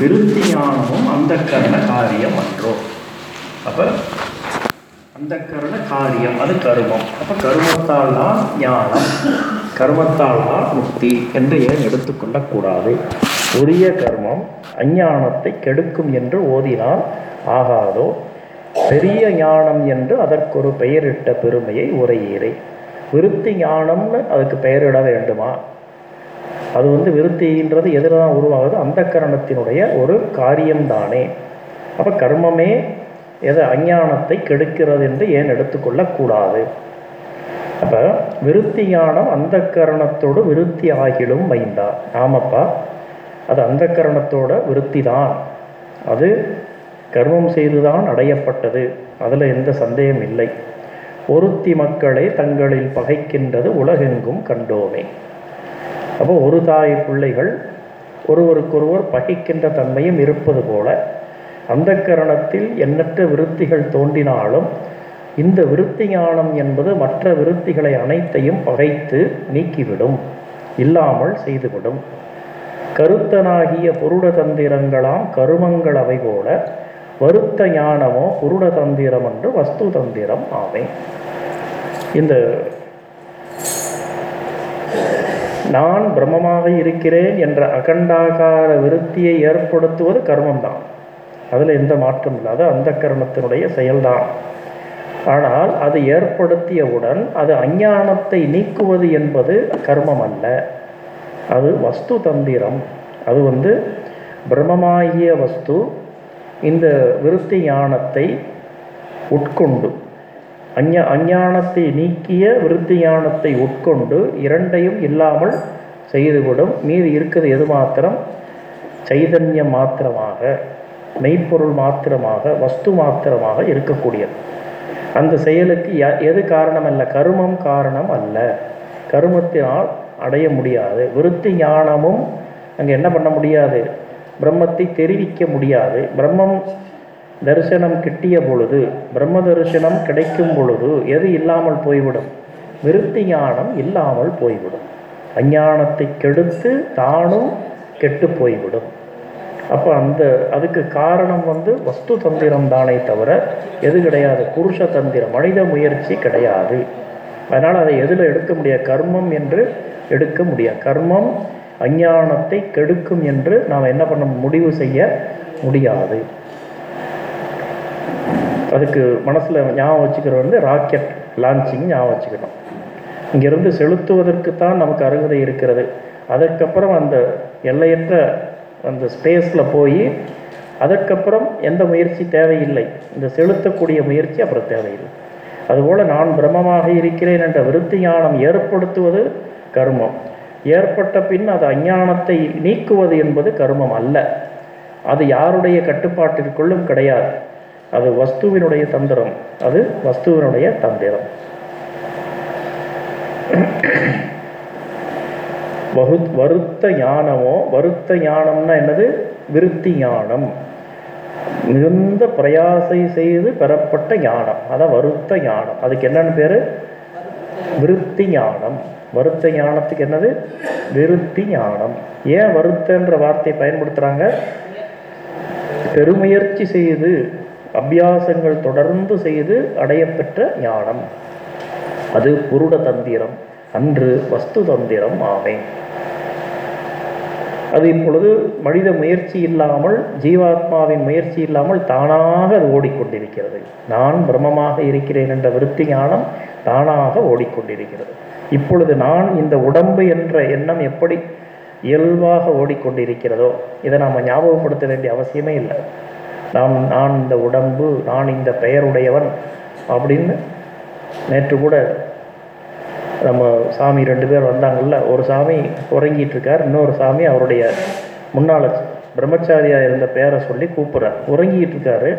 விருத்தி ஞானமும் அந்த கரண காரியம் அன்றோ. அப்போ அந்த கரண காரியம் அது கருமம். அப்போ கருமத்தால் தான் ஞானம் கர்மத்தால் தான் முக்தி என்று ஏன் எடுத்துக்கொள்ளக்கூடாது? உரிய கர்மம் அஞ்ஞானத்தை கெடுக்கும் என்று ஓதினால் ஆகாதோ? பெரிய ஞானம் என்று அதற்கொரு பெயரிட்ட பெருமையை உரையீரை. விருத்தி ஞானம்னு அதுக்கு பெயரிட வேண்டுமா? அது வந்து விருத்தின்றது எதில் தான் உருவாகுது. அந்த கரணத்தினுடைய ஒரு காரியம்தானே. அப்போ கர்மமே எதை அஞ்ஞானத்தை கெடுக்கிறது என்று ஏன் எடுத்துக்கொள்ளக்கூடாது? அப்போ விருத்தி ஞானம் அந்த கரணத்தோடு விருத்தி ஆகிலும் வைந்தா. ஆமாப்பா. அது அந்த கரணத்தோட விருத்தி தான் அது கர்மம் செய்துதான் அடையப்பட்டது. அதில் எந்த சந்தேகம் இல்லை ஒருத்தி மக்களை தங்களில் பகைக்கின்றது உலகெங்கும் கண்டோமே. அப்போ ஒரு தாய் பிள்ளைகள் ஒருவருக்கொருவர் பகைக்கின்ற தன்மையும் இருப்பது போல அந்த கரணத்தில் எண்ணற்ற விருத்திகள் தோன்றினாலும் இந்த விருத்தி ஞானம் என்பது மற்ற விருத்திகளை அனைத்தையும் பகைத்து நீக்கிவிடும் இல்லாமல் செய்துவிடும். கருத்தனாகிய புருட தந்திரங்களாம் கருமங்கள் அவை போல வருத்த ஞானமோ புருட தந்திரம் என்று வஸ்து தந்திரம் ஆமை. இந்த நான் பிரம்மமாக இருக்கிறேன் என்ற அகண்டாகார விருத்தியை ஏற்படுத்துவது கர்மம்தான். அதில் எந்த மாற்றம் இல்லாத அந்த கர்மத்தினுடைய செயல்தான். ஆனால் அது ஏற்படுத்தியவுடன் அது அஞ்ஞானத்தை நீக்குவது என்பது கர்மம் அல்ல அது வஸ்து தந்திரம். அது வந்து பிரம்மமாகிய வஸ்து இந்த விருத்தி ஞானத்தை உட்கொண்டு அஞ்ஞா அஞ்ஞானத்தை நீக்கிய விருத்தி ஞானத்தை உட்கொண்டு இரண்டையும் இல்லாமல் செய்துவிடும். மீது இருக்கிறது எது மாத்திரம்? சைதன்யம் மாத்திரமாக மெய்ப்பொருள் மாத்திரமாக வஸ்து மாத்திரமாக இருக்கக்கூடியது. அந்த செயலுக்கு எது காரணம் அல்ல கருமம் காரணம் அல்ல. கருமத்தினால் அடைய முடியாது. விருத்தி ஞானமும் அங்கே என்ன பண்ண முடியாது? பிரம்மத்தை தெரிவிக்க முடியாது. பிரம்மம் தரிசனம் கிட்டிய பொழுது பிரம்ம தரிசனம் கிடைக்கும் பொழுது எது இல்லாமல் போய்விடும்? விருத்தி ஞானம் இல்லாமல் போய்விடும். அஞ்ஞானத்தை கெடுத்து தானும் கெட்டு போய்விடும். அப்போ அந்த அதுக்கு காரணம் வந்து வஸ்து தந்திரம் தானே தவிர எது கிடையாது. புருஷ தந்திரம் மனித முயற்சி கிடையாது. அதனால் அதை எதில் எடுக்க முடியாது? கர்மம் என்று எடுக்க முடியாது. கர்மம் அஞ்ஞானத்தை கெடுக்கும் என்று நாம் என்ன பண்ண முடிவு செய்ய முடியாது. அதுக்கு மனசில் ஞாபகம் வச்சுக்கிறது வந்து ராக்கெட் லான்ச்சிங் ஞாபகம் வச்சுக்கணும். இங்கேருந்து செலுத்துவதற்கு தான் நமக்கு அருகதை இருக்கிறது. அதற்கப்புறம் அந்த எல்லையற்ற அந்த ஸ்பேஸில் போய் அதற்கப்புறம் எந்த முயற்சி தேவையில்லை. இந்த செலுத்தக்கூடிய முயற்சி அப்புறம் தேவையில்லை. அதுபோல் நான் பிரம்மமாக இருக்கிறேன் என்ற விருத்தி ஞானம் ஏற்படுத்துவது கர்மம். ஏற்பட்ட பின் அது அஞ்ஞானத்தை நீக்குவது என்பது கர்மம் அல்ல. அது யாருடைய கட்டுப்பாட்டிற்குள்ளும் கிடையாது. அது வஸ்துவினுடைய தந்திரம். அது வஸ்துவினுடைய தந்திரம். வகு வருத்த ஞானமோ வருத்த ஞானம்னா என்னது? விருத்தி ஞானம். மிகுந்த பிரயாசை செய்து பெறப்பட்ட ஞானம். அதான் வருத்த ஞானம். அதுக்கு என்னன்னு பேரு? விருத்தி ஞானம். வருத்த ஞானத்துக்கு என்னது? விருத்தி ஞானம். ஏன் வருத்தன்ற வார்த்தையை பயன்படுத்துறாங்க? பெருமுயற்சி செய்து அபியாசங்கள் தொடர்ந்து செய்து அடையப்பெற்ற ஞானம். அது புருட தந்திரம் அன்று வஸ்து தந்திரம் ஆமை. அது இப்பொழுது மனித முயற்சி இல்லாமல் ஜீவாத்மாவின் முயற்சி இல்லாமல் தானாக அது ஓடிக்கொண்டிருக்கிறது. நான் பிரம்மமாக இருக்கிறேன் என்ற விருத்தி ஞானம் தானாக ஓடிக்கொண்டிருக்கிறது. இப்பொழுது நான் இந்த உடம்பு என்ற எண்ணம் எப்படி இயல்பாக ஓடிக்கொண்டிருக்கிறதோ இதை நாம் ஞாபகப்படுத்த வேண்டிய அவசியமே இல்லை. நான் நான் இந்த உடம்பு நான் இந்த பெயருடையவன் அப்படின்னு நேற்று கூட நம்ம சாமி ரெண்டு பேர் வந்தாங்கள்ல ஒரு சாமி உறங்கிட்டு இருக்கார் இன்னொரு சாமி அவருடைய முன்னால் பிரம்மச்சாரியாக இருந்த பேரை சொல்லி கூப்பிட்றார். உறங்கிட்டு இருக்காரு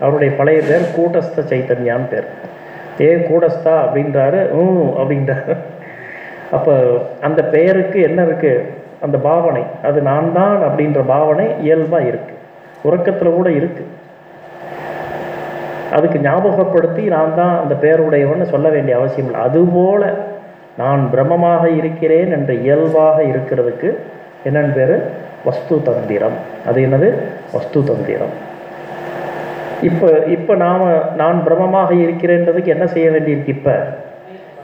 அவருடைய பழைய பேர் கூட்டஸ்த சைத்தன்யான்னு பேர். ஏ கூடஸ்தா அப்படின்றாரு? ம் அப்படின்றாரு. அப்போ அந்த பெயருக்கு என்ன இருக்குது அந்த பாவனை. அது நான் தான் அப்படின்ற பாவனை இயல்பாக இருக்கு. உறக்கத்தில் கூட இருக்கு. அதுக்கு ஞாபகப்படுத்தி நான் தான் அந்த பேருடையவன் சொல்ல வேண்டிய அவசியம் இல்லை. அதுபோல நான் பிரம்மமாக இருக்கிறேன் என்ற இயல்பாக இருக்கிறதுக்கு என்னன்னு பேர்? வஸ்து தந்திரம். அது என்னது? வஸ்து தந்திரம். இப்போ இப்போ நாம் நான் பிரமமாக இருக்கிறேன்றதுக்கு என்ன செய்ய வேண்டியிருக்கு இப்போ?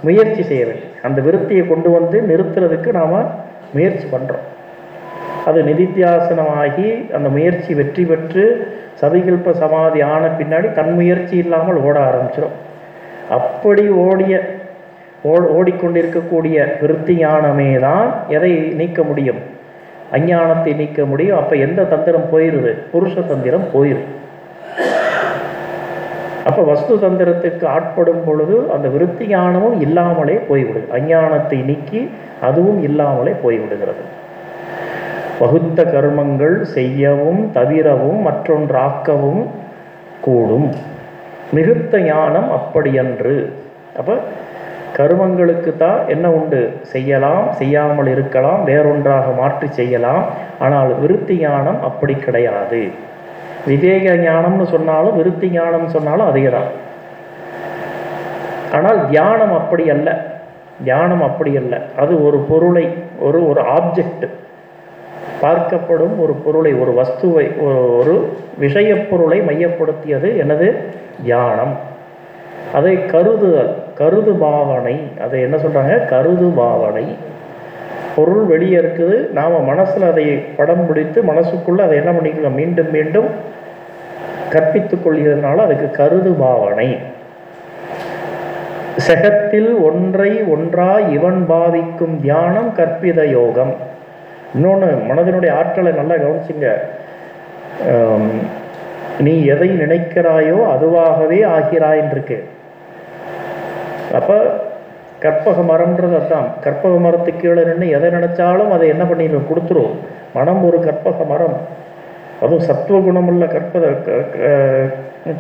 முயற்சி செய்ய வேண்டும் அந்த விருத்தியை கொண்டு வந்து நிறுத்துறதுக்கு நாம் முயற்சி பண்ணுறோம் அது நிதித்தியாசனமாகி அந்த முயற்சி வெற்றி பெற்று சதிகல்ப சமாதி ஆன பின்னாடி தன் முயற்சி இல்லாமல் ஓட ஆரம்பிச்சிடும் அப்படி ஓடிய ஓ ஓடிக்கொண்டிருக்கக்கூடிய விருத்தி ஞானமே தான் எதை நீக்க முடியும்? அஞ்ஞானத்தை நீக்க முடியும். அப்போ எந்த தந்திரம் போயிடுது புருஷ தந்திரம் போயிடுது அப்போ வஸ்து தந்திரத்துக்கு ஆட்படும் பொழுது அந்த விருத்தி ஞானமும் இல்லாமலே போய்விடுது. அஞ்ஞானத்தை நீக்கி அதுவும் இல்லாமலே போய்விடுகிறது. வகுத்த கர்மங்கள் செய்யவும் தவிரவும் மற்றொன்றாக்கவும் கூடும். மிகுத்த ஞானம் அப்படியன்று. அப்போ கருமங்களுக்கு தான் என்ன உண்டு? செய்யலாம் செய்யாமல் இருக்கலாம் வேறொன்றாக மாற்றி செய்யலாம். ஆனால் விருத்தி ஞானம் அப்படி கிடையாது. விவேக ஞானம்னு சொன்னாலும் விருத்தி ஞானம் சொன்னாலும் அதே தான் ஆனால் தியானம் அப்படி அல்ல. தியானம் அப்படி அல்ல. அது ஒரு பொருளை ஒரு ஒரு ஆப்ஜெக்ட் பார்க்கப்படும் ஒரு பொருளை ஒரு வஸ்துவை ஒரு விஷயப்பொருளை மையப்படுத்தியது எனது தியானம் அதை கருதுதல் கருது பாவனை அதை என்ன சொல்கிறாங்க கருது பாவனை பொருள் வெளியே இருக்குது நாம் மனசில் அதை படம் பிடித்து மனசுக்குள்ளே அதை என்ன பண்ணிக்கலாம் மீண்டும் மீண்டும் கற்பித்து கொள்கிறதுனால அதுக்கு கருது பாவனை செகத்தில் ஒன்றை ஒன்றா இவன் பாவிக்கும் தியானம் கற்பித யோகம். இன்னொன்று மனதினுடைய ஆற்றலை நல்லா கவனிச்சுங்க. நீ எதை நினைக்கிறாயோ அதுவாகவே ஆகிறாயின்றிருக்கு அப்போ கற்பக மரம்ன்றது அதான் கற்பக மரத்துக்கு கீழே நின்று எதை நினைச்சாலும் அதை என்ன பண்ணிடும் கொடுத்துரும். மனம் ஒரு கற்பக மரம். அதுவும் சத்துவகுணமுள்ள கற்பத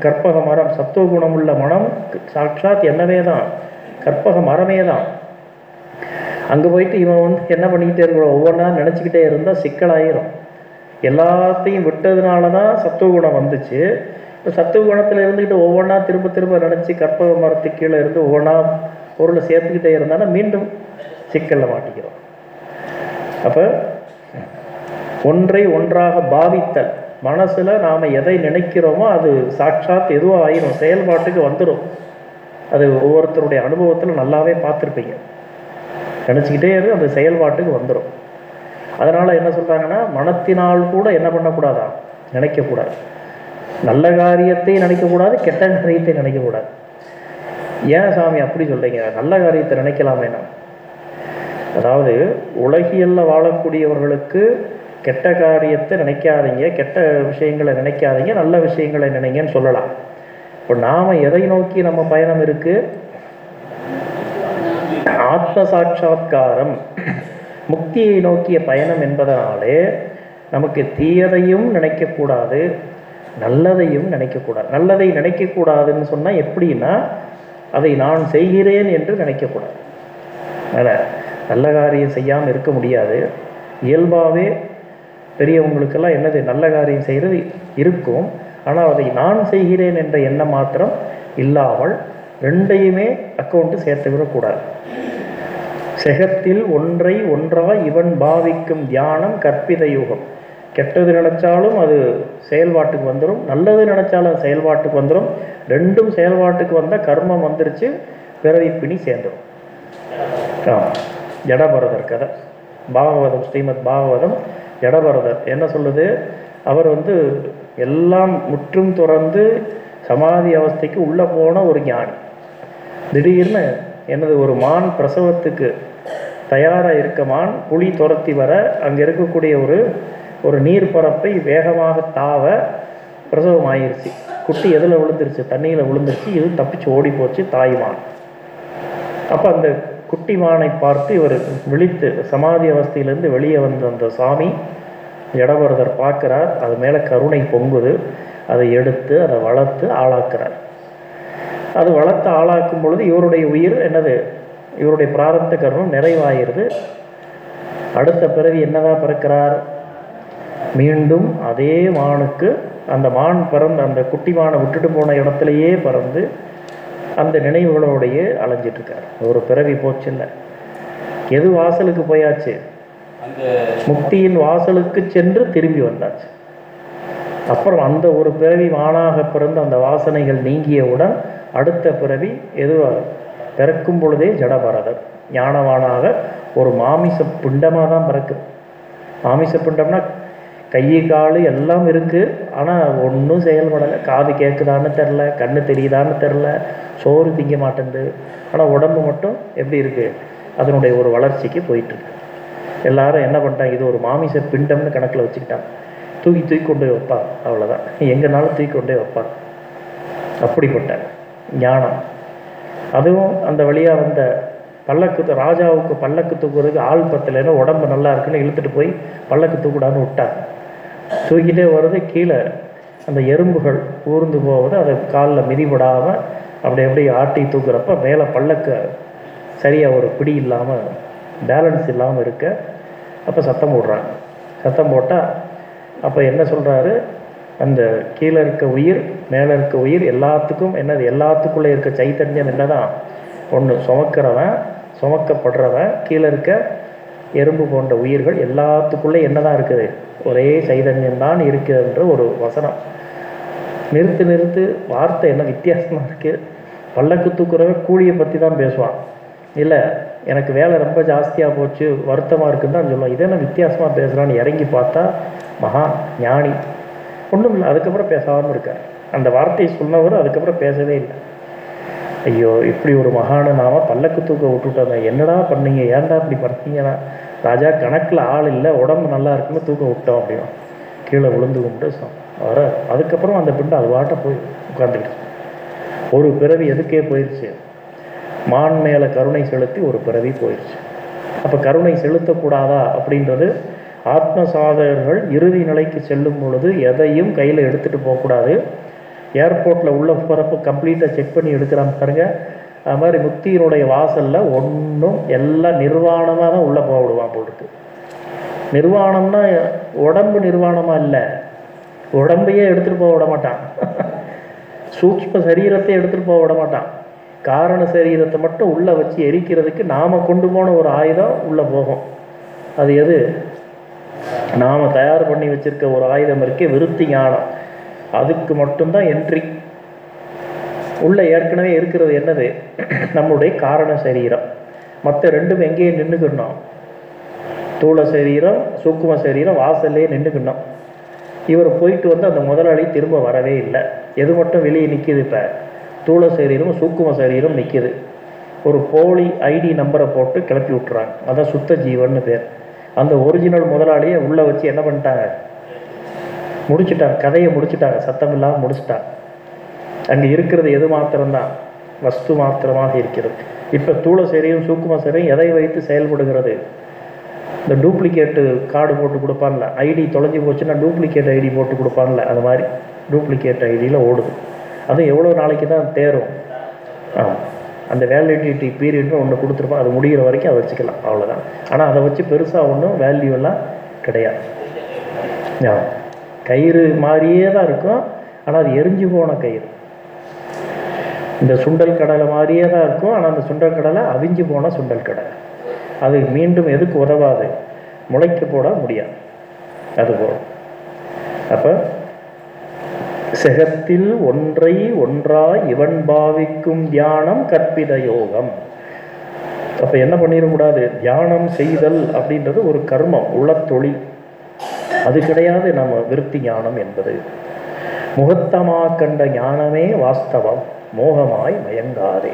கற்பக மரம். சத்துவகுணமுள்ள மனம் சாட்சாத் என்னவே தான் கற்பக மரமே தான் அங்கே போயிட்டு இவன் வந்து என்ன பண்ணிக்கிட்டே இருக்கிறோம் ஒவ்வொன்றா நினச்சிக்கிட்டே இருந்தால் சிக்கலாயிரும். எல்லாத்தையும் விட்டதுனால தான் சத்துவகுணம் வந்துச்சு. இப்போ சத்துவகுணத்தில் இருந்துக்கிட்டு ஒவ்வொன்றா திரும்ப திரும்ப நினச்சி கற்பக மரத்துக்கு கீழே இருந்து ஒவ்வொன்றா பொருளை சேர்த்துக்கிட்டே இருந்தாலும் மீண்டும் சிக்கலில் மாட்டிக்கிறோம். அப்போ ஒன்றை ஒன்றாக பாவித்தல். மனசில் நாம் எதை நினைக்கிறோமோ அது சாட்சாத் எதுவும் ஆயிரும் செயல்பாட்டுக்கு வந்துடும் அது ஒவ்வொருத்தருடைய அனுபவத்தில் நல்லாவே பார்த்துருப்பீங்க. நினச்சிக்கிட்டே இருக்கு அந்த செயல்பாட்டுக்கு வந்துடும் அதனால் என்ன சொல்கிறாங்கன்னா மனத்தினால் கூட என்ன பண்ணக்கூடாதா? நினைக்கக்கூடாது. நல்ல காரியத்தை நினைக்கக்கூடாது கெட்ட காரியத்தை நினைக்கக்கூடாது. ஏன் சாமி அப்படி சொல்கிறீங்க நல்ல காரியத்தை நினைக்கலாமே நான் அதாவது உலகியலில் வாழக்கூடியவர்களுக்கு கெட்ட காரியத்தை நினைக்காதீங்க கெட்ட விஷயங்களை நினைக்காதீங்க நல்ல விஷயங்களை நினைங்கன்னு சொல்லலாம். இப்போ நாம் எதை நோக்கி நம்ம பயணம் இருக்குது ஆத்ம சாட்சா்காரம் முக்தியை நோக்கிய பயணம் என்பதனாலே நமக்கு தீயதையும் நினைக்கக்கூடாது நல்லதையும் நினைக்கக்கூடாது நல்லதை நினைக்கக்கூடாதுன்னு சொன்னால் எப்படின்னா அதை நான் செய்கிறேன் என்று நினைக்கக்கூடாது அதனால் நல்ல காரியம் செய்யாமல் இருக்க முடியாது. இயல்பாகவே பெரியவங்களுக்கெல்லாம் என்னது? நல்ல காரியம் செய்கிறது இருக்கும். ஆனால் அதை நான் செய்கிறேன் என்ற எண்ணம் மாத்திரம் இல்லாமல் ரெண்டையுமே அக்கௌண்ட்டு சேர்த்துவிடக்கூடாது. செகத்தில் ஒன்றை ஒன்றாய் இவன் பாவிக்கும் தியானம் கற்பித யுகம். கெட்டது நினைச்சாலும் அது செயல்பாட்டுக்கு வந்துடும் நல்லது நினைச்சாலும் அது செயல்பாட்டுக்கு வந்துடும் ரெண்டும் செயல்பாட்டுக்கு வந்தால் கர்மம் வந்துருச்சு பிறவி சேர்ந்துடும் ஆமாம் ஜடபரதர் கதை. பாகவதம் ஸ்ரீமத் பாகவதம் ஜடபரதர். என்ன சொல்லுது? அவர் வந்து எல்லாம் முற்றும் துறந்து சமாதி அவஸ்தைக்கு உள்ளே போன ஒரு ஞானி. திடீர்னு எனது ஒரு மான் பிரசவத்துக்கு தயாராக இருக்க மான் புலி துரத்தி வர அங்கே இருக்கக்கூடிய ஒரு ஒரு நீர்ப்பரப்பை வேகமாக தாவ பிரசவம் ஆயிடுச்சு குட்டி எதில் விழுந்துருச்சு? தண்ணியில் விழுந்துருச்சு. இது தப்பிச்சு ஓடி போச்சு தாய்மான் அப்போ அந்த குட்டி மானை பார்த்து இவர் விழித்து சமாதி அவஸ்தையிலேருந்து வெளியே வந்த அந்த சாமி ஜடபரதர் பார்க்குறார். அது மேலே கருணை பொங்குது. அதை எடுத்து அதை வளர்த்து ஆளாக்குறார். அது வளர்த்து ஆளாக்கும் பொழுது இவருடைய உயிர் என்னது? இவருடைய பிராரப்த கர்மம் நிறைவாயிருது அடுத்த பிறவி என்னதான் பிறக்கிறார்? மீண்டும் அதே மானுக்கு அந்த மான் பிறந்த அந்த குட்டி மானை விட்டுட்டு போன இடத்துலையே பிறந்து அந்த நினைவுகளோடையே அலைஞ்சிட்ருக்கார். ஒரு பிறவி போச்சு இல்லை எது வாசலுக்கு போயாச்சு? அந்த முக்தியின் வாசலுக்கு சென்று திரும்பி வந்தாச்சு. அப்புறம் அந்த ஒரு பிறவி வானாக பிறந்த அந்த வாசனைகள் நீங்கியவுடன் அடுத்த பிறவி எதுவாக பிறக்கும் பொழுதே ஜடபரதர். ஞானவானாக ஒரு மாமிச பிண்டமாக தான் பிறக்குது மாமிச பிண்டம்னா கை கால் எல்லாம் இருக்குது ஆனால் ஒன்றும் செயல்படலை. காது கேட்குதான்னு தெரில கண்ணு தெரியுதான்னு தெரில சோறு திங்க மாட்டேங்குது. ஆனால் உடம்பு மட்டும் எப்படி இருக்குது அதனுடைய ஒரு வளர்ச்சிக்கு போயிட்டுருக்கு எல்லாரும் என்ன பண்ணிட்டாங்க? இது ஒரு மாமிச பிண்டம்னு கணக்கில் வச்சுக்கிட்டாங்க. தூக்கி தூக்கி கொண்டு போய் வைப்பாங்க. அவ்வளோதான் எங்கேனாலும் தூக்கி கொண்டு போய் வைப்பாங்க. அப்படிப்பட்ட ஞானம். அதுவும் அந்த வழியாக வந்த பல்லக்கு தூ- ராஜாவுக்கு பல்லக்கு தூக்குறதுக்கு ஆள் பத்தலைன்னா உடம்பு நல்லா இருக்குன்னு இழுத்துட்டு போய் பல்லக்கு தூக்குடான்னு விட்டாங்க. தூக்கிட்டே வர்றது கீழே அந்த எறும்புகள் ஊர்ந்து போவது அதை காலில் மிதிபடாமல் அப்படி எப்படி ஆட்டி தூக்குறப்ப மேலே பல்லக்க சரியாக ஒரு பிடி இல்லாமல் பேலன்ஸ் இல்லாமல் இருக்க அப்போ சத்தம் போடுறாங்க. சத்தம் போட்டால் அப்போ என்ன சொல்கிறாரு அந்த கீழே இருக்க உயிர் மேலே இருக்க உயிர் எல்லாத்துக்கும் என்னது எல்லாத்துக்குள்ளே இருக்க சைத்தன்யம் என்னதான்? ஒன்று சுமக்கிறவன் சுமக்கப்படுறவன் கீழே இருக்க எறும்பு போன்ற உயிர்கள் எல்லாத்துக்குள்ளே என்னதான் இருக்குது? ஒரே சைதன்யம் தான் இருக்குதுன்ற ஒரு வசனம். நிறுத்து நிறுத்து வார்த்தை என்ன வித்தியாசமாக இருக்குது பல்லக்கு தூக்குறவன் கூலியை பற்றி தான் பேசுவான். இல்லை எனக்கு வேலை ரொம்ப ஜாஸ்தியாக போச்சு வருத்தமாக இருக்குன்னு தான் சொல்லுவான். இதே வித்தியாசமாக பேசுகிறான்னு இறங்கி பார்த்தா மகா ஞானி. ஒன்றும் இல்லை அதுக்கப்புறம் பேசாமல் இருக்கார் அந்த வார்த்தையை சொன்னவர் அதுக்கப்புறம் பேசவே இல்லை. ஐயோ இப்படி ஒரு மகான நாம பல்லக்கு தூக்க விட்டுட்டோங்க என்னடா பண்ணீங்க ஏன்டா இப்படி பண்ணீங்கன்னா ராஜா கணக்கில் ஆள் இல்லை உடம்பு நல்லா இருக்குன்னு தூக்க விட்டோம் அப்படின்னா கீழே விழுந்து கும்பிட்டு சொ- வர அதுக்கப்புறம் அந்த பெண் அது வாட்ட போய் உட்காந்துக்கிட்டு ஒரு பிறவி எதுக்கே போயிடுச்சு மான் மேலே கருணை செலுத்தி ஒரு பிறவி போயிடுச்சு அப்போ கருணை செலுத்தக்கூடாதா அப்படின்றது ஆத்ம சாதகர்கள் இறுதி நிலைக்கு செல்லும் பொழுது எதையும் கையில் எடுத்துகிட்டு போகக்கூடாது. ஏர்போர்ட்டில் உள்ள போகிறப்ப கம்ப்ளீட்டாக செக் பண்ணி எடுக்கிறாங்க பாருங்கள் அது மாதிரி முக்தியினுடைய வாசலில் ஒன்றும் எல்லாம் நிர்வாணமாக தான் உள்ளே போக விடுவான் போல் நிர்வாணம்னா உடம்பு நிர்வாணமாக இல்லை. உடம்பையே எடுத்துகிட்டு போக விட மாட்டான். சூக்ஷ்ம சரீரத்தை எடுத்துகிட்டு போக விட மாட்டான். காரண சரீரத்தை மட்டும் உள்ளே வச்சு எரிக்கிறதுக்கு நாம் கொண்டு போன ஒரு ஆயுதம் உள்ளே போகும். அது எது? நாம் தயார் பண்ணி வச்சுருக்க ஒரு ஆயுதம் இருக்கே விருத்தி ஞானம். அதுக்கு மட்டும்தான் என்ட்ரி உள்ளே ஏற்கனவே இருக்கிறது என்னது? நம்முடைய காரண சரீரம். மற்ற ரெண்டும் எங்கேயே நின்றுக்கணும் தூள சரீரம் சூக்கும சரீரம் வாசல்லே நின்றுக்கணும் இவர் போயிட்டு வந்து அந்த முதலாளி திரும்ப வரவே இல்லை. எது மட்டும் வெளியே நிற்கிது இப்போ? தூள சரீரம் சூக்கும சரீரம் நிற்கிது ஒரு போலி ஐடி நம்பரை போட்டு கிளப்பி விட்டுறாங்க. அதான் சுத்த ஜீவன்னு பேர். அந்த ஒரிஜினல் முதலாளியை உள்ளே வச்சு என்ன பண்ணிட்டாங்க? முடிச்சுட்டாங்க. கதையை முடிச்சுட்டாங்க. சத்தம் இல்லாமல் முடிச்சுட்டாங்க. அங்கே இருக்கிறது எது மாத்திரம்தான்? வஸ்து மாத்திரமாக இருக்கிறது. இப்போ தூள சரியும் சூக்கும சரியும் எதை வைத்து செயல்படுகிறது? இந்த டூப்ளிகேட்டு கார்டு போட்டு கொடுப்பான்ல. ஐடி தொலைஞ்சி போச்சுன்னா டூப்ளிகேட் ஐடி போட்டு கொடுப்பான்ல. அது மாதிரி டூப்ளிகேட் ஐடியில் ஓடுது. அதுவும் எவ்வளோ நாளைக்கு தான் தேரும்? ஆமாம் அந்த வேலிடிட்டி பீரியட்னு ஒன்று கொடுத்துருப்போம் அது முடிகிற வரைக்கும் அதை வச்சுக்கலாம். அவ்வளோதான் ஆனால் அதை வச்சு பெருசாக ஒன்றும் வேல்யூலாம் கிடையாது. கயிறு மாதிரியே தான் இருக்கும். ஆனால் அது எரிஞ்சு போன கயிறு. இந்த சுண்டல் கடலை மாதிரியே தான் இருக்கும். ஆனால் அந்த சுண்டல் கடலை அவிஞ்சு போன சுண்டல் கடலை. அது மீண்டும் எதுக்கு உதவாது? முளைக்க போட முடியாது. அது போகும் அப்போ செகத்தில் ஒன்றை ஒன்றாய் இவன் பாவிக்கும் தியானம் கற்பித யோகம். அப்போ என்ன பண்ணிடக்கூடாது? தியானம் செய்தல் அப்படின்றது ஒரு கர்மம் உளத்தொழில் அது கிடையாது நம்ம விருத்தி ஞானம் என்பது. முகத்தமா கண்ட ஞானமே வாஸ்தவம் மோகமாய் மயங்காதே.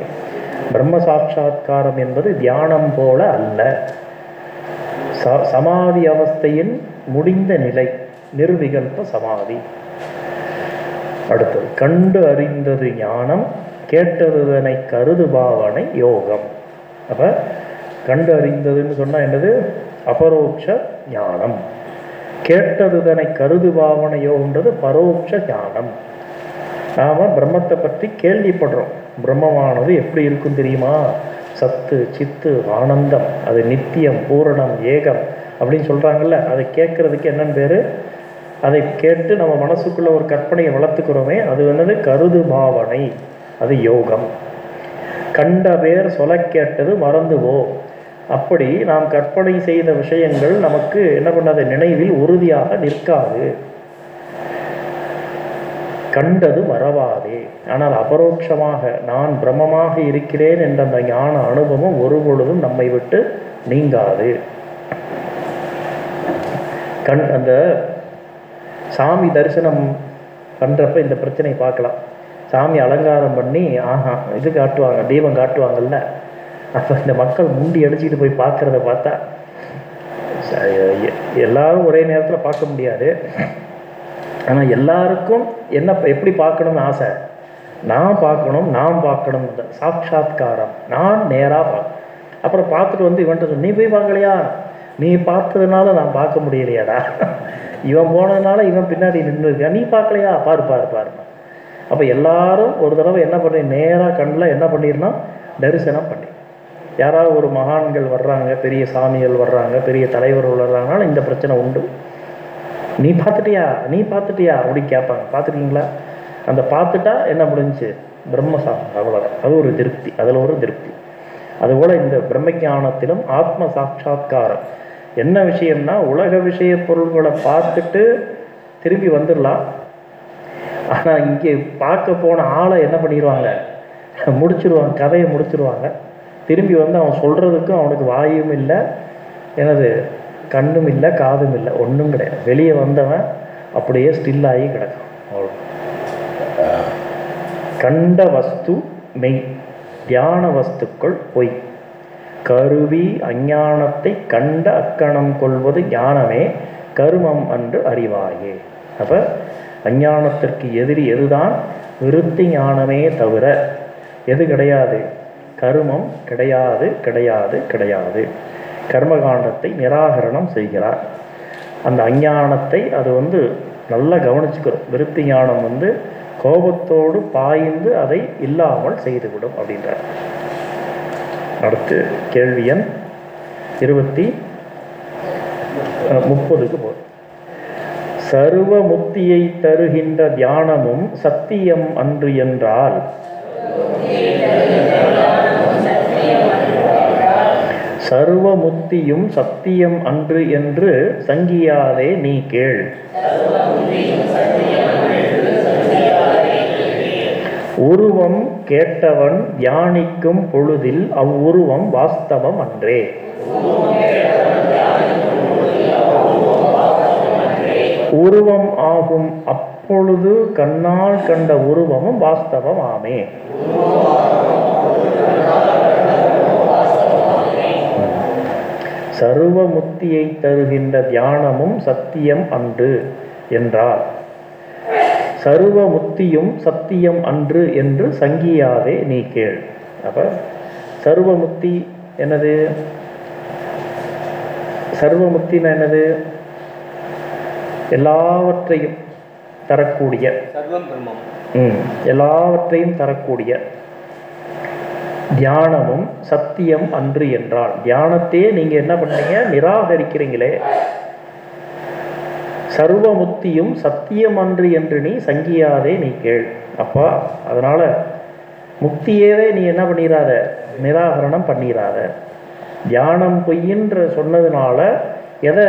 பிரம்ம சாட்சா்காரம் என்பது தியானம் போல அல்ல. ச- சமாதி அவஸ்தையின் முடிந்த நிலை நிர்விகல்ப சமாதி. அடுத்தது கண்டு அறிந்தது ஞானம் கேட்டதுதனை கருது பாவனை யோகம். அப்போ கண்டு அறிந்ததுன்னு சொன்னால் என்னது? அபரோட்ச ஞானம். கேட்டதுதனை கருது பாவனை யோகம்ன்றது பரோட்ச ஞானம். நாம் பிரம்மத்தை பற்றி கேள்விப்படுறோம். பிரம்மமானது எப்படி இருக்கும் தெரியுமா? சத்து சித்து ஆனந்தம் அது நித்தியம் பூரணம் ஏகம் அப்படின்னு சொல்கிறாங்கல்ல அதை கேட்கறதுக்கு என்னன்னு பேர்? அதை கேட்டு நம்ம மனசுக்குள்ள ஒரு கற்பனையை வளர்த்துக்கிறோமே அது என்னது? கருது பாவனை. அது யோகம். கண்ட பேர் சொல கேட்டது மறந்துவோ. அப்படி நாம் கற்பனை செய்த விஷயங்கள் நமக்கு என்ன பண்ணாது? நினைவில் உறுதியாக நிற்காது. கண்டது மறவாதே. ஆனால் அபரோட்சமாக நான் பிரம்மமாக இருக்கிறேன் என்ற அந்த ஞான அனுபவம் ஒரு பொழுதும் நம்மை விட்டு நீங்காது. கண் அந்த சாமி தரிசனம் பண்ணுறப்ப இந்த பிரச்சனையை பார்க்கலாம். சாமி அலங்காரம் பண்ணி ஆஹா இது காட்டுவாங்க தீபம் காட்டுவாங்கல்ல. அப்போ இந்த மக்கள் முண்டி அடிச்சுக்கிட்டு போய் பார்க்குறத பார்த்தா ச- எ- எல்லாரும் ஒரே நேரத்தில் பார்க்க முடியாது. ஆனால் எல்லாருக்கும் என்ன எப்படி பார்க்கணும்னு ஆசை? நான் பார்க்கணும் நான் பார்க்கணும் சாட்சாத்காரம். நான் நேராக அப்புறம் பார்த்துட்டு வந்து இவன்ட்டு சொன்ன நீ போய் பார்க்கலையா? நீ பார்த்ததுனால நான் பார்க்க முடியலையாடா. இவன் போனதுனால இவன் பின்னாடி நின்று இருக்கா நீ பார்க்கலையா? பாரு பாரு பாரு. அப்போ எல்லாரும் ஒரு தடவை என்ன பண்ணி நேராக கண்ணில் என்ன பண்ணிடணும் தரிசனம் பண்ணி. யாராவது ஒரு மகான்கள் வர்றாங்க பெரிய சாமிகள் வர்றாங்க பெரிய தலைவர்கள் வர்றாங்கனால இந்த பிரச்சனை உண்டு. நீ பார்த்துட்டியா? நீ பார்த்துட்டியா? அப்படின்னு கேட்பாங்க. பார்த்துருக்கீங்களா? அந்த பார்த்துட்டா என்ன முடிஞ்சுச்சு? பிரம்மசாஸ்திரம். அவ்வளோதான் அது ஒரு திருப்தி. அதில் ஒரு திருப்தி. அதுபோல் இந்த பிரம்மஞானத்திலும் ஆத்ம சாட்சா்காரம் என்ன விஷயம்னா உலக விஷய பொருள்களை பார்த்துட்டு திரும்பி வந்துடலாம். ஆனால் இங்கே பார்க்க போன ஆளை என்ன பண்ணிடுவாங்க? முடிச்சிருவாங்க கதையை முடிச்சிருவாங்க. திரும்பி வந்து அவன் சொல்கிறதுக்கும் அவனுக்கு வாயும் இல்லை எனது கண்ணும் இல்லை காதும் இல்லை ஒன்றும் கிடையாது. வெளியே வந்தவன் அப்படியே ஸ்டில் ஆகி கிடக்கும் அவ்வளோ கண்ட வஸ்து மெய். தியான வஸ்துக்கள் பொய். கருவி அஞ்ஞானத்தை கண்ட அக்கணம் கொள்வது ஞானமே கருமம் அன்று அறிவாயே. அப்போ அஞ்ஞானத்திற்கு எதிரி எதுதான்? விருத்தி ஞானமே தவிர எது கிடையாது? கருமம் கிடையாது கிடையாது கிடையாது. கர்மகாண்டத்தை நிராகரணம் செய்கிறார். அந்த அஞ்ஞானத்தை அது வந்து நல்லா கவனிச்சுக்கிறோம். விருத்தி ஞானம் வந்து கோபத்தோடு பாய்ந்து அதை இல்லாமல் செய்துவிடும் அப்படின்றார். அடுத்து கேள்வி எண் இருபத்தி முப்பதுக்கு போதும். சர்வ முக்தியை தருகின்ற தியானமும் சத்தியம் அன்று என்றால்? சர்வ முத்தியும் சத்தியம் அன்று என்று சங்கியாதே நீ கேள். உருவம் கேட்டவன் தியானிக்கும் பொழுதில் அவ்வுருவம் வாஸ்தவம் அன்றே. உருவம் ஆகும் அப்பொழுது கண்ணால் கண்ட உருவமும் வாஸ்தவம் ஆமே. சர்வமுத்தியை தருகின்ற தியானமும் சத்தியம் அன்று என்றார். சர்வ முக்தியும் சத்தியம் அன்று என்று சங்கியாதே நீ கேள். அப்ப சர்வ முக்தி என்னது? சர்வ முக்தினா என்னது? எல்லாவற்றையும் தரக்கூடிய. சர்வம் பிரம்மம் ம், எல்லாவற்றையும் தரக்கூடிய. தியானமும் சத்தியம் அன்று என்றால் தியானத்தையே நீங்க என்ன பண்ணீங்க? நிராகரிக்கிறீங்களே. சர்வமுத்தியும் சத்தியம் அன்று என்று நீ சங்கியாதே நீ கேள். அப்பா அதனால முக்தியவே நீ என்ன பண்ணிடாத நிராகரணம் பண்ணிடாத தியானம் பொய்யின்ற சொன்னதுனால எதை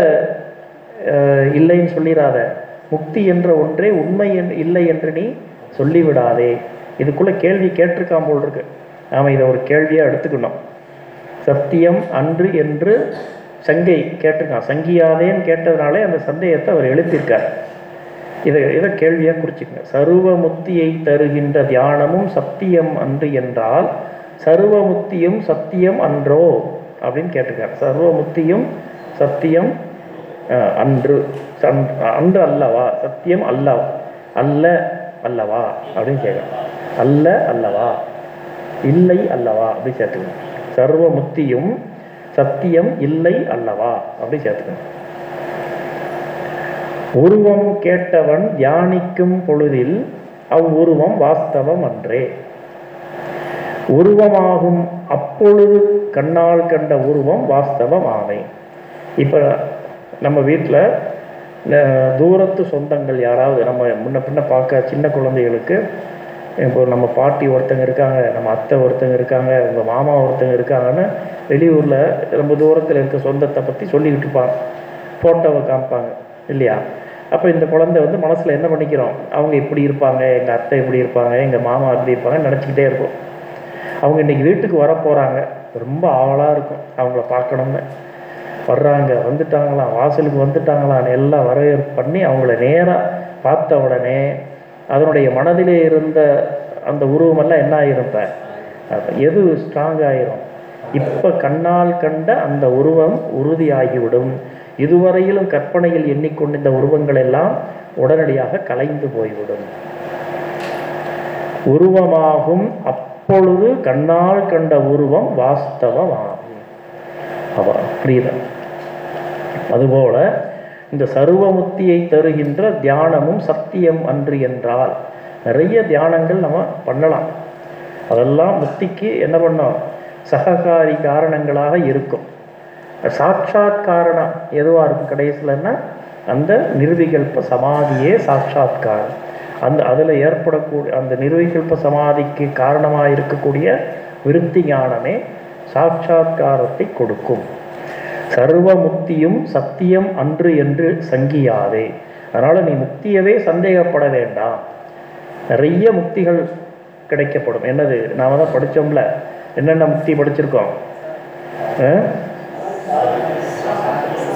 இல்லைன்னு சொல்லிடாத முக்தி என்ற ஒன்றே உண்மை என்- இல்லை என்று நீ சொல்லிவிடாதே. இதுக்குள்ள கேள்வி கேட்டிருக்கான் போல் இருக்கு. நாம இதை ஒரு கேள்வியா எடுத்துக்கணும். சத்தியம் அன்று என்று சங்கை கேட்டிருக்கான் சங்கியாதேன்னு கேட்டதுனாலே அந்த சந்தேகத்தை அவர் எழுத்திருக்கார் இதை இதை கேள்வியாக குறிச்சிக்கங்க. சர்வமுத்தியை தருகின்ற தியானமும் சத்தியம் அன்று என்றால் சர்வமுத்தியும் சத்தியம் அன்றோ அப்படின்னு கேட்டிருக்கார். சர்வமுத்தியும் சத்தியம் அன்று அன்று அல்லவா? சத்தியம் அல்ல அல்ல அல்லவா? அப்படின்னு கேட்குறேன் அல்ல அல்லவா? இல்லை அல்லவா? அப்படி சேர்த்துக்கணும் சர்வமுத்தியும் சத்தியம் இல்லை அல்லவா? அப்படி சேர்த்துக்கணும். உருவம் கேட்டவன் தியானிக்கும் பொழுதில் அவ்வுருவம் வாஸ்தவம் அன்றே. உருவமாகும் அப்பொழுது கண்ணால் கண்ட உருவம் வாஸ்தவம் ஆமை. இப்போ நம்ம வீட்டில் தூரத்து சொந்தங்கள் யாராவது நம்ம முன்ன பின்ன பார்க்க சின்ன குழந்தைகளுக்கு இப்போ நம்ம பாட்டி ஒருத்தங்க இருக்காங்க நம்ம அத்தை ஒருத்தங்க இருக்காங்க உங்கள் மாமா ஒருத்தங்க இருக்காங்கன்னு வெளியூரில் ரொம்ப தூரத்தில் இருக்க சொந்தத்தை பற்றி சொல்லிக்கிட்டு இருப்பாங்க. ஃபோட்டோவை காமிப்பாங்க இல்லையா? அப்போ இந்த குழந்தை வந்து மனசில் என்ன பண்ணிக்கிறோம்? அவங்க இப்படி இருப்பாங்க எங்கள் அத்தை இப்படி இருப்பாங்க எங்கள் மாமா இப்படி இருப்பாங்க நினச்சிக்கிட்டே இருக்கும் அவங்க இன்றைக்கி வீட்டுக்கு வர போகிறாங்க ரொம்ப ஆவலாக இருக்கும் அவங்கள பார்க்கணும்னு. வர்றாங்க வந்துட்டாங்களாம் வாசலுக்கு வந்துட்டாங்களான்னு எல்லாம் வரவேற்பு பண்ணி அவங்கள நேராக பார்த்த உடனே அதனுடைய மனதிலே இருந்த அந்த உருவமெல்லாம் என்ன ஆயிரும் எது ஸ்ட்ராங் ஆயிரும்? இப்போ கண்ணால் கண்ட அந்த உருவம் உறுதியாகிவிடும். இதுவரையிலும் கற்பனையில் எண்ணிக்கொண்டிருந்த உருவங்கள் எல்லாம் உடனடியாக கலைந்து போய்விடும். உருவமாகும் அப்பொழுது கண்ணால் கண்ட உருவம் வாஸ்தவமாகும். அவ புரியுதா? அதுபோல இந்த சர்வமுத்தியை தருகின்ற தியானமும் சத்தியம் அன்று என்றால் நிறைய தியானங்கள் நம்ம பண்ணலாம். அதெல்லாம் முக்திக்கு என்ன பண்ணோம்? சககாரி காரணங்களாக இருக்கும். சாட்சாத் காரணம் எதுவாக இருக்கும் கடைசியிலன்னா அந்த நிர்விகல்ப சமாதியே சாட்சாத்காரம் அந்த அதில் ஏற்படக்கூடிய அந்த நிர்விகல்ப சமாதிக்கு காரணமாக இருக்கக்கூடிய விருத்தி ஞானமே சாட்சாத்காரத்தை கொடுக்கும். சர்வ முக்தியும் சத்தியம் அன்று என்று சங்கியாதே. அதனால் நீ முக்தியவே சந்தேகப்பட வேண்டாம். நிறைய முக்திகள் கிடைக்கப்படும். என்னது? நாம தான் படித்தோம்ல என்னென்ன முக்தி படிச்சிருக்கோம்?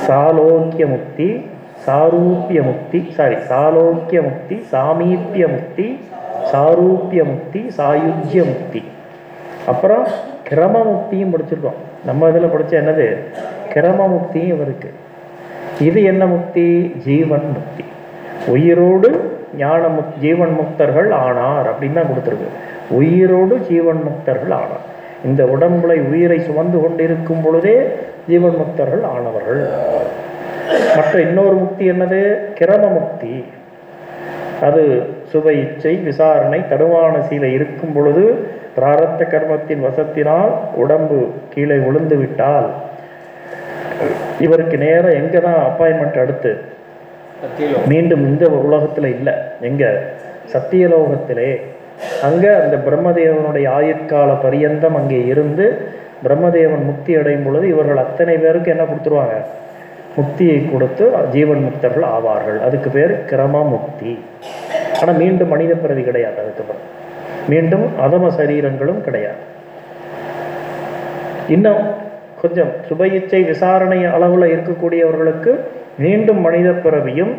சாலோக்கிய முக்தி சாரூபிய முக்தி சாரி சாலோக்கிய முக்தி சாமீபிய முக்தி சாரூபிய முக்தி சாயுஜ்ய முக்தி. அப்புறம் கிரம முக்தியும் படிச்சிருக்கோம். நம்ம இதில் படித்த என்னது? கிரம முக்தியும் இவருக்கு. இது என்ன முக்தி? ஜீவன் முக்தி. உயிரோடு ஞான முக் ஜீவன் முக்தர்கள் ஆனார் அப்படின்னு தான் கொடுத்துருக்கு. உயிரோடு ஜீவன் முக்தர்கள் ஆனார். இந்த உடம்புல உயிரை சுமந்து கொண்டிருக்கும் பொழுதே ஜீவன் முக்தர்கள் ஆனவர்கள். மற்ற இன்னொரு முக்தி என்னது? கிரம முக்தி. அது சுப இச்சை விசாரணை தடுவான சீலை இருக்கும் பொழுது பிராரத்த கர்மத்தின் வசத்தினால் உடம்பு கீழே விழுந்து விட்டால் இவருக்கு நேரம் எங்கே தான் அப்பாயின்மெண்ட் அடுத்து மீண்டும் இந்த உலகத்தில் இல்லை. எங்க? சத்தியலோகத்திலே. அங்கே அந்த பிரம்மதேவனுடைய ஆயுட்கால பரியந்தம் அங்கே இருந்து பிரம்மதேவன் முக்தி அடையும் பொழுது இவர்கள் அத்தனை பேருக்கு என்ன கொடுத்துருவாங்க? முக்தியை கொடுத்து ஜீவன் முக்தர்கள் ஆவார்கள். அதுக்கு பேர் கிரம முக்தி ஆனால் மீண்டும் மனித பிறவி கிடையாது அதுக்கப்புறம். மீண்டும் அதம சரீரங்களும் கிடையாது. இன்னும் கொஞ்சம் சுப இச்சை விசாரணை அளவில் இருக்கக்கூடியவர்களுக்கு மீண்டும் மனித பிறவியும்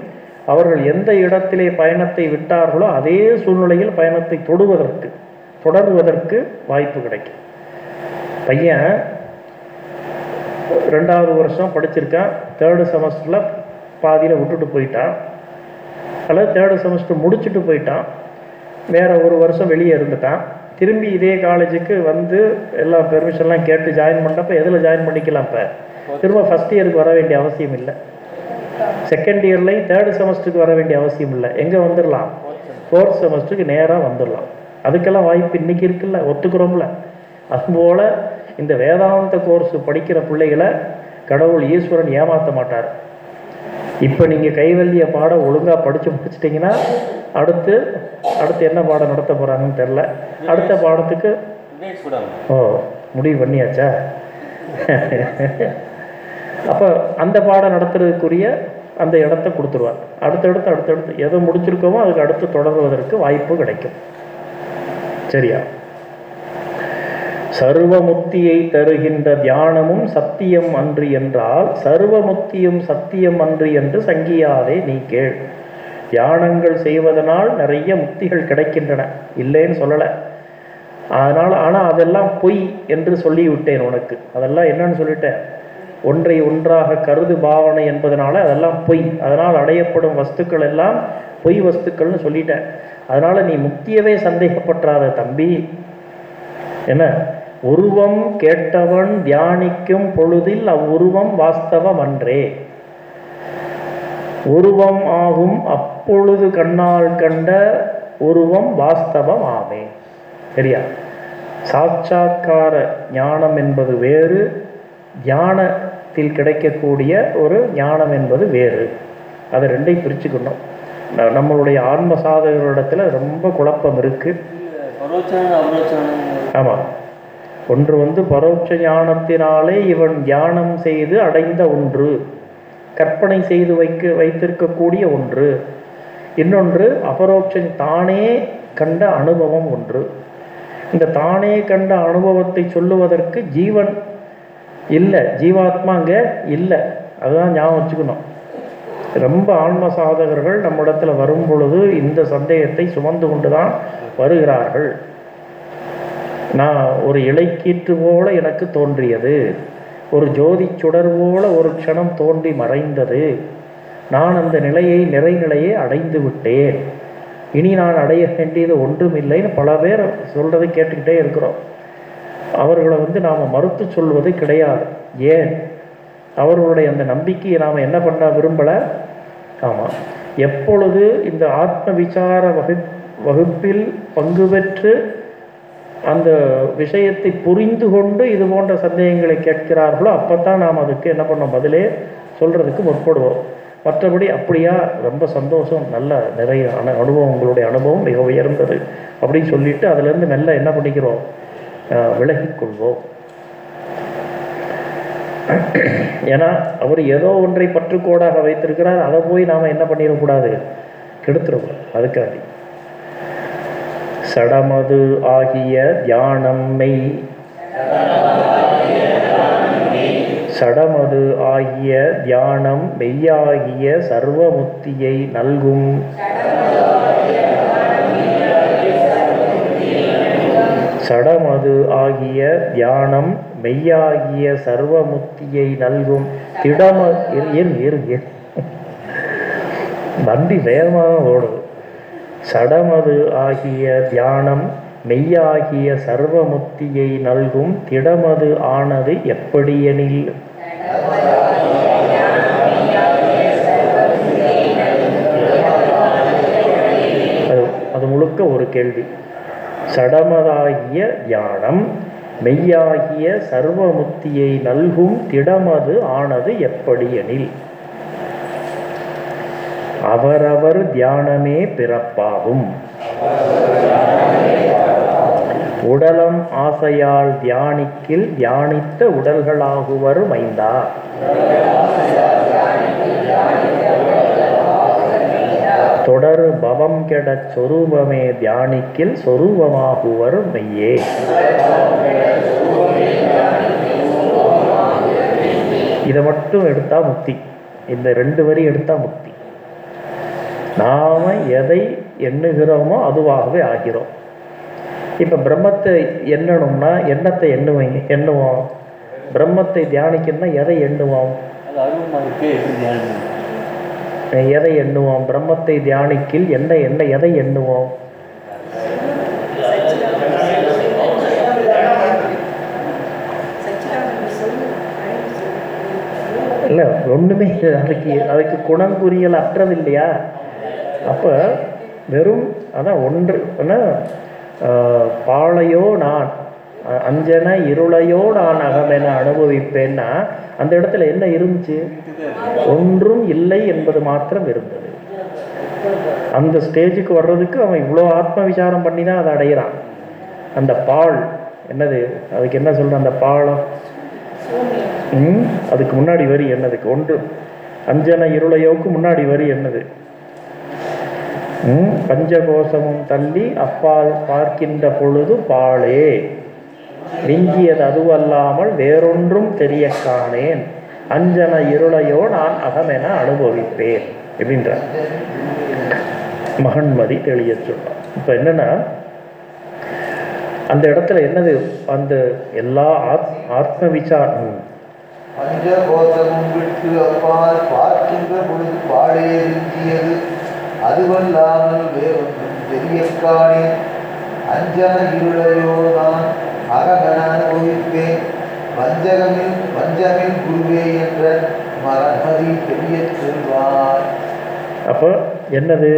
அவர்கள் எந்த இடத்திலே பயணத்தை விட்டார்களோ அதே சூழ்நிலையில் பயணத்தை தொடுவதற்கு தொடர்வதற்கு வாய்ப்பு கிடைக்கும். பையன் ரெண்டாவது வருஷம் படிச்சிருக்கான். தேர்டு செமஸ்டரில் பாதியில் விட்டுட்டு போயிட்டான். அல்லது தேர்டு செமஸ்டர் முடிச்சுட்டு போயிட்டான். வேற ஒரு வருஷம் வெளியே இருந்துட்டான். திரும்பி இதே காலேஜுக்கு வந்து எல்லா பெர்மிஷன்லாம் கேட்டு ஜாயின் பண்ணுறப்ப எதில் ஜாயின் பண்ணிக்கலாம் இப்போ? திரும்ப ஃபஸ்ட் இயருக்கு வர வேண்டிய அவசியம் இல்லை. செகண்ட் இயர்லையும் தேர்டு செமஸ்டருக்கு வர வேண்டிய அவசியம் இல்லை. எங்கே வந்துடலாம்? ஃபோர்த் செமஸ்டருக்கு நேராக வந்துடலாம். அதுக்கெல்லாம் வாய்ப்பு இன்னைக்கு இருக்குல்ல? ஒத்துக்கிறோம்ல. அதுபோல் இந்த வேதாந்த கோர்ஸ் படிக்கிற பிள்ளைகளை கடவுள் ஈஸ்வரன் ஏமாற்ற மாட்டார். இப்போ நீங்கள் கைவல்லிய பாடம் ஒழுங்காக படித்து முடிச்சிட்டிங்கன்னா அடுத்து அடுத்து என்ன பாடம் நடத்த போகிறாங்கன்னு தெரில அடுத்த பாடத்துக்கு ஓ முடிவு பண்ணியாச்சா? அப்போ அந்த பாடம் நடத்துறதுக்குரிய அந்த இடத்த கொடுத்துருவார். அடுத்தடுத்து அடுத்தடுத்து எதை முடிச்சிருக்கோமோ அதுக்கு அடுத்து தொடர்வதற்கு வாய்ப்பு கிடைக்கும். சரியா? சர்வமுக்தியை தருகின்ற தியானமும் சத்தியம் அன்று என்றால் சர்வமுக்தியும் சத்தியம் அன்று என்று சங்கியாதே நீ கேள். தியானங்கள் செய்வதனால் நிறைய முக்திகள் கிடைக்கின்றன. இல்லைன்னு சொல்லலை. அதனால் ஆனால் அதெல்லாம் பொய் என்று சொல்லிவிட்டேன் உனக்கு. அதெல்லாம் என்னன்னு சொல்லிட்டேன். ஒன்றை ஒன்றாக கருது பாவனை என்பதனால அதெல்லாம் பொய். அதனால் அடையப்படும் வஸ்துக்கள் எல்லாம் பொய் வஸ்துக்கள்னு சொல்லிட்டேன். அதனால் நீ முக்தியவே சந்தேகப்பற்றாத தம்பி. என்ன? உருவம் கேட்டவன் தியானிக்கும் பொழுதில் அவ்வுருவம் வாஸ்தவம் அன்றே உருவம் ஆகும் அப்பொழுது கண்ணால் கண்ட உருவம் வாஸ்தவம் ஆமே சரியா? சாட்சாத்கார ஞானம் என்பது வேறு தியானத்தில் கிடைக்கக்கூடிய ஒரு ஞானம் என்பது வேறு. அதை ரெண்டையும் பிரிச்சுக்கணும். நம்மளுடைய ஆன்ம சாதகர்களிடத்துல ரொம்ப குழப்பம் இருக்கு. பரோட்சான அபரோச்சானம் ஆமாம் ஒன்று வந்து பரோட்ச ஞானத்தினாலே இவன் தியானம் செய்து அடைந்த ஒன்று கற்பனை செய்து வைக்க வைத்திருக்கக்கூடிய ஒன்று. இன்னொன்று அபரோட்சம் தானே கண்ட அனுபவம் ஒன்று. இந்த தானே கண்ட அனுபவத்தை சொல்லுவதற்கு ஜீவன் இல்லை ஜீவாத்மா அங்கே இல்லை. அதுதான் ஞாபகம் வச்சுக்கணும். ரொம்ப ஆன்ம சாதகர்கள் நம்மிடத்தில் வரும் பொழுது இந்த சந்தேகத்தை சுமந்து கொண்டு தான் வருகிறார்கள். நான் ஒரு இலைக்கீற்று போல எனக்கு தோன்றியது. ஒரு ஜோதி சுடர் போல ஒரு க்ஷணம் தோன்றி மறைந்தது. நான் அந்த நிலையை நிறைநிலையை அடைந்து விட்டேன். இனி நான் அடைய வேண்டியது ஒன்றும் இல்லைன்னு பல பேர் சொல்றதை கேட்டுக்கிட்டே இருக்கிறோம். அவர்களை வந்து நாம் மறுத்து சொல்வது கிடையாது. ஏன்? அவர்களுடைய அந்த நம்பிக்கையை நாம் என்ன பண்ண விரும்பலை? ஆமாம் எப்பொழுது இந்த ஆத்ம விசார வகு வகுப்பில் பங்கு பெற்று அந்த விஷயத்தை புரிந்து கொண்டு இது போன்ற சந்தேகங்களை கேட்கிறார்களோ அப்பதான் நாம் அதுக்கு என்ன பண்ணோம்? பதிலே சொல்கிறதுக்கு முற்படுவோம். மற்றபடி அப்படியா? ரொம்ப சந்தோஷம். நல்ல நிறைய அனு அனுபவம் உங்களுடைய அனுபவம் மிக உயர்ந்தது. அப்படின்னு சொல்லிட்டு அதுலேருந்து மெல்ல என்ன பண்ணிக்கிறோம்? விலகிக்கொள்வோம் ஏன்னா அவர் ஏதோ ஒன்றை பற்றுக்கோடாக வைத்திருக்கிறார். அதை போய் நாம் என்ன பண்ணிடக்கூடாது கெடுத்துடக்கூடாது அதுக்காண்டி. சடமது ஆகிய தியானம் மெய். சடமது ஆகிய தியானம் மெய்யாகிய சர்வமுத்தியை நல்கும். சடமது ஆகிய தியானம் மெய்யாகிய சர்வமுத்தியை நல்கும். திடம இரு இரு இரு. வண்டி வேகமாக ஓடுது. சடமது ஆகிய தியானம் மெய்யாகிய சர்வமுத்தியை நல்கும் திடமது ஆனது எப்படியெனில்? அது அது முழுக்க ஒரு கேள்வி. சடமதாகிய தியானம் மெய்யாகிய சர்வமுத்தியை நல்கும் திடமது ஆனது எப்படியெனில்? அவரவர் தியானமே பிறப்பாகும். உடலம் ஆசையால் தியானிக்கில் தியானித்த உடல்களாகுவரும் மைந்தா. தொடரு பவம் கெடச் சொரூபமே தியானிக்கில் சொரூபமாகுவர் மெய்யே இதை மட்டும் எடுத்தா முக்தி. இந்த ரெண்டு வரி எடுத்தா முக்தி. நாம எதை எண்ணுகிறோமோ அதுவாகவே ஆகிறோம். இப்ப பிரம்மத்தை எண்ணணும்னா எண்ணத்தை எண்ணுவீங்க எண்ணுவோம். பிரம்மத்தை தியானிக்கணும்னா எதை எண்ணுவோம்? எதை எண்ணுவோம்? பிரம்மத்தை தியானிக்கில் என்ன என்ன எதை எண்ணுவோம்? இல்லை ஒன்றுமே. அதுக்கு அதுக்கு குணங்குறியல் அற்றது இல்லையா அப்போ வெறும் அதான் ஒன்று ஆனால் பாழையோ நான் அஞ்சன இருளையோ நான் அகமென அனுபவிப்பேன்னா அந்த இடத்துல என்ன இருந்துச்சு? ஒன்றும் இல்லை என்பது மாத்திரம் இருந்தது. அந்த ஸ்டேஜுக்கு வர்றதுக்கு அவன் இவ்வளோ ஆத்ம விசாரம் பண்ணி தான் அதை அடையிறான் அந்த பால் என்னது? அதுக்கு என்ன சொல்கிறான் அந்த பாலம்? ம் அதுக்கு முன்னாடி வரி என்னதுக்கு? ஒன்று. அஞ்சன இருளையோவுக்கு முன்னாடி வரி என்னது? பஞ்சகோஷமும் தள்ளி அப்பால் பார்க்கின்ற பொழுது பாளே விஞ்சியது அதுவல்லாமல் வேறொன்றும் தெரிய காணேன். அஞ்சன இருளையோ நான் அகமென அனுபவிப்பேன் அப்படின்ற மகன்மதி தெளிய சொல்றான் இப்போ என்னன்னா அந்த இடத்துல என்னது? அந்த எல்லா ஆத் ஆத்ம விசாரம் பஞ்சகோஷமும் விட்டு அப்பால் பார்க்கின்ற பொழுது பாடே விஞ்சியது. அதுவல்லாமல் வேறொன்றும் தெரியக்கானே அஞ்சன இருளையோ நான் அகமென அனுபவிப்பேன் வஞ்சகமின் வஞ்சமின் குருவே என்ற மரமதி பெரிய சொல்வான் அப்போ என்னது?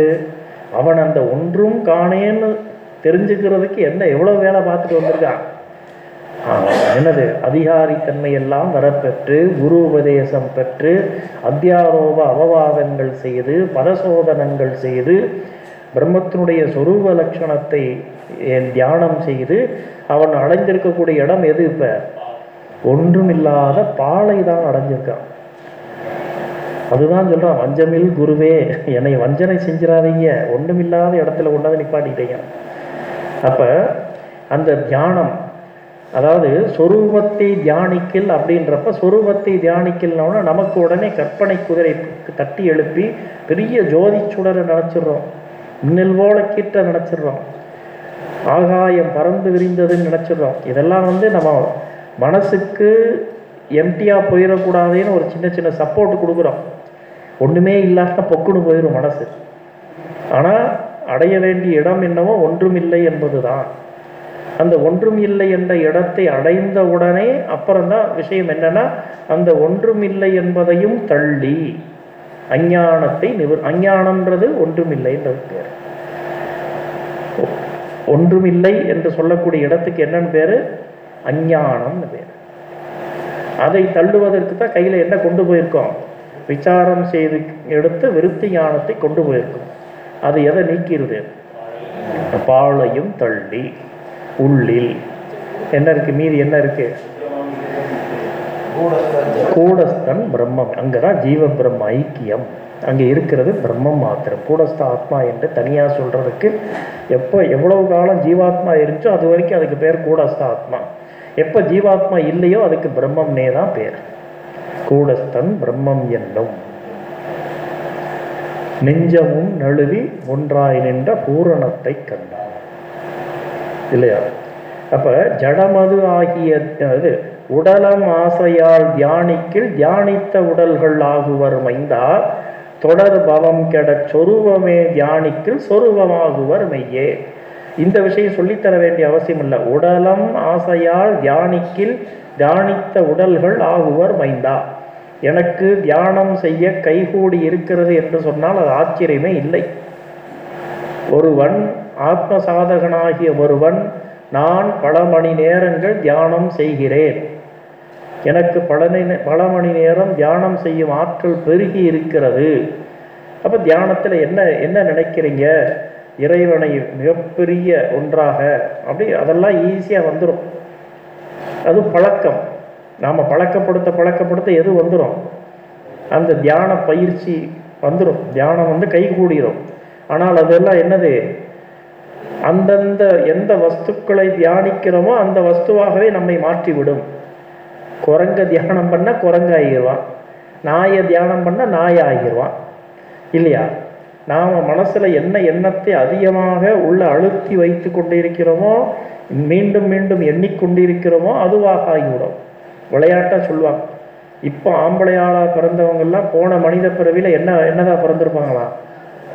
அவன் அந்த ஒன்றும் காணேன்னு தெரிஞ்சுக்கிறதுக்கு என்ன எவ்வளோ வேலை பார்த்துட்டு வந்திருக்கான்? ஆ, என்னது அதிகாரித்தன்மை எல்லாம் வரப்பெற்று குரு உபதேசம் பெற்று அத்தியாரோப அவவாதங்கள் செய்து பரசோதனங்கள் செய்து பிரம்மத்தினுடைய சொரூப லட்சணத்தை என் தியானம் செய்து அவன் அடைஞ்சிருக்கக்கூடிய இடம் எது இப்ப? ஒன்றுமில்லாத பாலை தான் அடைஞ்சிருக்கான். அதுதான் சொல்றான் வஞ்சமில் குருவே என்னை வஞ்சனை செஞ்சிடாதீங்க ஒன்றுமில்லாத இடத்துல கொண்டாந்து நிப்பாட்டிட்டீங்க. அப்ப அந்த தியானம் அதாவது சொரூபத்தை தியானிக்கல் அப்படின்றப்ப சொரூபத்தை தியானிக்கல்னோட நமக்கு உடனே கற்பனை குதிரை தட்டி எழுப்பி பெரிய ஜோதி சுடரை நினச்சிடுறோம். மின்னல் போல கீட்ட நினச்சிடுறோம். ஆகாயம் பறந்து விரிந்ததுன்னு நினச்சிடுறோம். இதெல்லாம் வந்து நம்ம மனசுக்கு எம்டியாக போயிடக்கூடாதுன்னு ஒரு சின்ன சின்ன சப்போர்ட் கொடுக்குறோம். ஒன்றுமே இல்லாத பொக்குன்னு போயிடும் மனசு. ஆனால் அடைய வேண்டிய இடம் என்னவோ ஒன்றுமில்லை என்பதுதான். அந்த ஒன்றும் இல்லை என்ற இடத்தை அடைந்த உடனே அப்புறம்தான் விஷயம் என்னன்னா அந்த ஒன்றும் இல்லை என்பதையும் தள்ளி அஞ்ஞானத்தை நிவர் அஞ்ஞானம்ன்றது ஒன்றுமில்லைன்றது பேர். ஒன்றும் ஒன்றுமில்லை என்று சொல்லக்கூடிய இடத்துக்கு என்னன்னு பேரு? அஞ்ஞானம்னு பேர். அதை தள்ளுவதற்கு தான் கையில் என்ன கொண்டு போயிருக்கோம்? விசாரம் செய்து எடுத்து விருத்தி ஞானத்தை கொண்டு போயிருக்கோம். அது எதை நீக்கிறது பாலையும் தள்ளி. உள்ளில். என்ன இருக்கு? மீதி என்ன இருக்கு? கூடஸ்தன் பிரம்மம். அங்கதான் ஜீவ பிரம்ம ஐக்கியம். அங்கே இருக்கிறது பிரம்மம் மாத்திரம். கூடஸ்த ஆத்மா என்று தனியாக சொல்றதுக்கு எப்போ எவ்வளவு காலம் ஜீவாத்மா இருந்துச்சோ அது வரைக்கும் அதுக்கு பேர் கூடஸ்த ஆத்மா. எப்போ ஜீவாத்மா இல்லையோ அதுக்கு பிரம்மம்னே தான் பேர். கூடஸ்தன் பிரம்மம் என்னும். நெஞ்சமும் நழுவி ஒன்றாய் நின்ற பூரணத்தை கண்ட இல்லையா? அப்போ ஜடமது ஆகிய அது உடலம் ஆசையால் தியானிக்கில் தியானித்த உடல்கள் ஆகுவர் மைந்தா தொடர் பவம் கெடச் சொருவமே தியானிக்கில் சொருபமாகுவர் மெய்யே இந்த விஷயம் சொல்லித்தர வேண்டிய அவசியம் இல்லை. உடலம் ஆசையால் தியானிக்கில் தியானித்த உடல்கள் ஆகுவர் மைந்தா. எனக்கு தியானம் செய்ய கைகூடி இருக்கிறது என்று சொன்னால் அது ஆச்சரியமே இல்லை. ஒருவன் ஆத்ம சாதகனாகிய ஒருவன் நான் பல மணி நேரங்கள் தியானம் செய்கிறேன். எனக்கு பல பல மணி நேரம் தியானம் செய்யும் ஆற்றல் பெருகி இருக்கிறது. அப்போ தியானத்தில் என்ன என்ன நினைக்கிறீங்க? இறைவனை மிகப்பெரிய ஒன்றாக அப்படி அதெல்லாம் ஈஸியாக வந்துடும் அது பழக்கம். நாம் பழக்கப்படுத்த பழக்கப்படுத்த எது வந்துடும் அந்த தியான பயிற்சி வந்துடும் தியானம் வந்து கை கூடிரும். ஆனால் அதெல்லாம் என்னது? அந்தந்த எந்த வஸ்துக்களை தியானிக்கிறோமோ அந்த வஸ்துவாகவே நம்மை மாற்றிவிடும். குரங்க தியானம் பண்ணால் குரங்காகிடுவான் நாயை தியானம் பண்ணால் நாயாகிடுவான் இல்லையா? நாம் மனசில் என்ன எண்ணத்தை அதிகமாக உள்ள அழுத்தி வைத்து கொண்டிருக்கிறோமோ மீண்டும் மீண்டும் எண்ணிக்கொண்டிருக்கிறோமோ அதுவாக ஆகிவிடும். விளையாட்டாக சொல்லுவாங்க. இப்போ ஆம்பளையாளாக பிறந்தவங்கெல்லாம் போன மனித பிறவியில் என்ன என்னதான் பிறந்திருப்பாங்களா?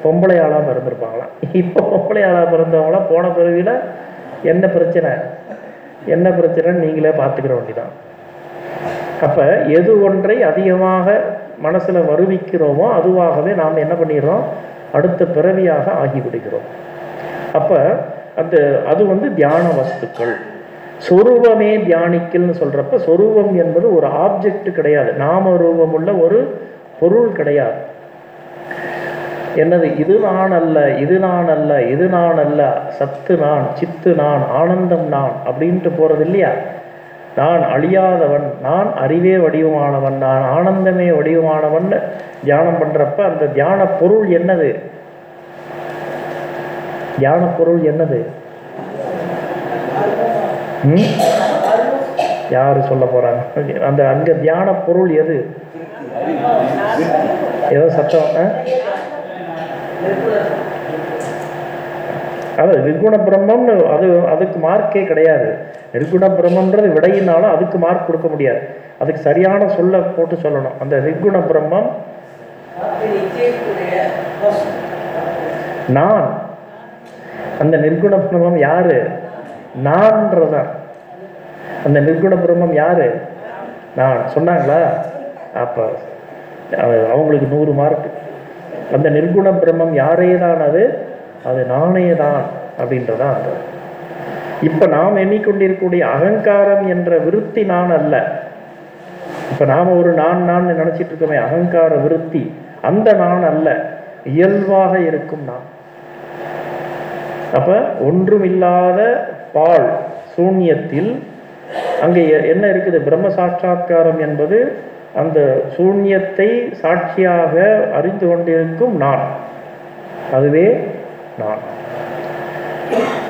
பொம்பளை ஆளாக பிறந்திருப்பாங்களாம் இப்போ பொம்பளை ஆளாக பிறந்தவங்களாம் போன பிறவியில் என்ன பிரச்சனை? என்ன பிரச்சனைன்னு நீங்களே பார்த்துக்கிற வேண்டிதான். அப்போ எது ஒன்றை அதிகமாக மனசில் வருவிக்கிறோமோ அதுவாகவே நாம் என்ன பண்ணிடுறோம்? அடுத்த பிறவியாக ஆகிவிடுகிறோம். அப்போ அந்த அது வந்து தியான வஸ்துக்கள். சொரூபமே தியானிக்கல்னு சொல்கிறப்ப சொரூபம் என்பது ஒரு ஆப்ஜெக்ட் கிடையாது. நாம ரூபம் உள்ள ஒரு பொருள் கிடையாது. என்னது? இது நான் அல்ல இது நான் அல்ல இது நான் அல்ல சத்து நான் சித்து நான் ஆனந்தம் நான் அப்படின்ட்டு போகிறது இல்லையா? நான் அழியாதவன் நான் அறிவே வடிவமானவன் நான் ஆனந்தமே வடிவமானவன் தியானம் பண்ணுறப்ப அந்த தியான பொருள் என்னது? தியான பொருள் என்னது? ம்? யாரு சொல்ல போறாங்க? அந்த அங்க தியான பொருள் எது? ஏதோ சத்தம் அதான் நிர்குண பிரம்மம்னு அது அதுக்கு மார்க்கே கிடையாது. நிர்குண பிரம்மன்றது விடையினாலும் அதுக்கு மார்க் கொடுக்க முடியாது. அதுக்கு சரியான சொல்ல போட்டு சொல்லணும். அந்த நிர்குண பிரம்மம் நான். அந்த நிர்குண பிரம்மம் யாரு? நான்றதான் அந்த நிர்குண பிரம்மம் யாரு? நான். சொன்னாங்களா? அப்ப அவங்களுக்கு நூறு மார்க் அந்த நிர்குண பிரம்மம் யாரே அது அது நானே தான் அப்படின்றதான் அந்த இப்போ நாம் எண்ணிக்கொண்டிருக்கக்கூடிய அகங்காரம் என்ற விருத்தி நான் அல்ல. இப்போ நாம் ஒரு நான் நான் நினச்சிட்டு இருக்கோமே அகங்கார விருத்தி. அந்த நான் அல்ல. இயல்பாக இருக்கும் நான். அப்போ ஒன்றுமில்லாத பால் சூன்யத்தில் அங்கே என்ன இருக்குது? பிரம்ம சாட்சா்காரம் என்பது அந்த சூன்யத்தை சாட்சியாக அறிந்து கொண்டிருக்கும் நான். அதுவே நான்.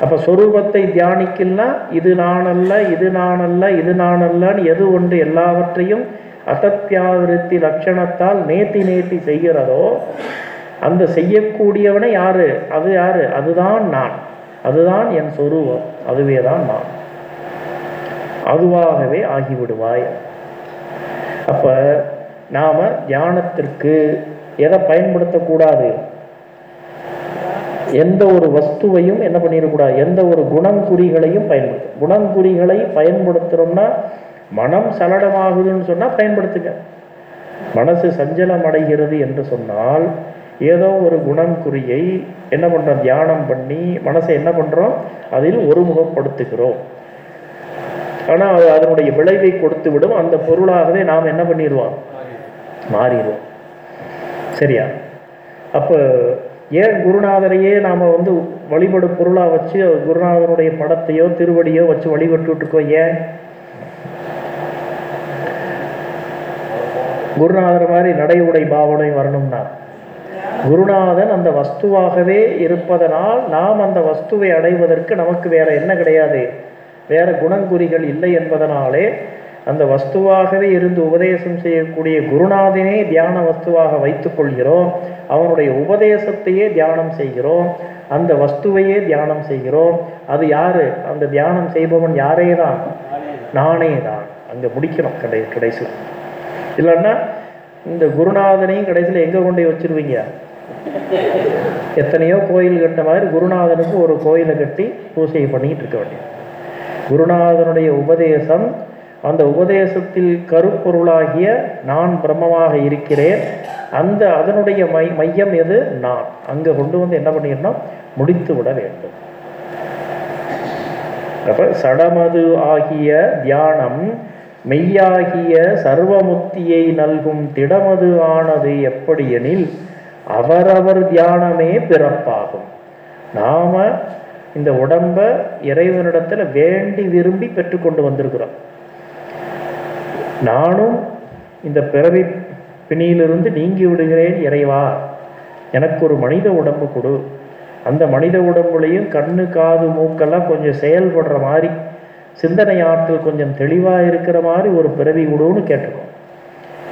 அப்ப சொரூபத்தை தியானிக்கலாம் இது நான் அல்ல இது நான் அல்ல இது நான் அல்லன்னு எது ஒன்று எல்லாவற்றையும் அசத்தியாவிருத்தி லட்சணத்தால் நேத்தி நேத்தி செய்கிறதோ அந்த செய்யக்கூடியவனை யாரு? அது யாரு? அதுதான் நான். அதுதான் என் சொரூபம். அதுவே தான் நான். அதுவாகவே ஆகிவிடுவாய். அப்போ நாம் தியானத்திற்கு எதை பயன்படுத்தக்கூடாது? எந்த ஒரு வஸ்துவையும் என்ன பண்ணிடக்கூடாது? எந்த ஒரு குணங்குறிகளையும் பயன்படுத்த குணங்குறிகளை பயன்படுத்துகிறோம்னா மனம் சலனமாகுதுன்னு சொன்னால் பயன்படுத்துங்க. மனசு சஞ்சலம் அடைகிறது என்று சொன்னால் ஏதோ ஒரு குணங்குறியை என்ன பண்ணுறோம் தியானம் பண்ணி மனசை என்ன பண்ணுறோம் அதில் ஒருமுகப்படுத்துகிறோம். ஆனால் அது அதனுடைய விளைவை கொடுத்து விடும் அந்த பொருளாகவே நாம் என்ன பண்ணிடுவோம் மாறிடுவோம். சரியா? அப்போ ஏன் குருநாதரையே நாம் வந்து வழிபடு பொருளாக வச்சு குருநாதருடைய படத்தையோ திருவடியோ வச்சு வழிபட்டுட்டு இருக்கோம் ஏன்? குருநாதர் மாதிரி நடை உடை பாவனை வரணும்னா குருநாதன் அந்த வஸ்துவாகவே இருப்பதனால் நாம் அந்த வஸ்துவை அடைவதற்கு நமக்கு வேற என்ன கிடையாது? வேற குணங்குறிகள் இல்லை என்பதனாலே அந்த வஸ்துவாகவே இருந்து உபதேசம் செய்யக்கூடிய குருநாதனே தியான வஸ்துவாக வைத்துக் கொள்கிறோம். அவனுடைய உபதேசத்தையே தியானம் செய்கிறோம். அந்த வஸ்துவையே தியானம் செய்கிறோம். அது யாரு? அந்த தியானம் செய்பவன் யாரே தான் நானே தான் அங்க முடிக்கணும் கடை கடைசியில். இல்லைன்னா இந்த குருநாதனையும் கடைசியில் எங்க கொண்டு வச்சிருவீங்க? எத்தனையோ கோயில் கட்ட மாதிரி குருநாதனுக்கு ஒரு கோயிலை கட்டி பூசையை பண்ணிக்கிட்டு இருக்க வேண்டியது. குருநாதனுடைய உபதேசம் அந்த உபதேசத்தில் கருப்பொருளாகிய நான் பிரம்மமாக இருக்கிறேன் அந்த அதனுடைய மை மையம் எது? நான். அங்க கொண்டு வந்து என்ன பண்ணிடணும்? முடித்து விட வேண்டும். அப்ப சடமது ஆகிய தியானம் மெய்யாகிய சர்வமுத்தியை நல்கும் திடமது ஆனது எப்படியெனில் அவரவர் தியானமே பிறப்பாகும். நாம இந்த உடம்ப இறைவனிடத்துல வேண்டி விரும்பி பெற்றுக்கொண்டு வந்திருக்கிறோம். நானும் இந்த பிறவி பிணியிலிருந்து நீங்கி விடுகிறேன் இறைவா. எனக்கு ஒரு மனித உடம்பு கொடு. அந்த மனித உடம்புலையும் கண்ணு காது மூக்கெல்லாம் கொஞ்சம் செயல்படுற மாதிரி சிந்தனை ஆற்றல் கொஞ்சம் தெளிவாக இருக்கிற மாதிரி ஒரு பிறவி விடுன்னு கேட்டிருக்கோம்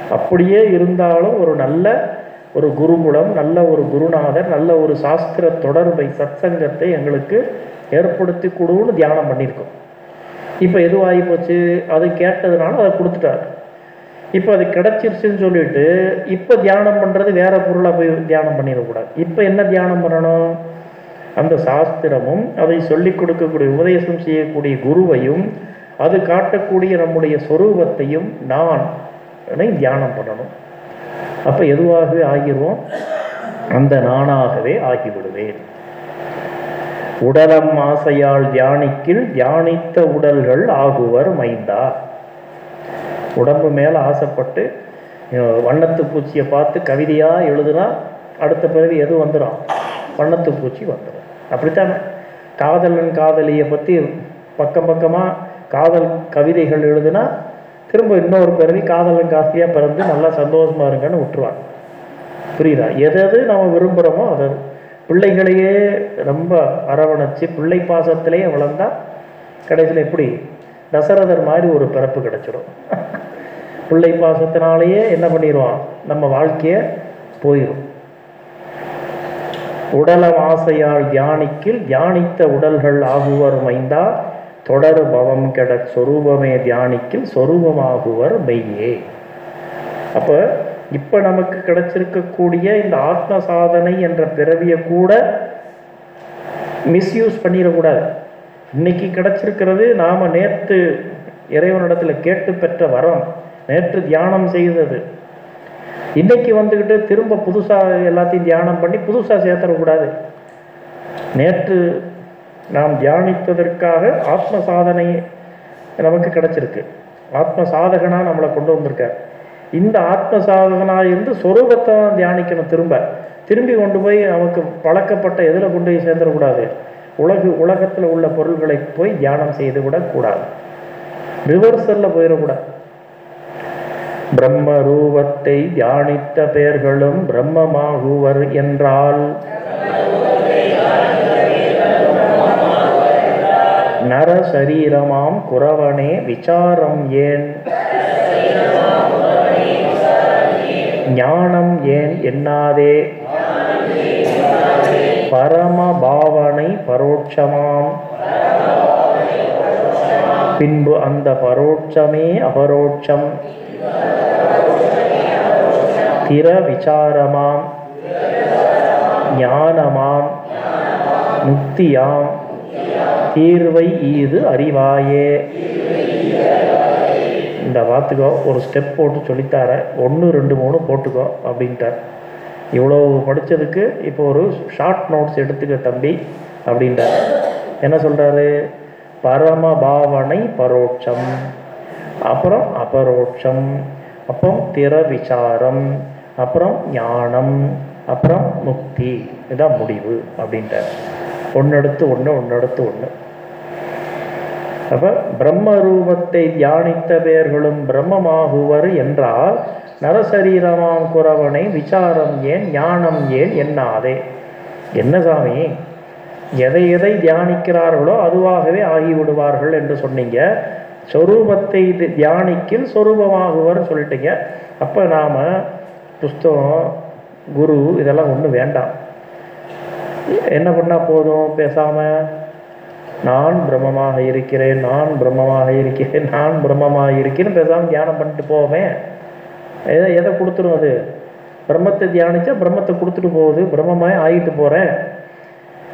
அப்படியே இருந்தாலும் ஒரு நல்ல ஒரு குருகுலம் நல்ல ஒரு குருநாதர் நல்ல ஒரு சாஸ்திர தொடர்பை சத்சங்கத்தை எங்களுக்கு ஏற்படுத்தி கொடுன்னு தியானம் பண்ணியிருக்கோம். இப்போ எதுவாகி போச்சு? அது கேட்டதுனால அதை கொடுத்துட்டாரு. இப்போ அது கிடைச்சிருச்சுன்னு சொல்லிட்டு இப்போ தியானம் பண்ணுறது வேற பொருளாக போய் தியானம் பண்ணிடக்கூடாது. இப்போ என்ன தியானம் பண்ணணும்? அந்த சாஸ்திரமும் அதை சொல்லிக் கொடுக்கக்கூடிய உபதேசம் செய்யக்கூடிய குருவையும் அது காட்டக்கூடிய நம்முடைய சொரூபத்தையும் நான் தியானம் பண்ணணும். அப்போ எதுவாகவே ஆகிடுவோம் அந்த நானாகவே ஆகிவிடுவேன். உடலம் ஆசையால் தியானிக்கில் தியானித்த உடல்கள் ஆகுவர் மைந்தா. உடம்பு மேல ஆசைப்பட்டு வண்ணத்து பூச்சியை பார்த்து கவிதையா எழுதுனா அடுத்த பிறகு எது வந்துடும் வண்ணத்து பூச்சி வந்துடும் அப்படித்தானே? காதலன் காதலியை பத்தி பக்கம் பக்கமா காதல் கவிதைகள் எழுதுனா திரும்ப இன்னொரு பிறவி காதலன் காசியாக பிறந்து நல்லா சந்தோஷமா இருங்கன்னு விட்டுருவாங்க. புரியுதா? எது எது நம்ம விரும்புகிறோமோ அது பிள்ளைகளையே ரொம்ப அரவணைச்சு பிள்ளை பாசத்திலேயே வளர்ந்தா கடைசியில் எப்படி? தசரதர் மாதிரி ஒரு பிறப்பு கிடைச்சிடும். பிள்ளை பாசத்தினாலேயே என்ன பண்ணிடுவான்? நம்ம வாழ்க்கைய போயிடும் உடல ஆசையால் தியானிக்கில் தியானித்த உடல்கள் ஆகுவர் மைந்தா தொடர் பவம் கெட சொரூபமே தியானிக்கில் சொரூபமாகுவர் மெய்யே. அப்போ இப்போ நமக்கு கிடைச்சிருக்கக்கூடிய இந்த ஆத்ம சாதனை என்ற பிறவியை கூட மிஸ்யூஸ் பண்ணிடக்கூடாது. இன்னைக்கு கிடைச்சிருக்கிறது நாம் நேற்று இறைவனிடத்தில் கேட்டு பெற்ற வரம் நேற்று தியானம் செய்தது. இன்னைக்கு வந்துக்கிட்டு திரும்ப புதுசாக எல்லாத்தையும் தியானம் பண்ணி புதுசாக சேர்த்துடக்கூடாது. நேற்று நாம் தியானித்ததற்காக ஆத்ம சாதனை நமக்கு கிடைச்சிருக்கு. ஆத்ம சாதகனா நம்மளை கொண்டு வந்திருக்கார். இந்த ஆத்ம சாதகனாக இருந்து சொரூபத்தை தான் தியானிக்கணும் திரும்ப. திரும்பி கொண்டு போய் நமக்கு பழக்கப்பட்ட எதில் கொண்டு போய் சேர்ந்துடக்கூடாது? உலகு உலகத்தில் உள்ள பொருள்களை போய் தியானம் செய்து விடக்கூடாது. ரிவர்சலில் போயிடக்கூடாது. பிரம்ம ரூபத்தை தியானித்த பெயர்களும் பிரம்மமாகுவர் என்றால் நர சரீரமாம் குறவனே விசாரம் ஏன்? ஞானம் ஏன் எண்ணாதே? பரம பாவனை பரோட்சமாம். பின்பு அந்த பரோட்சமே அபரோட்சம். திற விசாரமாம் ஞானமாம். முக்தியாம். தீர்வை ஈது அறிவாயே. இந்த வாத்துக்கோ ஒரு ஸ்டெப் போட்டு சொல்லித்தார. ஒன்று ரெண்டு மூணு போட்டுக்கோ அப்படின்ட்டார். இவ்வளோ படித்ததுக்கு இப்போ ஒரு ஷார்ட் நோட்ஸ் எடுத்துக்க தம்பி அப்படின்ட்டார். என்ன சொல்கிறாரு பரம பாவனை பரோட்சம். அப்புறம் அபரோட்சம். அப்புறம் திற விசாரம் அப்புறம் ஞானம். அப்புறம் முக்தி. இதான் முடிவு அப்படின்ட்டார். ஒன்னெடுத்து ஒன்று ஒன்னெடுத்து ஒன்று அப்போ பிரம்ம ரூபத்தை தியானித்த பெயர்களும் பிரம்மமாகுவர் என்றால் நரசரீரமாம் குறவனை விசாரம் ஏன் ஞானம் ஏன் எண்ணாதே? என்ன சாமி? எதை எதை தியானிக்கிறார்களோ அதுவாகவே ஆகிவிடுவார்கள் என்று சொன்னீங்க. சொரூபத்தை தி- தியானிக்கில் சொரூபமாகுவர் சொல்லிட்டீங்க. அப்போ நாம் புஸ்தகம் குரு இதெல்லாம் ஒன்றும் வேண்டாம். என்ன பண்ணால் போதும்? பேசாமல் நான் பிரம்மமாக இருக்கிறேன் நான் பிரம்மமாக இருக்கிறேன் நான் பிரம்மமாக இருக்கேன்னு பேசாமல் தியானம் பண்ணிட்டு போவே எதை எதை கொடுத்துரும் அது? பிரம்மத்தை தியானிச்சா பிரம்மத்தை கொடுத்துட்டு போகுது பிரம்மமாக ஆகிட்டு போகிறேன்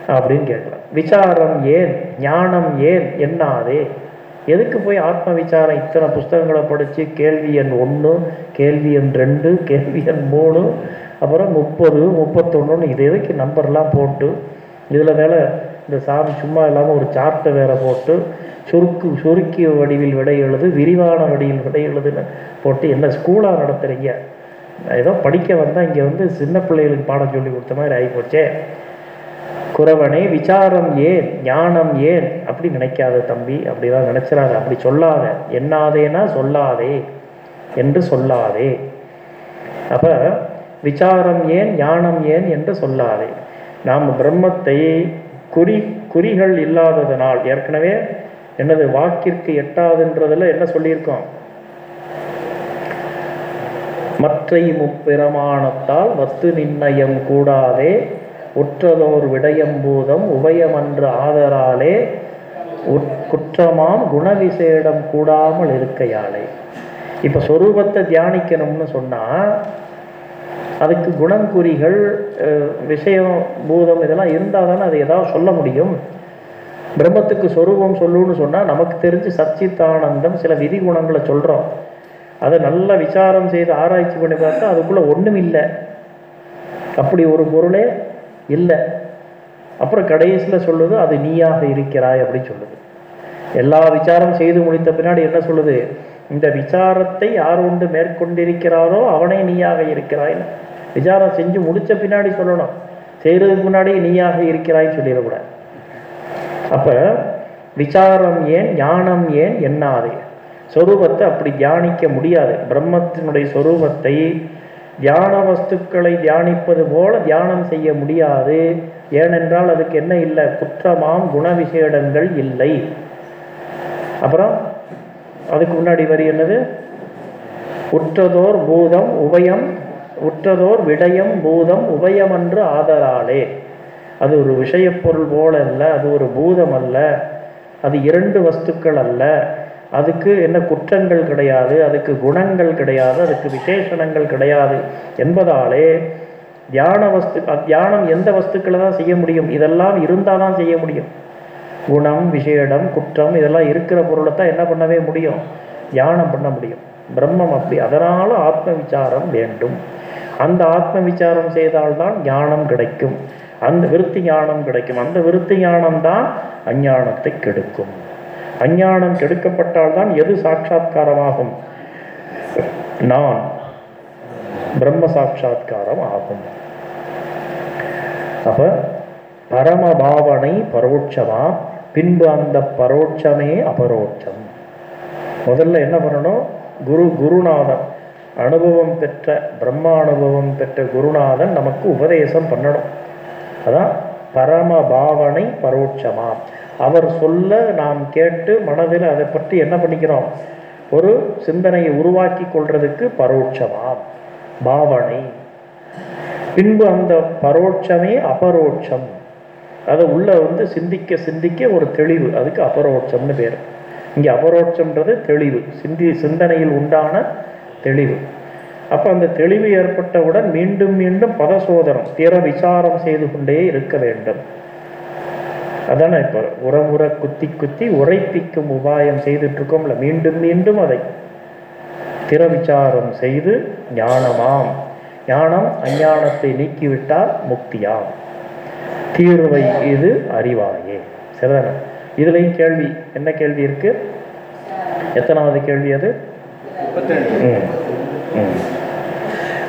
அப்படின்னு கேட்கலாம். விசாரம் ஏன்? ஞானம் ஏன்? என்னாதே? எதுக்கு போய் ஆத்ம விசாரம்? இத்தனை புஸ்தகங்களை படித்து கேள்வி எண் ஒன்று கேள்வி எண் ரெண்டு கேள்வி எண் மூணு அப்புறம் முப்பது முப்பத்தொன்றுன்னு இது எதுக்கு நம்பர்லாம் போட்டு இதில் வேலை இந்த சாமி சும்மா இல்லாமல் ஒரு சார்ட்டை வேற போட்டு சுருக்கு சுருக்கிய வடிவில் விடை எழுது விரிவான வடிவில் விடை எழுதுன்னு போட்டு என்ன ஸ்கூலாக நடத்துகிறீங்க ஏதோ படிக்க வந்தால் இங்கே வந்து சின்ன பிள்ளைகளுக்கு பாடம் சொல்லி கொடுத்த மாதிரி ஆகிப்போச்சே குறவனே விசாரம் ஏன் ஞானம் ஏன்? அப்படி நினைக்காத தம்பி அப்படிதான் நினச்சிடாத அப்படி சொல்லாத. எண்ணாதேனா சொல்லாதே என்று சொல்லாதே. அப்போ விசாரம் ஏன் ஞானம் ஏன் என்று சொல்லாதே. நாம் பிரம்மத்தை குறி குறிகள் இல்லாததனால் ஏற்கனவே என்னது வாக்கிற்கு எட்டாதுன்றதுல என்ன சொல்லியிருக்கோம்? மற்றை முப்பிரமாணத்தால் வத்து நிர்ணயம் கூடாதே உற்றதோர் விடயம்பூதம் உபயமன்று ஆதராலே உட்- குற்றமாம் குணவிசேடம் கூடாமல் இருக்கையாலே. இப்போ சொரூபத்தை தியானிக்கணும்னு சொன்னால் அதுக்கு குணங்குறிகள் விஷயம் பூதம் இதெல்லாம் இருந்தால் தானே அது ஏதாவது சொல்ல முடியும்? பிரம்மத்துக்கு சொரூபம் சொல்லுன்னு சொன்னால் நமக்கு தெரிஞ்சு சச்சித்தானந்தம் சில விதி குணங்களை சொல்கிறோம் அதை நல்லா விசாரம் செய்து ஆராய்ச்சி பண்ணி பார்த்தா அதுக்குள்ளே ஒன்றும் இல்லை. அப்படி ஒரு பொருளே இல்லை. அப்புறம் கடைசியில் சொல்லுது அது நீயாக இருக்கிறாய் அப்படின்னு சொல்லுது. எல்லா விசாரம் செய்து முடித்த பின்னாடி என்ன சொல்லுது? இந்த விசாரத்தை யார் ஒன்று மேற்கொண்டிருக்கிறாரோ அவனே நீயாக இருக்கிறாய்ன்னு விசாரம் செஞ்சு முடிச்ச பின்னாடி சொல்லணும். செய்கிறதுக்கு முன்னாடி நீயாக இருக்கிறாய்ன்னு சொல்லிடக்கூடாது. அப்ப விசாரம் ஏன் ஞானம் ஏன் எண்ணாது? சொரூபத்தை அப்படி தியானிக்க முடியாது. பிரம்மத்தினுடைய சொரூபத்தை தியான வஸ்துக்களை தியானிப்பது போல தியானம் செய்ய முடியாது. ஏனென்றால் அதுக்கு என்ன இல்லை? குற்றமாம் குணவிசேடங்கள் இல்லை. அப்புறம் அதுக்கு முன்னாடி வரி என்னது? உற்றதோர் பூதம் உபயம் உற்றதோர் விடயம் பூதம் உபயம் என்று ஆதராலே அது ஒரு விஷயப்பொருள் போல அல்ல அது ஒரு பூதம் அல்ல அது இரண்டு வஸ்துக்கள் அல்ல. அதுக்கு என்ன குற்றங்கள் கிடையாது அதுக்கு குணங்கள் கிடையாது அதுக்கு விசேஷணங்கள் கிடையாது என்பதாலே தியான வஸ்து தியானம் எந்த வஸ்துக்களை தான் செய்ய முடியும்? இதெல்லாம் இருந்தால் தான் செய்ய முடியும். குணம் விஷேடம் குற்றம் இதெல்லாம் இருக்கிற பொருளை தான் என்ன பண்ணவே முடியும்? தியானம் பண்ண முடியும். பிரம்மம் அப்படி. அதனால் ஆத்ம விசாரம் வேண்டும். அந்த ஆத்ம விசாரம் செய்தால்தான் ஞானம் கிடைக்கும். அந்த விருத்தி ஞானம் கிடைக்கும். அந்த விருத்தி ஞானம் தான் அஞ்ஞானத்தை கெடுக்கும். அஞ்ஞானம் கெடுக்கப்பட்டால்தான் எது சாட்சா்காரமாகும் நான். பிரம்ம சாட்சா்காரம் ஆகும். அப்ப பரமபாவனை பரோட்சமா பின்பு அந்த பரோட்சமே அபரோட்சம். முதல்ல என்ன பண்ணணும்? குரு குருநாதன். அனுபவம் பெற்ற பிரம்ம அனுபவம் பெற்ற குருநாதன் நமக்கு உபதேசம் பண்ணணும். அதான் பரம பாவனை பரோட்சமா. அவர் சொல்ல நாம் கேட்டு மனதில் அதை பற்றி என்ன பண்ணிக்கிறோம்? ஒரு சிந்தனையை உருவாக்கி கொள்றதுக்கு பரோட்சமா. பாவனை. பின்பு அந்த பரோட்சமே அபரோட்சம். அதை உள்ளே வந்து சிந்திக்க சிந்திக்க ஒரு தெளிவு. அதுக்கு அபரோட்சம்னு பேர். இங்கே அபரோட்சம்ன்றது தெளிவு. சிந்தி சிந்தனையில் உண்டான தெளிவு. அப்போ அந்த தெளிவு ஏற்பட்டவுடன் மீண்டும் மீண்டும் பதசோதனம் திற விசாரம் செய்து கொண்டே இருக்க வேண்டும். அதானே இப்போ உரமுற குத்தி குத்தி உரைப்பிக்கும் உபாயம் செய்துட்டு இருக்கோம்ல மீண்டும் மீண்டும் அதை திற விசாரம் செய்து ஞானமாம். ஞானம் அஞ்ஞானத்தை நீக்கிவிட்டால் முக்தியாம். தீர்வை இது அறிவாயே. சரிதானே இதுலையும் கேள்வி என்ன கேள்வி இருக்கு? எத்தனாவது கேள்வி அது.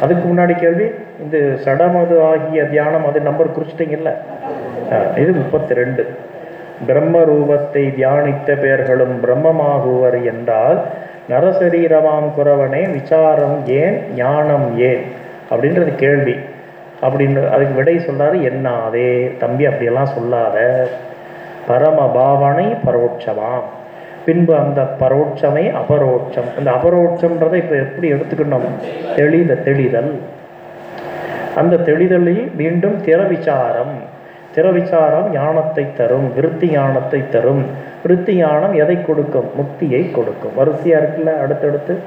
அதுக்கு முன்னாடி கேள்வி இந்த சடமது ஆகிய தியானம் அது நம்பர் குறிச்சிட்டிங்கல்ல? இது முப்பத்தி ரெண்டு. பிரம்ம ரூபத்தை தியானித்த பேர்களும் பிரம்மமாகுவர் என்றால் நரசரீரமாம் குறவனே விசாரம் ஏன் ஞானம் ஏன்? அப்படின்றது கேள்வி. அப்படின்னு அதுக்கு விடை சொல்றாரு என்னாதே தம்பி அப்படியெல்லாம் சொல்லாத. பரம பாவனை பரோட்சமாம். பின்பு அந்த பரோட்சமை அபரோட்சம். அந்த அபரோட்சம்ன்றதை இப்போ எப்படி எடுத்துக்கணும்? தெளித தெளிதல். அந்த தெளிதலில் மீண்டும் திற விசாரம். ஞானத்தை தரும் விருத்தி ஞானத்தை தரும். விருத்தி ஞானம் எதை கொடுக்கும்? முக்தியை கொடுக்கும். வரிசையாக இருக்குல்ல அடுத்தடுத்து?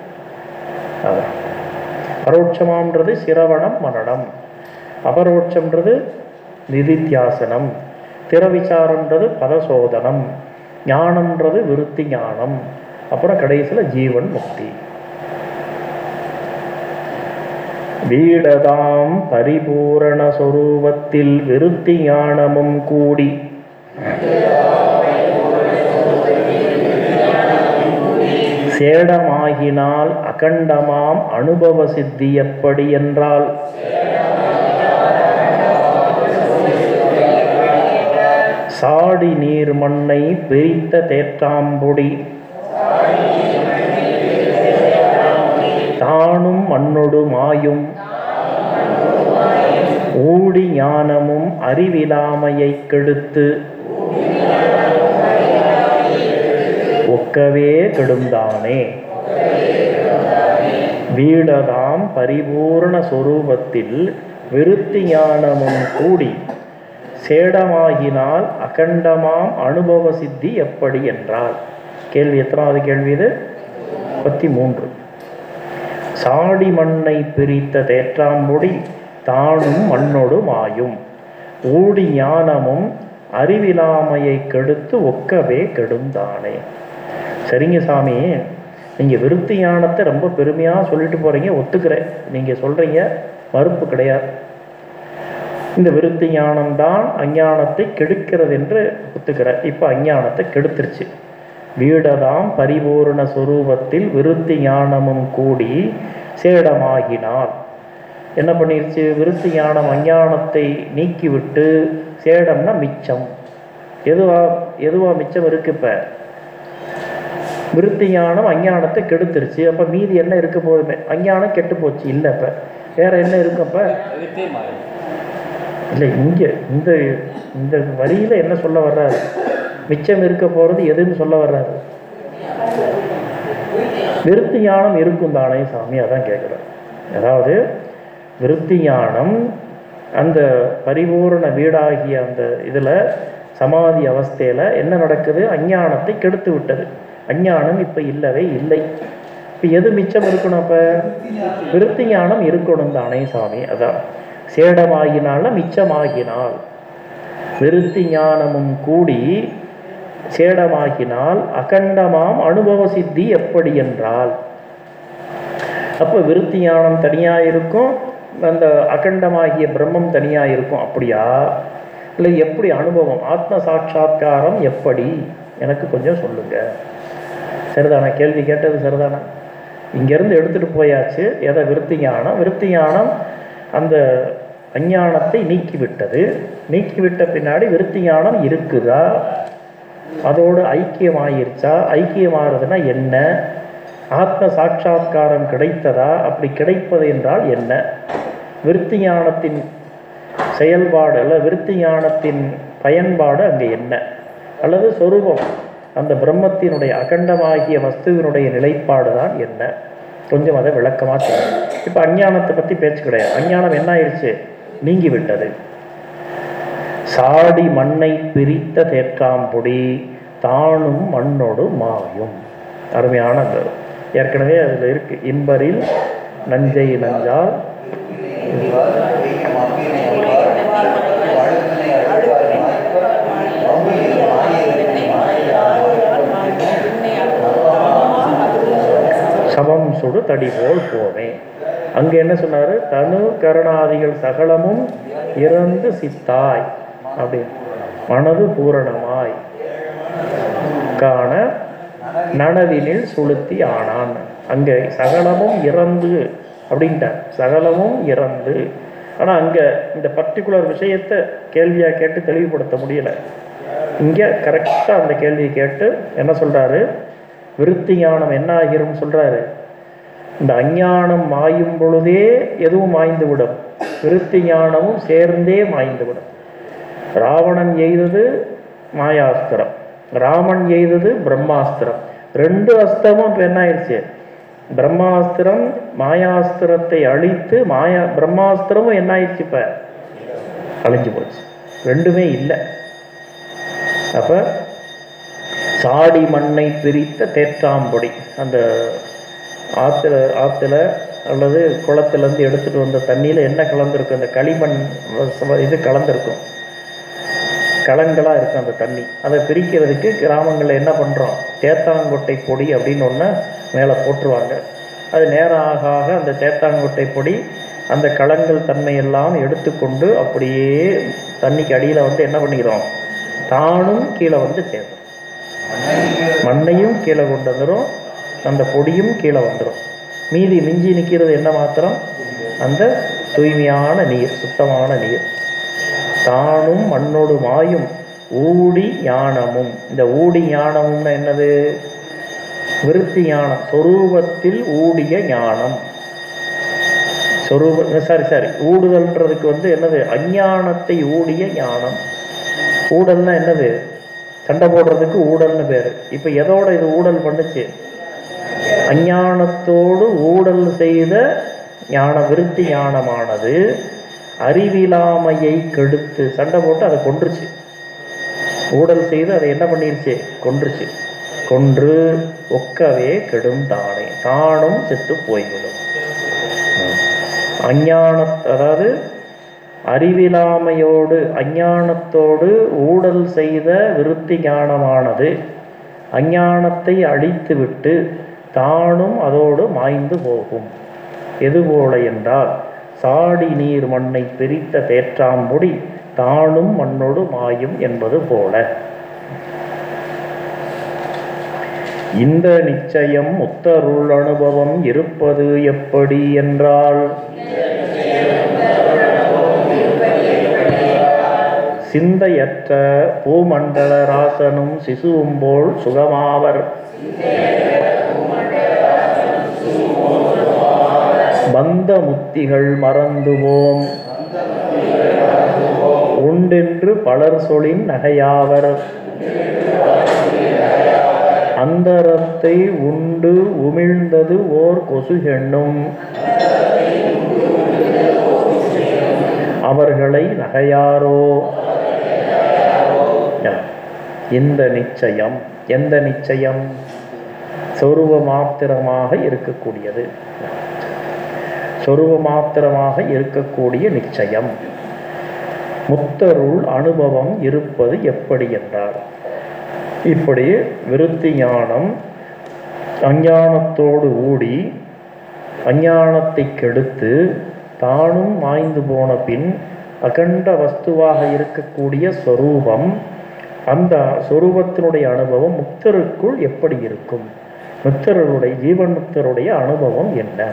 அதான். சிரவணம் மரணம். அபரோட்சம்ன்றது நிதித்தியாசனம். திறவிசாரம்ன்றது பதசோதனம். ஞானம்ன்றது விருத்தி ஞானம். அப்புறம் கடைசியில் ஜீவன் முக்தி. வீடதாம் பரிபூரண சொரூபத்தில் விருத்தி ஞானமும் கூடி. சேடமாகினால் அகண்டமாம் அனுபவ சித்தி எப்படி என்றால் சாடி நீர் மண்ணை பிரித்த தேற்றாம்பொடி. தானும் மண்ணொடு மாயும். ஊடி ஞானமும் அறிவிலாமையைக் கெடுத்து. ஒக்கவே கெடுந்தானே. வீடதாம் பரிபூர்ண சொரூபத்தில் விருத்தி ஞானமும் கூடி சேடமாகினால் அகண்டமாம் அனுபவ சித்தி எப்படி என்றால். கேள்வி எத்தனாவது கேள்வி இது? முப்பத்தி மூன்று சாடி மண்ணை பிரித்த தேற்றாம்பொடி தானும் மண்ணொடும் ஆயும் ஊடி ஞானமும் அறிவிலாமையை கெடுத்து ஒக்கவே கெடுந்தானே. சரிங்க சாமி நீங்கள் விருத்தி ஞானத்தை ரொம்ப பெருமையாக சொல்லிட்டு போகிறீங்க ஒத்துக்கிறேன். நீங்கள் சொல்கிறீங்க மறுப்பு கிடையாது. இந்த விருத்தி ஞானம்தான் அஞ்ஞானத்தை கெடுக்கிறது என்று ஒத்துக்கிறேன் இப்போ அஞ்ஞானத்தை கெடுத்துருச்சு. வீடதாம் பரிபூர்ண சுரூபத்தில் விருத்தி ஞானமும் கூடி சேடமாகினால். என்ன பண்ணிருச்சு? விருத்தி ஞானம் அஞ்ஞானத்தை நீக்கிவிட்டு சேடம்னா மிச்சம். எதுவா எதுவா மிச்சம் இருக்கு இப்போ? விருத்தி ஞானம் அஞ்ஞானத்தை கெடுத்துருச்சு. அப்போ மீதி என்ன இருக்க போதுமே அஞ்ஞானம் கெட்டு போச்சு. இல்லை இப்போ. வேற என்ன இருக்கும் இப்போ? இல்லை இங்கே இந்த இந்த வரியில் என்ன சொல்ல வர்றாரு? மிச்சம் இருக்க போகிறது எதுன்னு சொல்ல வர்றாரு. விருத்தி ஞானம் இருக்கும் தானே சாமி? அதான் கேட்குறாரு அதாவது விருத்தி ஞானம் அந்த பரிபூரண வீடாகிய அந்த இதில் சமாதி அவஸ்தையில் என்ன நடக்குது? அஞ்ஞானத்தை கெடுத்து விட்டது. அஞ்ஞானம் இப்போ இல்லவே இல்லை. இப்போ எது மிச்சம் இருக்கணும் அப்போ? விருத்தி ஞானம் இருக்கணும் தானே சாமி? அதான். சேடமாகினால மிச்சமாகினால் விருத்தி ஞானமும் கூடி சேடமாகினால் அகண்டமாம் அனுபவ சித்தி எப்படி என்றால் அப்போ விருத்தி ஞானம் தனியாக இருக்கும் அந்த அகண்டமாகிய பிரம்மம் தனியாக இருக்கும் அப்படியா? இல்லை எப்படி அனுபவம்? ஆத்ம சாட்சா்காரம் எப்படி? எனக்கு கொஞ்சம் சொல்லுங்க. சரிதானா கேள்வி கேட்டது சரிதானா? இங்கேருந்து எடுத்துகிட்டு போயாச்சு எதை விருத்தி ஞானம்? விருத்தி ஞானம் அந்த அஞ்ஞானத்தை நீக்கிவிட்டது. நீக்கிவிட்ட பின்னாடி விருத்தி ஞானம் இருக்குதா? அதோடு ஐக்கியமாயிருச்சா? ஐக்கியமாகிறதுனா என்ன? ஆத்ம சாட்சா்காரம் கிடைத்ததா? அப்படி கிடைப்பது என்றால் என்ன? விருத்தி ஞானத்தின் செயல்பாடு அல்ல விருத்தி ஞானத்தின் பயன்பாடு அங்கே என்ன? அல்லது சொரூபம் அந்த பிரம்மத்தினுடைய அகண்டமாகிய வஸ்துவினுடைய நிலைப்பாடு தான் என்ன? கொஞ்சம் அதை விளக்கமாக சொல்லுங்க இப்போ அஞ்ஞானத்தை பற்றி பேச்சு கிடையாது. அஞ்ஞானம் என்ன ஆயிடுச்சு நீங்கிவிட்டது. சாடி மண்ணை பிரித்த தேற்றாம்பொடி தானும் மண்ணோடு மாயும். அருமையான அந்த ஏற்கனவே அதில் இருக்கு. இன்பரில் நஞ்சை நஞ்சால் சமம் சுடு தடி போல் போவேன். அங்கே என்ன சொன்னாரு? தனு கருணாதிகள் சகலமும் இறந்து சித்தாய். அப்படி. மனது பூரணமாய். காண நனவினில் சுளுத்தி ஆனான். அங்கே சகலமும் இறந்து அப்படின்ட்டார். சகலமும் இறந்து. ஆனால் அங்கே இந்த பர்டிகுலர் விஷயத்தை கேள்வியாக கேட்டு தெளிவுபடுத்த முடியல. இங்கே கரெக்டாக அந்த கேள்வியை கேட்டு என்ன சொல்கிறாரு விருத்தி ஞானம் என்ன ஆகிரும் சொல்கிறாரு இந்த அஞ்ஞானம் மாயும் பொழுதே எதுவும் மாய்ந்து விடும். விருத்தி ஞானமும் சேர்ந்தே மாய்ந்து விடும். ராவணன் எய்தது மாயாஸ்திரம். ராமன் எய்தது பிரம்மாஸ்திரம். ரெண்டு அஸ்திரமும் இப்போ என்ன ஆயிடுச்சு? பிரம்மாஸ்திரம் மாயாஸ்திரத்தை அழித்து மாயா பிரம்மாஸ்திரமும் என்ன ஆயிடுச்சு இப்போ? அழிஞ்சு போச்சு. ரெண்டுமே இல்லை. அப்போ சாடி மண்ணை பிரித்த தேற்றாம்பொடி அந்த ஆற்றுல ஆற்றுல அல்லது குளத்துலேருந்து எடுத்துகிட்டு வந்த தண்ணியில் என்ன கலந்துருக்கும்? அந்த களிமண் இது கலந்துருக்கும். கலங்களாக இருக்கும் அந்த தண்ணி. அதை பிரிக்கிறதுக்கு கிராமங்களில் என்ன பண்ணுறோம் தேத்தாங்கொட்டை பொடி அப்படின்னு ஒன்று மேலே போட்டுருவாங்க. அது நேரம் ஆக ஆக அந்த தேத்தாங்கொட்டை பொடி அந்த கலங்கள் தன்மையெல்லாம் எடுத்துக்கொண்டு அப்படியே தண்ணிக்கு அடியில் வந்து என்ன பண்ணிக்கிறோம்? தானும் கீழே வந்து சேரும் மண்ணையும் கீழே கொண்டு வந்துடும் அந்த பொடியும் கீழே வந்துடும் மீதி மிஞ்சி நிற்கிறது என்ன மாத்திரம்? அந்த தூய்மையான நீர் சுத்தமான நீர். தானும் மண்ணோடு மாயும் ஊடி ஞானமும். இந்த ஊடி ஞானமும்னா என்னது? விருத்தி ஞானம் சொரூபத்தில் ஊடிய ஞானம். சொரூப சாரி சாரி ஊடுதல்ன்றதுக்கு வந்து என்னது? அஞ்ஞானத்தை ஊடிய ஞானம். ஊடல்னா என்னது? சண்டை போடுறதுக்கு ஊடல்னு பேர். இப்போ எதோட இது ஊடல் பண்ணுச்சு? அஞ்ஞானத்தோடு ஊடல் செய்த ஞான விருத்தி ஞானமானது அறிவிலாமையை கெடுத்து சண்டை போட்டு அதை கொன்றுச்சு. ஊடல் செய்து அதை என்ன பண்ணிருச்சு? கொன்றுச்சு. கொன்று ஒக்கவே கெடும் தானே. தானும் செத்து போய்விடும். அஞ்ஞான அதாவது அறிவிலாமையோடு அஞ்ஞானத்தோடு ஊடல் செய்த விருத்தி ஞானமானது அஞ்ஞானத்தை அழித்துவிட்டு தானும் அதோடு மாய்ந்து போகும். எதுபோல என்றால் சாடி நீர் மண்ணை பிரித்த தேற்றாம்புடி தானும் மண்ணோடு மாயும் என்பது போல. இந்த நிச்சயம் முத்தருள் அனுபவம் இருப்பது எப்படி என்றால் சிந்தையற்ற பூமண்டல ராசனும் சிசுவும் போல் சுகமாவர். பந்த முத்திகள் மறந்துவோம். உண்டென்று பலர் சொலின் நகையாவர். அந்தரத்தை உண்டு உமிழ்ந்தது ஓர் கொசுகெண்ணும் அவர்களை நகையாரோ? இந்த நிச்சயம் எந்த நிச்சயம்? சொருவ மாத்திரமாக இருக்கக்கூடியது. சொருவ மாத்திரமாக இருக்கக்கூடிய நிச்சயம். முத்தருள் அனுபவம் இருப்பது எப்படி என்றார். இப்படி விருத்தி ஞானம் அஞ்ஞானத்தோடு ஊடி அஞ்ஞானத்தை கெடுத்து தானும் மாய்ந்து போன பின் அகண்ட வஸ்துவாக இருக்கக்கூடிய சொரூபம் அந்த சொரூபத்தினுடைய அனுபவம் முக்தருக்குள் எப்படி இருக்கும்? முக்தருடைய ஜீவன் முக்தருடைய அனுபவம் என்ன?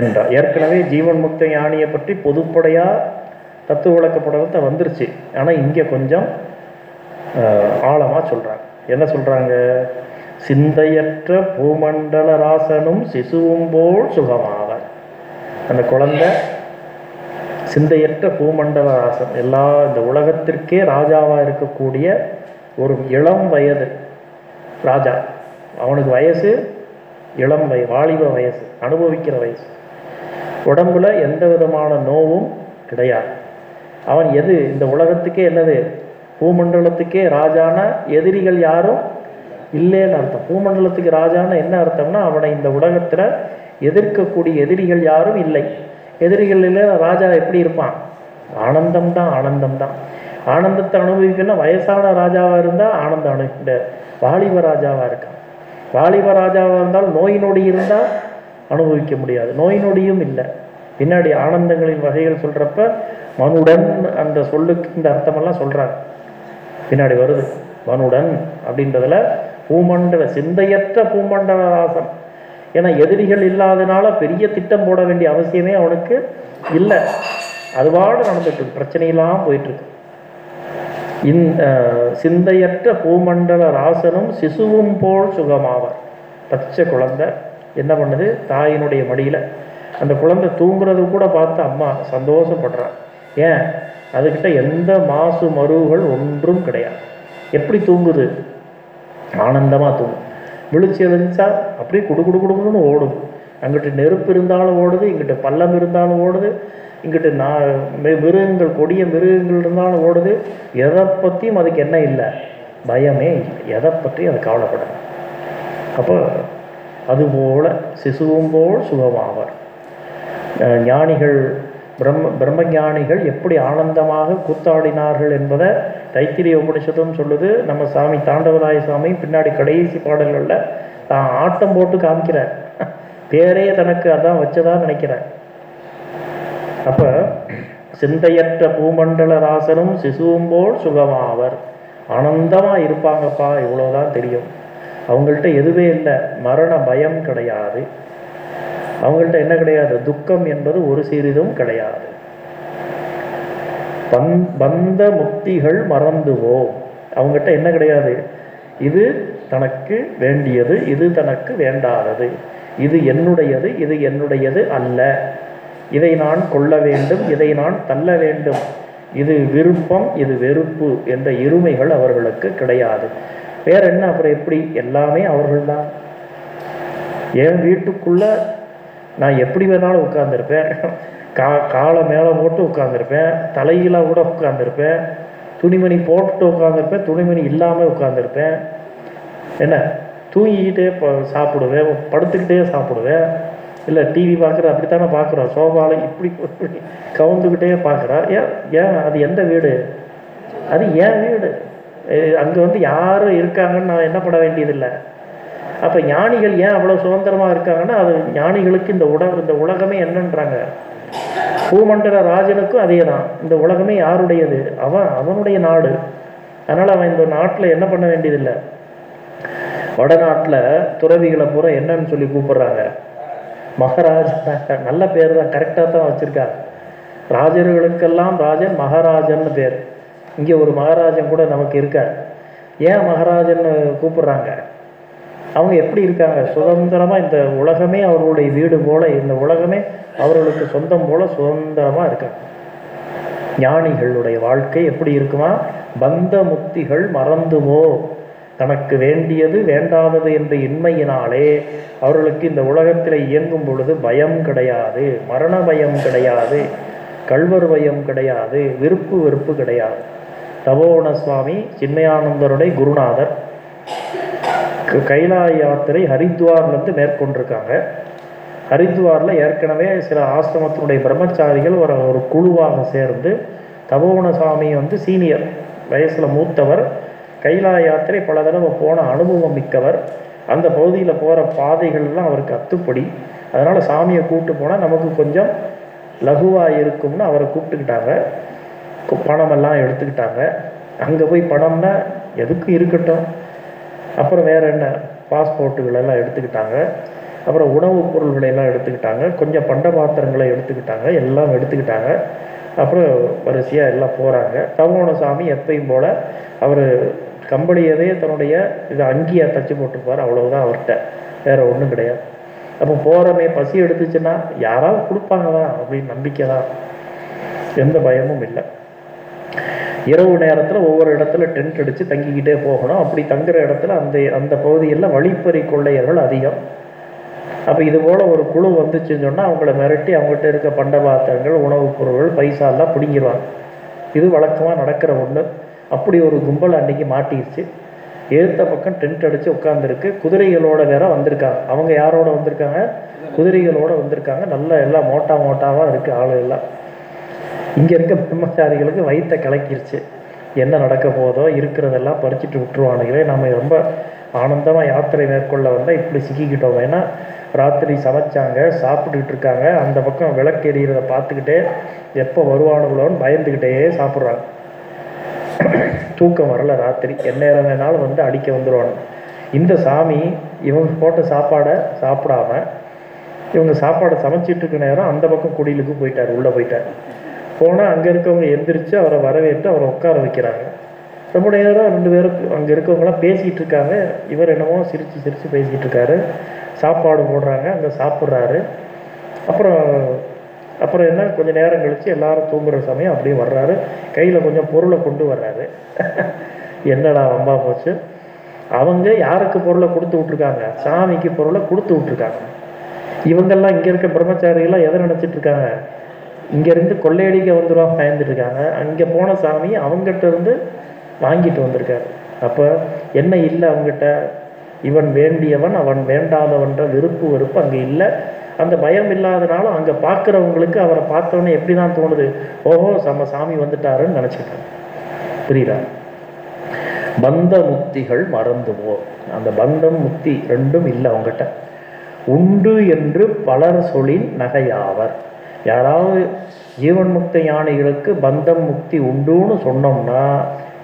என்றார். ஏற்கனவே ஜீவன் முக்த ஞானியை பற்றி பொதுப்படையாக தத்துவ விளக்கப்படத்தை வந்துருச்சு. ஆனால் இங்கே கொஞ்சம் ஆழமாக சொல்கிறாங்க என்ன சொல்கிறாங்க சிந்தையற்ற பூமண்டல ராசனும் சிசுவும் போல் சுகமாக அந்த குழந்தை சிந்தையற்ற பூமண்டல ராசன். எல்லா இந்த உலகத்திற்கே ராஜாவாக இருக்கக்கூடிய ஒரு இளம் வயது ராஜா. அவனுக்கு வயசு இளம் வய வாலிப வயசு அனுபவிக்கிற வயசு. உடம்புல எந்த விதமான நோவும் கிடையாது. அவன் எது இந்த உலகத்துக்கே என்னது? பூமண்டலத்துக்கே ராஜான எதிரிகள் யாரும் இல்லைன்னு அர்த்தம். பூமண்டலத்துக்கு ராஜான என்ன அர்த்தம்னா அவனை இந்த உலகத்தில் எதிர்க்கக்கூடிய எதிரிகள் யாரும் இல்லை. எதிரிகள் இல்லை ராஜா எப்படி இருப்பான்? ஆனந்தம் தான் ஆனந்தம் தான் ஆனந்தத்தை அனுபவிக்கணும்னா வயசான ராஜாவாக இருந்தால் ஆனந்தம் அனுப்பிட வாலிப ராஜாவாக இருக்கான். வாலிப ராஜாவாக இருந்தால் நோய் நொடி இருந்தால் அனுபவிக்க முடியாது. நோய் நொடியும் இல்லை. பின்னாடி ஆனந்தங்களின் வகைகள் சொல்கிறப்ப மனுடன் அந்த சொல்லுக்கு இந்த அர்த்தமெல்லாம் சொல்கிறாங்க பின்னாடி வருது. மனுடன் அப்படின்றதுல பூமண்டல சிந்தையற்ற பூமண்டலராசன் ஏன்னா எதிரிகள் இல்லாதனால பெரிய திட்டம் போட வேண்டிய அவசியமே அவனுக்கு இல்லை. அதுபாடு நடந்துட்டு இருக்கு. பிரச்சனையெல்லாம் போயிட்டு இருக்கு இந் சிந்தையற்ற பூமண்டல ராசனும் சிசுவும் போல் சுகமாவார். பச்சை குழந்தை என்ன பண்ணுது? தாயினுடைய மடியில். அந்த குழந்தை தூங்குறது கூட பார்த்து அம்மா சந்தோஷப்படுறான் ஏன்? அதுக்கிட்ட எந்த மாசு மருவுகள் ஒன்றும் கிடையாது. எப்படி தூங்குது? ஆனந்தமாக தூங்கும் விழிச்சு எழுந்துச்சா அப்படியே குடு குடு குடுன்னு ஓடும். அங்கிட்டு நெருப்பு இருந்தாலும் ஓடுது இங்கிட்டு பள்ளம் இருந்தாலும் ஓடுது இங்கிட்டு நான் மிருகங்கள் கொடிய மிருகங்கள் இருந்தாலும் ஓடுது. எதை பற்றியும் அதுக்கு என்ன இல்லை? பயமே இல்லை. எதை பற்றியும் அது கவலைப்படாது. அப்போ அதுபோல சிசுவும் போல் சுகமாவர். ஞானிகள் பிரம்ம பிரம்ம ஞானிகள் எப்படி ஆனந்தமாக கூத்தாடினார்கள் என்பதை தைத்திரிய உபனிஷத்தும் சொல்லுது. நம்ம சாமி தாண்டவராய சாமி பின்னாடி கடைசி பாடல்களில் தான் ஆட்டம் போட்டு காமிக்கிறார். பேரே தனக்கு அதான் வச்சதா நினைக்கிறேன் அப்போ சிந்தையற்ற பூமண்டல ராசனும் சிசுவும் போல் சுகமாவர். ஆனந்தமாக இருப்பாங்கப்பா இவ்வளோதான் தெரியும். அவங்கள்ட்ட எதுவே இல்லை. மரண பயம் கிடையாது. அவங்கள்ட்ட என்ன கிடையாது? துக்கம் என்பது ஒரு சிறிதும் கிடையாது. பந் பந்த முக்திகள் மறந்துவோம். அவங்ககிட்ட என்ன கிடையாது? இது தனக்கு வேண்டியது இது தனக்கு வேண்டாதது. இது என்னுடையது இது என்னுடையது அல்ல. இதை நான் கொள்ள வேண்டும் இதை நான் தள்ள வேண்டும். இது விருப்பம் இது வெறுப்பு என்ற இருமைகள் அவர்களுக்கு கிடையாது. வேற என்ன? அப்புறம் எப்படி? எல்லாமே அவர்கள்தான். என் வீட்டுக்குள்ள நான் எப்படி வேணாலும் உட்காந்துருப்பேன் கா காலை மேலே போட்டு உட்காந்துருப்பேன் தலையில கூட உட்காந்துருப்பேன் துணிமணி போட்டுட்டு உட்காந்துருப்பேன் துணிமணி இல்லாமல் உட்காந்துருப்பேன் என்ன? தூங்கிக்கிட்டே சாப்பிடுவேன். படுத்துக்கிட்டே சாப்பிடுவேன். இல்லை டிவி பார்க்குற அப்படித்தானே பார்க்குறோம். சோஃபாவில் இப்படி இப்படி கவுந்துக்கிட்டே பார்க்குறா ஏன் ஏன் அது எந்த வீடு? அது ஏன் வீடு. அங்கே வந்து யாரும் இருக்காங்கன்னு நான் என்ன பண்ண வேண்டியதில்லை. அப்போ ஞானிகள் ஏன் அவ்வளோ சுதந்திரமாக இருக்காங்கன்னா அது ஞானிகளுக்கு இந்த உட இந்த உலகமே என்னன்றாங்க. பூமண்டல ராஜனுக்கும் அதே தான் இந்த உலகமே யாருடையது? அவன் அவனுடைய நாடு. அதனால் அவன் இந்த நாட்டில் என்ன பண்ண வேண்டியதில்லை. வடநாட்டில் துறவிகளை பூரா என்னன்னு சொல்லி கூப்பிடுறாங்க. மகாராஜா நல்ல பேர் தான் கரெக்டாக தான் வச்சுருக்காங்க. ராஜர்களுக்கெல்லாம் ராஜன் மகாராஜன்னு பேர். இங்கே ஒரு மகாராஜன் கூட நமக்கு இருக்கார். ஏன் மகாராஜன்னு கூப்பிடுறாங்க? அவங்க எப்படி இருக்காங்க? சுதந்திரமாக இந்த உலகமே அவர்களுடைய வீடு போல இந்த உலகமே அவர்களுக்கு சொந்தம் போல சுதந்திரமாக இருக்காங்க. ஞானிகளுடைய வாழ்க்கை எப்படி இருக்குமா? பந்த முக்திகள் மறந்துமோ? தனக்கு வேண்டியது வேண்டாதது என்ற இன்மையினாலே அவர்களுக்கு இந்த உலகத்தில் இயங்கும் பொழுது பயம் கிடையாது மரண பயம் கிடையாது கல்வர் பயம் கிடையாது விருப்பு வெறுப்பு கிடையாது. தபோவன சுவாமி சின்மயானந்தருடைய குருநாதர் கைலா கைலாய யாத்திரை ஹரித்வார்லேருந்து மேற்கொண்டிருக்காங்க. ஹரித்வாரில் ஏற்கனவே சில ஆசிரமத்தினுடைய பிரம்மச்சாரிகள் ஒரு ஒரு குழுவாக சேர்ந்து தபோவன சுவாமி வந்து சீனியர் வயசில் மூத்தவர் கைலா யாத்திரை பல தடவை போன அனுபவம் மிக்கவர். அந்த பகுதியில் போகிற பாதைகள்லாம் அவருக்கு அத்துப்படி. அதனால் சாமியை கூப்பிட்டு போனால் நமக்கு கொஞ்சம் லகுவாக இருக்கும்னு அவரை கூப்பிட்டுக்கிட்டாங்க. பணமெல்லாம் எடுத்துக்கிட்டாங்க. அங்கே போய் பணம்னா எதுக்கு இருக்கட்டும். அப்புறம் வேறு என்ன? பாஸ்போர்ட்டுகளெல்லாம் எடுத்துக்கிட்டாங்க. அப்புறம் உணவுப் பொருள்களை எல்லாம் எடுத்துக்கிட்டாங்க. கொஞ்சம் பண்ட பாத்திரங்களை எடுத்துக்கிட்டாங்க. எல்லாம் எடுத்துக்கிட்டாங்க. அப்புறம் வரிசையாக எல்லாம் போகிறாங்க தவோணசாமி எப்பயும் போல் அவர் கம்பளியதே தன்னுடைய இது அங்கியாக தச்சு போட்டுப்பார் அவ்வளவுதான் அவர்கிட்ட. வேறு ஒன்றும் கிடையாது. அப்போ போகிறமே பசி எடுத்துச்சுன்னா யாராவது கொடுப்பாங்க தான் அப்படின்னு நம்பிக்கை தான் எந்த பயமும் இல்லை. இரவு நேரத்தில் ஒவ்வொரு இடத்துல டென்ட் அடித்து தங்கிக்கிட்டே போகணும். அப்படி தங்குற இடத்துல அந்த அந்த பகுதியில் வழிப்பறி கொள்ளையர்கள் அதிகம். அப்போ இது போல் ஒரு குழு வந்துச்சுன்னு சொன்னால் அவங்கள மிரட்டி அவங்ககிட்ட இருக்க பண்டபாத்திரங்கள் உணவுப் பொருட்கள் பைசா பிடிங்கிடுவாங்க இது வழக்கமாக நடக்கிற ஒன்று அப்படி ஒரு கும்பல் அன்னைக்கு மாட்டிருச்சு. எழுத்த பக்கம் டென்ட் அடித்து உட்காந்துருக்கு குதிரைகளோட வேற வந்திருக்காங்க. அவங்க யாரோட வந்திருக்காங்க? குதிரைகளோட வந்திருக்காங்க. நல்ல எல்லாம் மோட்டா மோட்டாவாக இருக்குது ஆளு எல்லாம் இங்கே இருக்க பிரம்மச்சாரிகளுக்கு வயிற்ற கலக்கிருச்சு. என்ன நடக்க போதோ இருக்கிறதெல்லாம் பறிச்சுட்டு விட்டுருவானுங்களே. நம்ம ரொம்ப ஆனந்தமாக யாத்திரை மேற்கொள்ள வந்தால் இப்படி சிக்கிக்கிட்டோம். ஏன்னா ராத்திரி சமைச்சாங்க சாப்பிட்டுக்கிட்டு இருக்காங்க அந்த பக்கம் விளக்கு எரியிறத பார்த்துக்கிட்டே எப்போ வருவானுங்களோன்னு பயந்துக்கிட்டே சாப்பிட்றாங்க. தூக்கம் வரல ராத்திரி. எந்நேரம் வேணாலும் வந்து அடிக்க வந்துடுவானு இந்த சாமி இவங்க போட்ட சாப்பாடை சாப்பிடாம இவங்க சாப்பாடை சமைச்சிட்டு இருக்க நேரம் அந்த பக்கம் குடியிலுக்கு போயிட்டார் உள்ளே போயிட்டார். போனால் அங்கே இருக்கவங்க எந்திரிச்சு அவரை வரவேற்று அவரை உட்கார வைக்கிறாங்க. ரொம்ப நேரம் ரெண்டு பேரும் அங்கே இருக்கவங்களாம் பேசிகிட்டு இருக்காங்க. இவர் என்னமோ சிரித்து சிரித்து பேசிகிட்டு இருக்காரு. சாப்பாடு போடுறாங்க அங்கே சாப்பிட்றாரு. அப்புறம் அப்புறம் என்ன கொஞ்சம் நேரம் கழித்து எல்லாரும் தூங்குற சமயம் அப்படியே வர்றாரு. கையில் கொஞ்சம் பொருளை கொண்டு வர்றாரு. என்னடா வம்பா போச்சு? அவங்க யாருக்கு பொருளை கொடுத்து விட்ருக்காங்க சாமிக்கு பொருளை கொடுத்து விட்ருக்காங்க இவங்கெல்லாம் இங்கே இருக்க பிரம்மச்சாரிகள்லாம் எதை நினச்சிட்டு இருக்காங்க? இங்கேருந்து கொள்ளையடிக்க வந்துடுவாங்க பயந்துட்டு இருக்காங்க அங்கே போன சாமி அவங்ககிட்ட இருந்து வாங்கிட்டு வந்திருக்காரு. அப்போ என்ன இல்லை அவங்ககிட்ட இவன் வேண்டியவன் அவன் வேண்டாதவன்ற விருப்பு வெறுப்பு அங்கே இல்லை. அந்த பயம் இல்லாதனால அங்கே பார்க்குறவங்களுக்கு அவரை பார்த்தோன்னே எப்படி தான் தோணுது? ஓஹோ நம்ம சாமி வந்துட்டாருன்னு நினச்சிட்டாங்க புரியுதா? பந்த முக்திகள் மறந்துவோம் அந்த பந்தம் முக்தி ரெண்டும் இல்லை அவங்ககிட்ட உண்டு என்று பலர் சொல்லின் நகையாவர். யாராவது ஜீவன் முக்த ஞானிகளுக்கு பந்தம் முக்தி உண்டுன்னு சொன்னோம்னா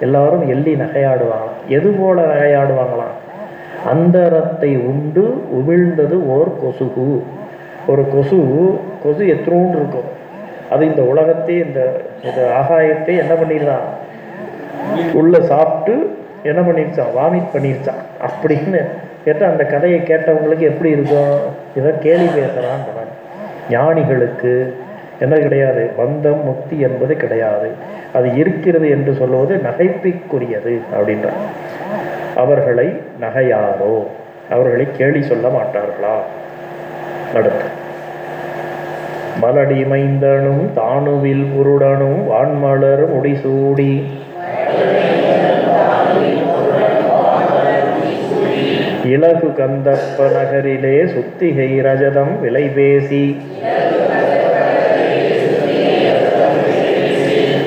எல்லாரும் எள்ளி நகையாடுவாங்க எது போல நகையாடுவாங்களாம்? அந்தரத்தை உண்டு உமிழ்ந்தது ஓர் கொசுகு. ஒரு கொசு கொசு எத்தனோண்டு இருக்கும். அது இந்த உலகத்தை இந்த இந்த ஆகாயத்தை என்ன பண்ணிடலாம் உள்ள சாப்பிட்டு என்ன பண்ணிருச்சான் வாமிட் பண்ணிருச்சான் அப்படின்னு கேட்டால் அந்த கதையை கேட்டவங்களுக்கு எப்படி இருக்கும்? இதை கேலி பேசுகிறான் ஞானிகளுக்கு என்ன கிடையாது? பந்தம் முக்தி என்பது கிடையாது. அது இருக்கிறது என்று சொல்லுவது நகைப்பிற்குரியது அப்படின்றார். அவர்களை நகையாரோ? அவர்களை கேலி சொல்ல மாட்டார்களா? அடுத்து. மலடிமைந்தனும் தானுவில் குருடனும் வான்மலர் முடிசூடி இலகு கந்தப்ப நகரிலே சுத்திகை ரஜதம் விலை பேசி.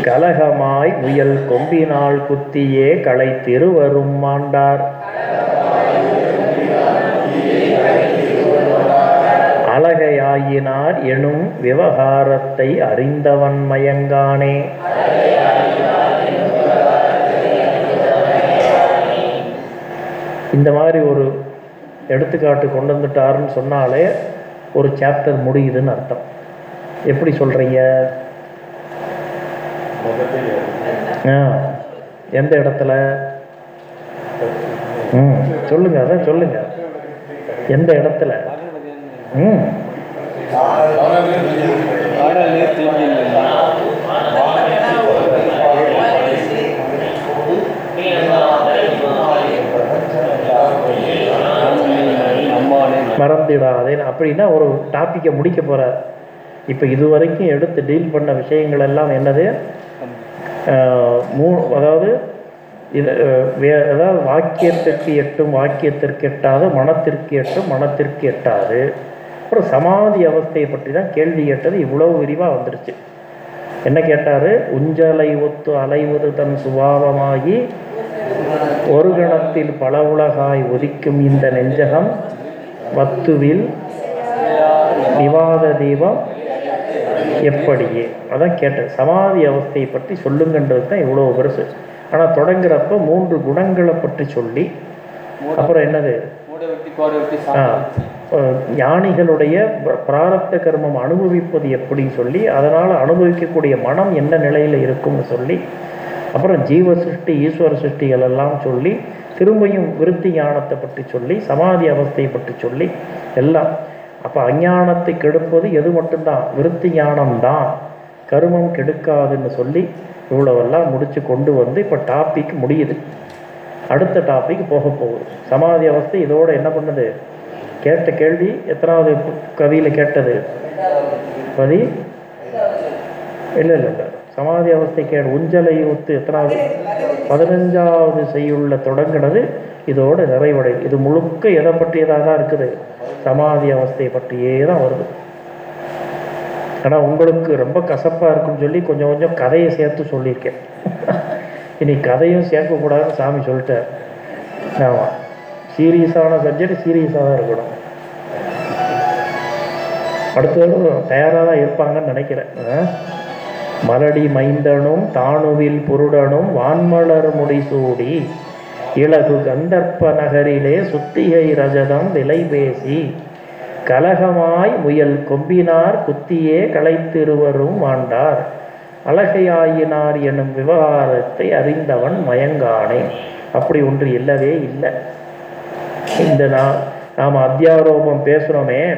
கலகமாய் முயல் கொம்பினால் குத்தியே களை திருவரும் மாண்டார். அழகையாயினார் எனும் விவகாரத்தை அறிந்தவன் மயங்கானே. இந்த மாதிரி ஒரு எடுத்துக்காட்டு கொண்டு வந்துட்டாருன்னு சொன்னாலே ஒரு சாப்டர் முடியுதுன்னு அர்த்தம். எப்படி சொல்கிறீங்க ஆ எந்த இடத்துல? ம் சொல்லுங்க அதான் சொல்லுங்க. எந்த இடத்துல? ம். மறந்துடாதே அப்படின்னா ஒரு டாப்பிக்கை முடிக்க போகிறார் இப்போ இது வரைக்கும் எடுத்து டீல் பண்ண விஷயங்கள் எல்லாம் என்னது மூ அதாவது இது வே அதாவது வாக்கியத்திற்கு எட்டும் வாக்கியத்திற்கு எட்டாது மனத்திற்கு எட்டும் மனத்திற்கு எட்டாது. அப்புறம் சமாதி அவஸ்தையை பற்றி தான் கேள்வி கேட்டது இவ்வளவு விரிவாக வந்துருச்சு. என்ன கேட்டார்? உஞ்சலை ஒத்து அலைவது தன் சுபாவமாகி ஒரு கணத்தில் பல உலகாய் ஒதிக்கும் இந்த நெஞ்சகம் வத்துவில் விவாத தீபம் எப்படியே? அதான் கேட்டேன். சமாதி அவஸ்தையை பற்றி சொல்லுங்கன்றது தான் இவ்வளோ பெருசு. ஆனால் தொடங்குறப்ப மூன்று குணங்களை பற்றி சொல்லி அப்புறம் என்னது? ஆ ஞானிகளுடைய பிர- பிராரப்த கர்மம் அனுபவிப்பது எப்படி சொல்லி அதனால் அனுபவிக்கக்கூடிய மனம் என்ன நிலையில் இருக்கும்னு சொல்லி அப்புறம் ஜீவ சிருஷ்டி ஈஸ்வர சிருஷ்டிகள் எல்லாம் சொல்லி திரும்பியும் விருத்தி ஞானத்தை பற்றி சொல்லி சமாதி அவஸ்தையை பற்றி சொல்லி எல்லாம். அப்போ அஞ்ஞானத்தை கெடுப்பது எது மட்டும்தான்? விருத்தி ஞானம்தான் கருமம் கெடுக்காதுன்னு சொல்லி இவ்வளவெல்லாம் முடித்து கொண்டு வந்து இப்போ டாபிக் முடியுது. அடுத்த டாபிக் போக போகுது. சமாதி அவஸ்தை இதோட என்ன பண்ணுது? கேட்ட கேள்வி எத்தனாவது கவியில் கேட்டது? பதி? இல்லை இல்லை இல்லை. சமாதி அவஸ்தை கேடு. உஞ்சலை ஒத்து எத்தனாவது? பதினஞ்சாவது செய்யுள்ள தொடங்கினது இதோட நிறைவடை. இது முழுக்க எதை பற்றியதாக தான் இருக்குது? சமாதி அவஸ்தையை பற்றியே தான் வருது. ஆனால் உங்களுக்கு ரொம்ப கசப்பாக இருக்குன்னு சொல்லி கொஞ்சம் கொஞ்சம் கதையை சேர்த்து சொல்லியிருக்கேன். இனி கதையும் சேர்க்கக்கூடாதுன்னு சாமி சொல்லிட்டார். ஆமாம் சீரியஸான சப்ஜெக்ட் சீரியஸாக தான் இருக்கணும். அடுத்தவரும் தயாராக தான் இருப்பாங்கன்னு நினைக்கிறேன். மலடி மைந்தனும் தானுவில் புருடனும் வான்மலர் முடிசூடி இலகு கந்தர்ப்ப நகரிலே சுத்திகை ரஜதம் விலை பேசி கலகமாய் முயல் கொம்பினார் குத்தியே களைத்திருவரும் ஆண்டார். அழகையாயினார் எனும் விவகாரத்தை அறிந்தவன் மயங்கானே. அப்படி ஒன்று இல்லவே இல்லை. இந்த நாம் நாம் அத்தியாரோபம் பேசுகிறோமே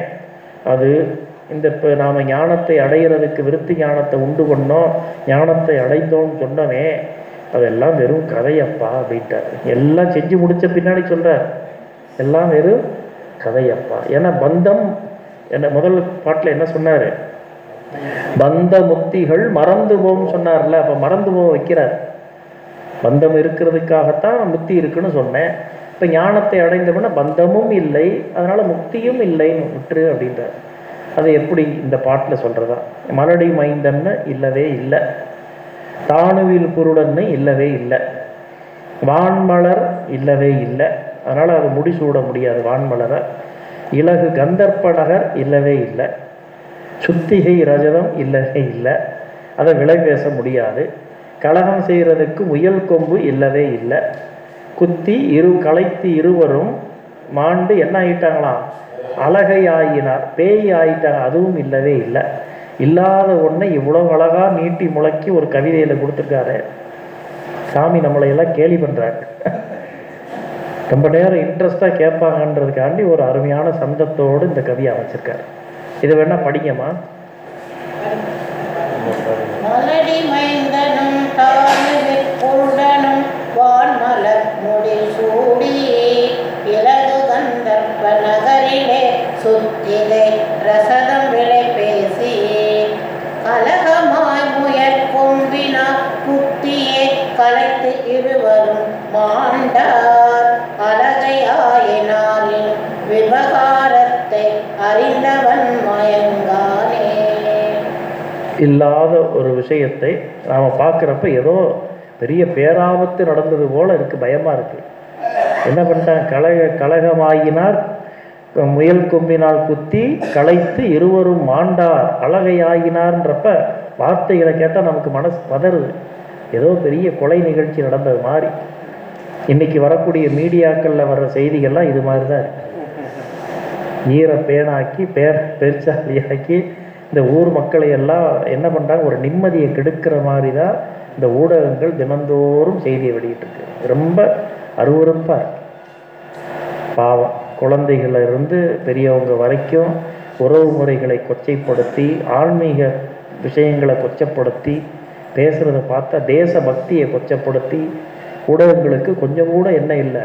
அது இந்த இப்போ நாம் ஞானத்தை அடைகிறதுக்கு விருத்தி ஞானத்தை உண்டு பண்ணோம் ஞானத்தை அடைந்தோம்னு சொன்னோமே அதெல்லாம் வெறும் கதையப்பா அப்படின்ட்டார். எல்லாம் செஞ்சு முடிச்ச பின்னாடி சொல்கிறார் எல்லாம் வெறும் கதையப்பா. ஏன்னா பந்தம் என்ன முதல் பாட்டில் என்ன சொன்னார்? பந்த முக்திகள் மறந்து போகும் சொன்னார்ல அப்போ மறந்து போக வைக்கிறார். பந்தம் இருக்கிறதுக்காகத்தான் முக்தி இருக்குன்னு சொன்னேன். இப்போ ஞானத்தை அடைந்தவன பந்தமும் இல்லை அதனால் முக்தியும் இல்லைன்னு விட்டுரு அப்படின்றார். அது எப்படி இந்த பாட்டில் சொல்கிறதா மலடி மைந்தன்னு இல்லவே இல்லை. தானுவில் குருடன்னு இல்லவே இல்லை. வான்மலர் இல்லவே இல்லை. அதனால் அது முடிசூட முடியாது வான்மலரை. இலகு கந்தர்ப்ப நகர் இல்லவே இல்லை. சுத்திகை ரஜதம் இல்லவே இல்லை. அதை விலை பேச முடியாது. கலகம் செய்கிறதுக்கு முயல் கொம்பு இல்லவே இல்லை. குத்தி இரு களைத்து இருவரும் மாண்டு என்ன ஆயிட்டாங்களாம்? அழகை ஆயினார் பேய் ஆயிட்டாங்க அதுவும் இல்லவே இல்லை. இல்லாத ஒன்றை இவ்வளோ அழகாக நீட்டி முழக்கி ஒரு கவிதையில் கொடுத்துருக்காரு. சாமி நம்மளை எல்லாம் கேலி பண்ணுறாங்க ரொம்ப நேரம் இன்ட்ரெஸ்டாக கேட்பாங்கன்றதுக்காண்டி ஒரு அருமையான சந்தத்தோடு இந்த கவியை அமைச்சிருக்காரு. இதை வேணா படிங்கம்மா. மலடி மைந்தனும் தாழ்வே இல்லாத ஒரு விஷயத்தை நாம் பார்க்குறப்ப ஏதோ பெரிய பேராபத்து நடந்தது போல் இருக்குது பயமாக இருக்குது என்ன பண்ணிட்டான்? கலக கலகமாயினார் முயல் கொம்பினால் குத்தி களைத்து இருவரும் மாண்டார் அழகையாகினார்ன்றப்ப வார்த்தைகளை கேட்டால் நமக்கு மனசு பதறுது. ஏதோ பெரிய கொலை நிகழ்ச்சி நடந்தது மாதிரி. இன்னைக்கு வரக்கூடிய மீடியாக்களில் வர்ற செய்திகள்லாம் இது மாதிரி தான் இருக்கு. ஈர பேனாக்கி பேர் பெருச்சாலியாக்கி இந்த ஊர் மக்களை எல்லாம் என்ன பண்ணுறாங்க ஒரு நிம்மதியை கெடுக்கிற மாதிரி தான் இந்த ஊடகங்கள் தினந்தோறும் செய்தியை வெளியிட்டிருக்கு. ரொம்ப அருவருப்பாக இருக்கு. பாவம். குழந்தைகள இருந்து பெரியவங்க வரைக்கும் உறவு முறைகளை கொச்சைப்படுத்தி ஆன்மீக விஷயங்களை கொச்சப்படுத்தி பேசுகிறத பார்த்தா தேச பக்தியை கொச்சப்படுத்தி ஊடகங்களுக்கு கொஞ்சம் கூட என்ன இல்லை.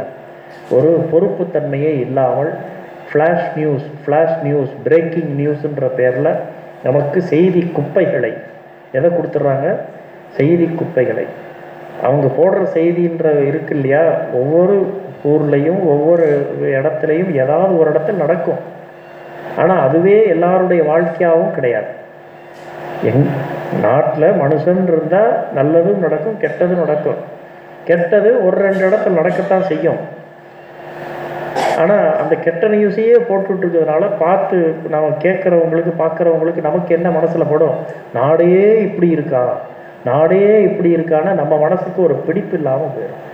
ஒரு பொறுப்புத்தன்மையே இல்லாமல் flash news flash news breaking நியூஸ்ன்ற பேரில் நமக்கு செய்தி குப்பைகளை. எதை கொடுத்துட்றாங்க? செய்தி குப்பைகளை. அவங்க போடுற செய்தின்ற இருக்கு இல்லையா? ஒவ்வொரு ஊர்லேயும் ஒவ்வொரு இடத்துலையும் ஏதாவது ஒரு இடத்துல நடக்கும். ஆனால் அதுவே எல்லாருடைய வாழ்க்கையாகவும் கிடையாது. எங் நாட்டில் மனுஷன் இருந்தால் நல்லதும் நடக்கும் கெட்டதும் நடக்கும். கெட்டது ஒரு ரெண்டு இடத்துல நடக்கத்தான் செய்யும். ஆனால் அந்த கெட்ட நியூஸையே போட்டுட்ருக்கிறதுனால பார்த்து நாம் கேட்குறவங்களுக்கு பார்க்குறவங்களுக்கு நமக்கு என்ன மனசில் படும்? நாடே இப்படி இருக்கா? நாடே இப்படி இருக்கான்னா நம்ம மனசுக்கு ஒரு பிடிப்பு இல்லாமல் போயிடும்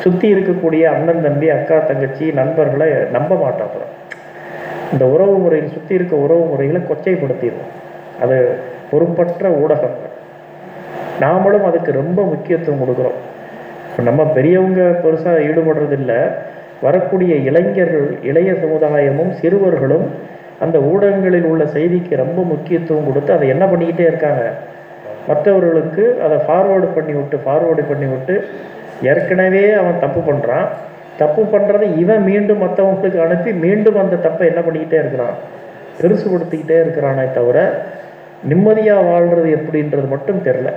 சுற்றி இருக்கக்கூடிய அண்ணன் தம்பி அக்கா தங்கச்சி நண்பர்களை நம்ப மாட்டோம் அப்புறம் இந்த உறவு முறையில் சுற்றி இருக்க உறவு முறைகளை கொச்சைப்படுத்திடும் அது பொறுப்பற்ற ஊடகங்கள். நாமளும் அதுக்கு ரொம்ப முக்கியத்துவம் கொடுக்குறோம். இப்போ நம்ம பெரியவங்க பெருசாக ஈடுபடுறதில்ல. வரக்கூடிய இளைஞர்கள் இளைய சமுதாயமும் சிறுவர்களும் அந்த ஊடகங்களில் உள்ள செய்திக்கு ரொம்ப முக்கியத்துவம் கொடுத்து அதை என்ன பண்ணிக்கிட்டே இருக்காங்க? மற்றவர்களுக்கு அதை ஃபார்வேர்டு பண்ணி விட்டு ஃபார்வேர்டு பண்ணி விட்டு ஏற்கனவே அவன் தப்பு பண்ணுறான் தப்பு பண்ணுறதை இவன் மீண்டும் மற்றவங்களுக்கு அனுப்பி மீண்டும் அந்த தப்பை என்ன பண்ணிக்கிட்டே இருக்கிறான்? பெருசுபடுத்திக்கிட்டே இருக்கிறானே தவிர நிம்மதியாக வாழ்கிறது எப்படின்றது மட்டும் தெரில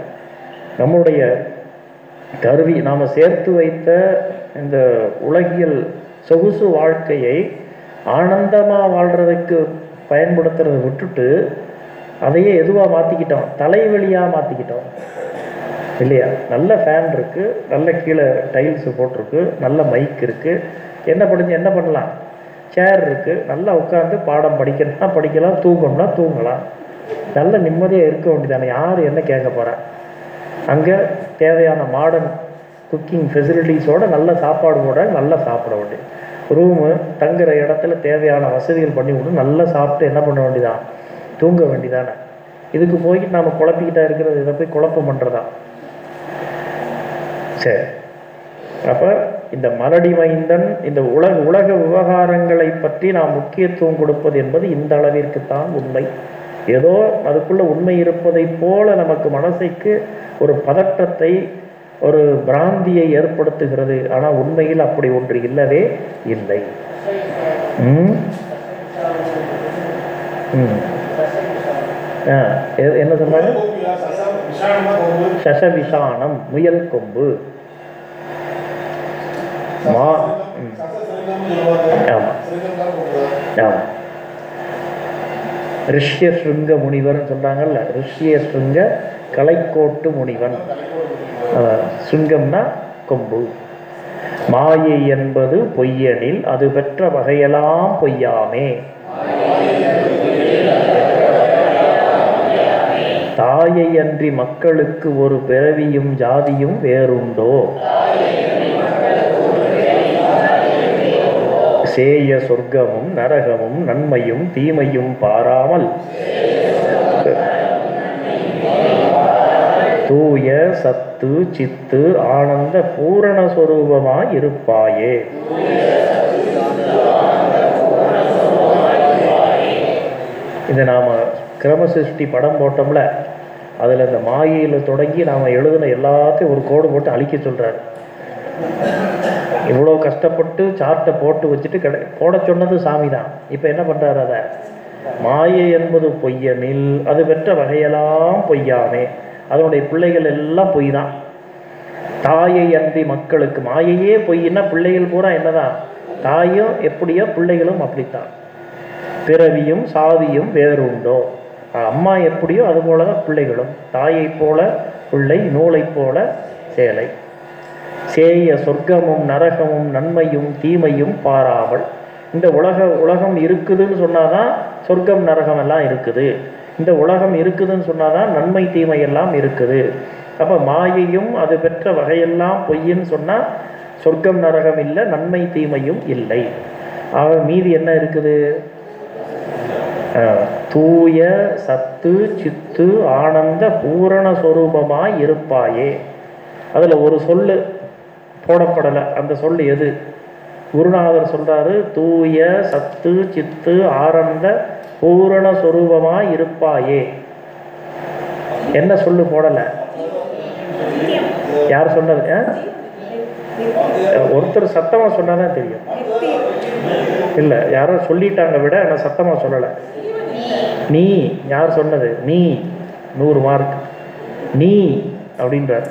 நம்மளுடைய கருவி நாம் சேர்த்து வைத்த இந்த உலகியல் சொகுசு வாழ்க்கையை ஆனந்தமாக வாழ்கிறதுக்கு பயன்படுத்துறத விட்டுட்டு அதையே எதுவாக மாற்றிக்கிட்டோம் தலைவலியாக மாற்றிக்கிட்டோம் இல்லையா? நல்ல ஃபேன் இருக்குது நல்ல கீழே டைல்ஸு போட்டிருக்கு நல்ல மைக் இருக்குது என்ன படிஞ்சு என்ன பண்ணலாம்? சேர் இருக்குது நல்லா உட்காந்து பாடம் படிக்கணும்னா படிக்கலாம் தூங்கணும்னா தூங்கலாம். நல்ல நிம்மதியாக இருக்க வேண்டியதானே யார் என்ன கேட்க போகிறேன் அங்கே தேவையான மாடர்ன் குக்கிங் ஃபெசிலிட்டிஸோட நல்ல சாப்பாடு போட நல்லா சாப்பிட வேண்டியது ரூமு தங்குற இடத்துல தேவையான வசதிகள் பண்ணி விட்டு நல்லா சாப்பிட்டு என்ன பண்ண வேண்டியதான் தூங்க வேண்டியதானே. இதுக்கு போய்கிட்டு நாம் குழப்பிக்கிட்டா இருக்கிறது இதை போய் குழப்பம் பண்ணுறதா சரி அப்போ இந்த மலடி மைந்தன் இந்த உலக உலக விவகாரங்களை பற்றி நாம் முக்கியத்துவம் கொடுப்பது என்பது இந்த அளவிற்குத்தான் உண்மை. ஏதோ அதுக்குள்ள உண்மை இருப்பதைப் போல நமக்கு மனசைக்கு ஒரு பதட்டத்தை ஒரு பிராந்தியை ஏற்படுத்துகிறது. ஆனால் உண்மையில் அப்படி ஒன்று இல்லவே இல்லை. என்ன சொன்னாங்க சசவிஷானம் முயல் கொம்பு. மா ம். ஆமா. ஆமாம் ரிஷ்ய ஸ்ருங்க முனிவர்னு சொல்கிறாங்கல்ல ரிஷ்ய ஸ்ருங்க கலைக்கோட்டு முனிவன். சுங்கம்னா கொம்பு. மாயை என்பது பொய்யனில் அது பெற்ற வகையெல்லாம் பொய்யாமே. தாயை அன்றி மக்களுக்கு ஒரு பிறவியும் ஜாதியும் வேறுண்டோ? சேய சொர்க்கமும் நரகமும் நன்மையும் தீமையும் பாராமல். தூய சத்து சித்து ஆனந்த பூரண இருப்பாயே. இதை நாம் கிரமசிருஷ்டி படம் போட்டோம்ல அதில் இந்த மாயையில் தொடங்கி நாம் எழுதின எல்லாத்தையும் ஒரு கோடு போட்டு அழிக்க சொல்கிறாரு இவ்வளோ கஷ்டப்பட்டு சார்ட்டை போட்டு வச்சுட்டு கடை போட சொன்னது சாமி தான் இப்போ என்ன பண்ணுறாரு அதை? மாயை என்பது பொய்யனில் அது பெற்ற வகையெல்லாம் பொய்யாமே. அதனுடைய பிள்ளைகள் எல்லாம் பொய் தான் தாயை அன்றி மக்களுக்கு மாயையே பொய்னா பிள்ளைகள் பூரா என்னதான்? தாயும் எப்படியோ பிள்ளைகளும் அப்படித்தான். பிறவியும் சாதியும் வேறுண்டோ? அம்மா எப்படியோ அது போல தான் பிள்ளைகளும். தாயைப் போல பிள்ளை நூலைப் போல சேலை. சேய சொர்க்கமும் நரகமும் நன்மையும் தீமையும் பாராமல். இந்த உலக உலகம் இருக்குதுன்னு சொன்னாதான் சொர்க்கம் நரகம் எல்லாம் இருக்குது. இந்த உலகம் இருக்குதுன்னு சொன்னாதான் நன்மை தீமை எல்லாம் இருக்குது. அப்போ மாயையும் அது பெற்ற வகையெல்லாம் பொய்ன்னு சொன்னால் சொர்க்கம் நரகம் இல்லை நன்மை தீமையும் இல்லை. ஆக மீதி என்ன இருக்குது? தூய சத்து சித்து ஆனந்த பூரண சொரூபமாய் இருப்பாயே. அதில் ஒரு சொல்லு போடப்படலை. அந்த சொல் எது? குருநாதர் சொல்றாரு தூய சத்து சித்து ஆரம்ப பூரண சொரூபமாய் இருப்பாயே. என்ன சொல்லு போடலை? யார் சொன்னது? ஆ? ஒருத்தர் சத்தமா சொன்னாதான் தெரியும். இல்லை யாரோ சொல்லிட்டாங்க விட நான் சத்தமா சொல்லலை. நீ யார் சொன்னது? நீ நூறு மார்க் நீ அப்படின்றார்.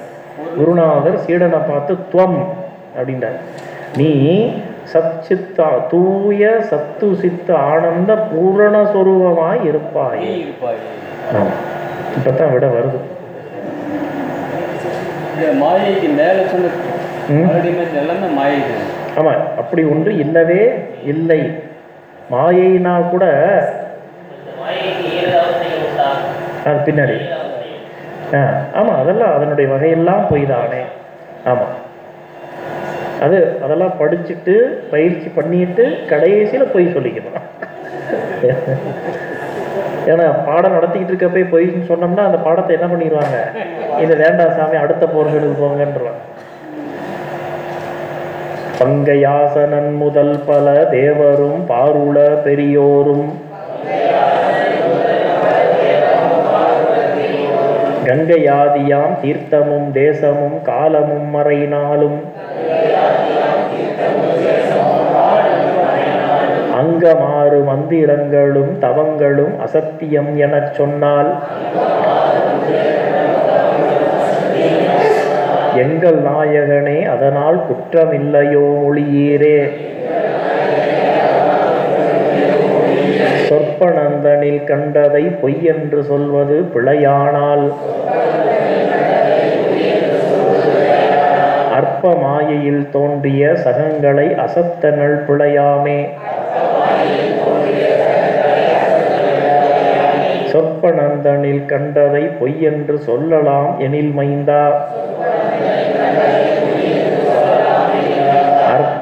குருநாதர் சீடனை பார்த்து துவம் அப்படின்றார். நீ சச்சித்தா தூய சத்து சித்த ஆனந்த பூரண சொரூபமாய் இருப்பாய். நீ இருப்பாய். இப்பதான் விட வருது. இந்த மாயைக்கு மேலே சொன்ன ம். மறுபடியும் எல்லாமே மாயை தான். ஆமா அப்படி ஒன்று இல்லவே இல்லை. மாயைனா கூட பின்னாடி. ஆ ஆமாம் அதெல்லாம் அதனுடைய வகையெல்லாம் போய் தானே ஆமாம் அது அதெல்லாம் படிச்சுட்டு பயிற்சி பண்ணிட்டு கடைசியில் பொய் சொல்லிக்கணும். ஏன்னா பாடம் நடத்திக்கிட்டு இருக்கப்பே பொய்ன்னு சொன்னோம்னா அந்த பாடத்தை என்ன பண்ணிடுவாங்க? இது வேண்டாம் சாமி அடுத்த போர்களுக்கு போங்கன்றான் பங்கையாசனன் முதல் பல தேவரும் பாருள பெரியோரும். கங்கையாதியாம் தீர்த்தமும் தேசமும் காலமும் மறையினாலும். அங்கமாறு மந்திரங்களும் தவங்களும் அசத்தியம் எனச் சொன்னால். எங்கள் நாயகனே அதனால் குற்றமில்லையோ மொழியீரே. சொற்பனந்தனில் கண்டதை பொய்யென்று சொல்வது பிழையானால். அற்ப மாயையில் தோன்றிய சகங்களை அசத்தனள் பிழையாமே. சொற்பனந்தனில் கண்டதை பொய்யென்று சொல்லலாம் எனில் மைந்தா.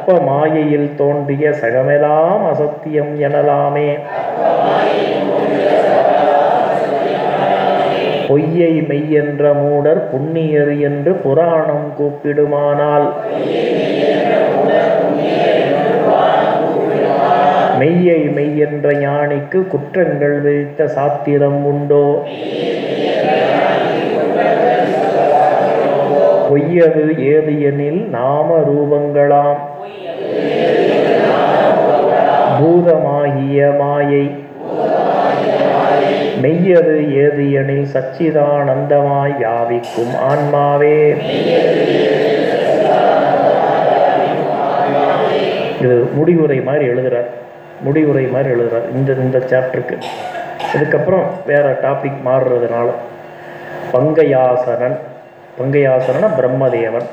அற்ப மாயையில் தோன்றிய சகமெல்லாம் அசத்தியம் எனலாமே. பொய்யை மெய்யென்ற மூடர் புண்ணியர் என்று புராணம் கூப்பிடுமானால். மெய்யை மெய்யென்ற ஞானிக்கு குற்றங்கள் விதித்த சாத்திரம் உண்டோ? பொய்யது ஏது எனில் நாம ரூபங்களாம் பூதமாகிய மாயை. மெய்யது ஏது எனில் சச்சிதானந்தமாய் யாவிக்கும் ஆன்மாவே. இது முடிவுரை மாதிரி எழுதுறார். முடிவுரை மாதிரி எழுதுறார். இந்த இந்த சாப்டருக்கு இதுக்கப்புறம் வேற டாபிக் மாறுறதுனால. பங்கையாசனன். பங்கையாசனன பிரம்மதேவன்.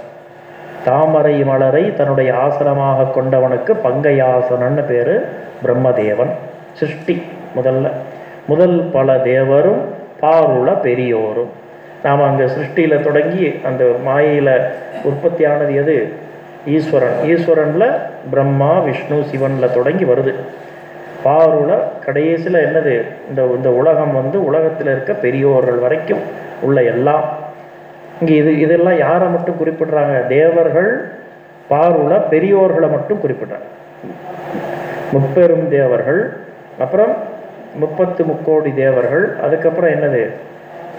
தாமரை மலரை தன்னுடைய ஆசனமாக கொண்டவனுக்கு பங்கையாசனன்னு பேர் பிரம்மதேவன். சிருஷ்டி முதல்ல. முதல் பல தேவரும் பாருள பெரியோரும். நாம் அங்கே சிருஷ்டியில் தொடங்கி அந்த மாயையில் உற்பத்தியானது எது? ஈஸ்வரன். ஈஸ்வரனில் பிரம்மா விஷ்ணு சிவனில் தொடங்கி வருது. பாருள கடைசியில் என்னது? இந்த இந்த உலகம் வந்து உலகத்தில் இருக்க பெரியோர்கள் வரைக்கும் உள்ள எல்லாம். இங்கே இது இதெல்லாம் யாரை மட்டும் குறிப்பிடுறாங்க? தேவர்கள் பாருள பெரியோர்களை மட்டும் குறிப்பிடுறாங்க. முப்பெரும் தேவர்கள் அப்புறம் முப்பத்து முக்கோடி தேவர்கள் அதுக்கப்புறம் என்னது?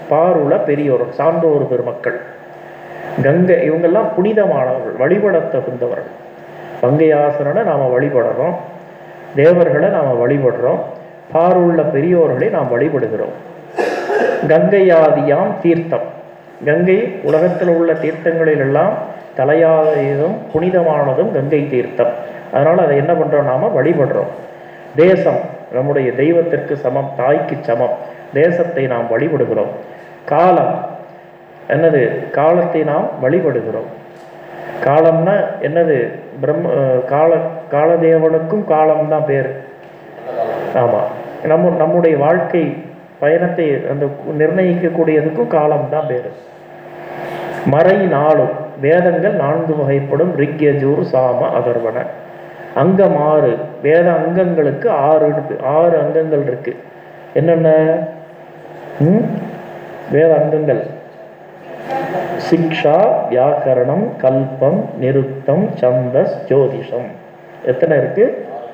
பாருள பெரியோர் சான்றோர் பெருமக்கள். கங்கை இவங்கெல்லாம் புனிதமானவர்கள் வழிபட தகுந்தவர்கள் பங்கையாசனனை நாம் வழிபடுறோம் தேவர்களை நாம் வழிபடுறோம் பாருள்ள பெரியோர்களை நாம் வழிபடுகிறோம். கங்கையாதியாம் தீர்த்தம். கங்கை உலகத்தில் உள்ள தீர்த்தங்களில் எல்லாம் தலையாயதும் புனிதமானதும் கங்கை தீர்த்தம். அதனால் அதை என்ன பண்ணுறோம் நாம் வழிபடுறோம். தேசம் நம்முடைய தெய்வத்திற்கு சமம் தாய்க்கு சமம். தேசத்தை நாம் வழிபடுகிறோம். காலம். என்னது? காலத்தை நாம் வழிபடுகிறோம். காலம்னா என்னது? பிரம்ம கால காலதேவனுக்கும் காலம்தான் பேர். ஆமாம் நம்ம நம்முடைய வாழ்க்கை பயணத்தை அந்த நிர்ணயிக்கக்கூடியதுக்கும் காலம் தான் பேர் மறை நாளும் வேதங்கள் நான்கு வகைப்படும் ரிக்யஜூர் சாம அதர்வன. அங்கம் ஆறு வேத அங்கங்களுக்கு ஆறு இருக்கு ஆறு அங்கங்கள் இருக்கு. என்னென்ன? வேத அங்கங்கள். சிக்ஷா வியாக்கரணம் கல்பம் நிறுத்தம் சந்தஸ் ஜோதிஷம். எத்தனை இருக்கு?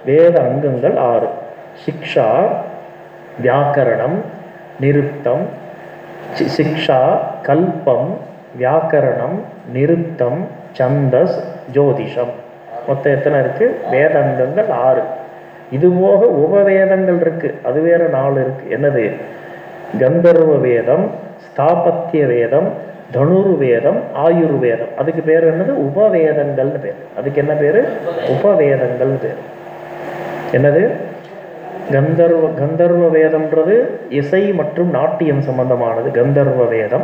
வேத அங்கங்கள் ஆறு. சிக்ஷா வியாக்கரணம் நிருத்தம் சி- சிக்ஷா கல்பம் வியாக்கரணம் நிருத்தம் சந்தஸ் ஜோதிஷம். மொத்தம் எத்தனை இருக்கு? வேதாங்கங்கள் ஆறு. இது போக உபவேதங்கள் இருக்கு. அது வேற நாலு இருக்கு. என்னது? கந்தர்வ வேதம் ஸ்தாபத்திய வேதம் தனுர்வேதம் ஆயுர்வேதம். அதுக்கு பேர் என்னது? உபவேதங்கள்னு பேர். அதுக்கு என்ன பேரு? உபவேதங்கள்னு பேர். என்னது? கந்தர்வ கந்தர்வ வேதம்ன்றது இசை மற்றும் நாட்டியம் சம்பந்தமானது. கந்தர்வ வேதம்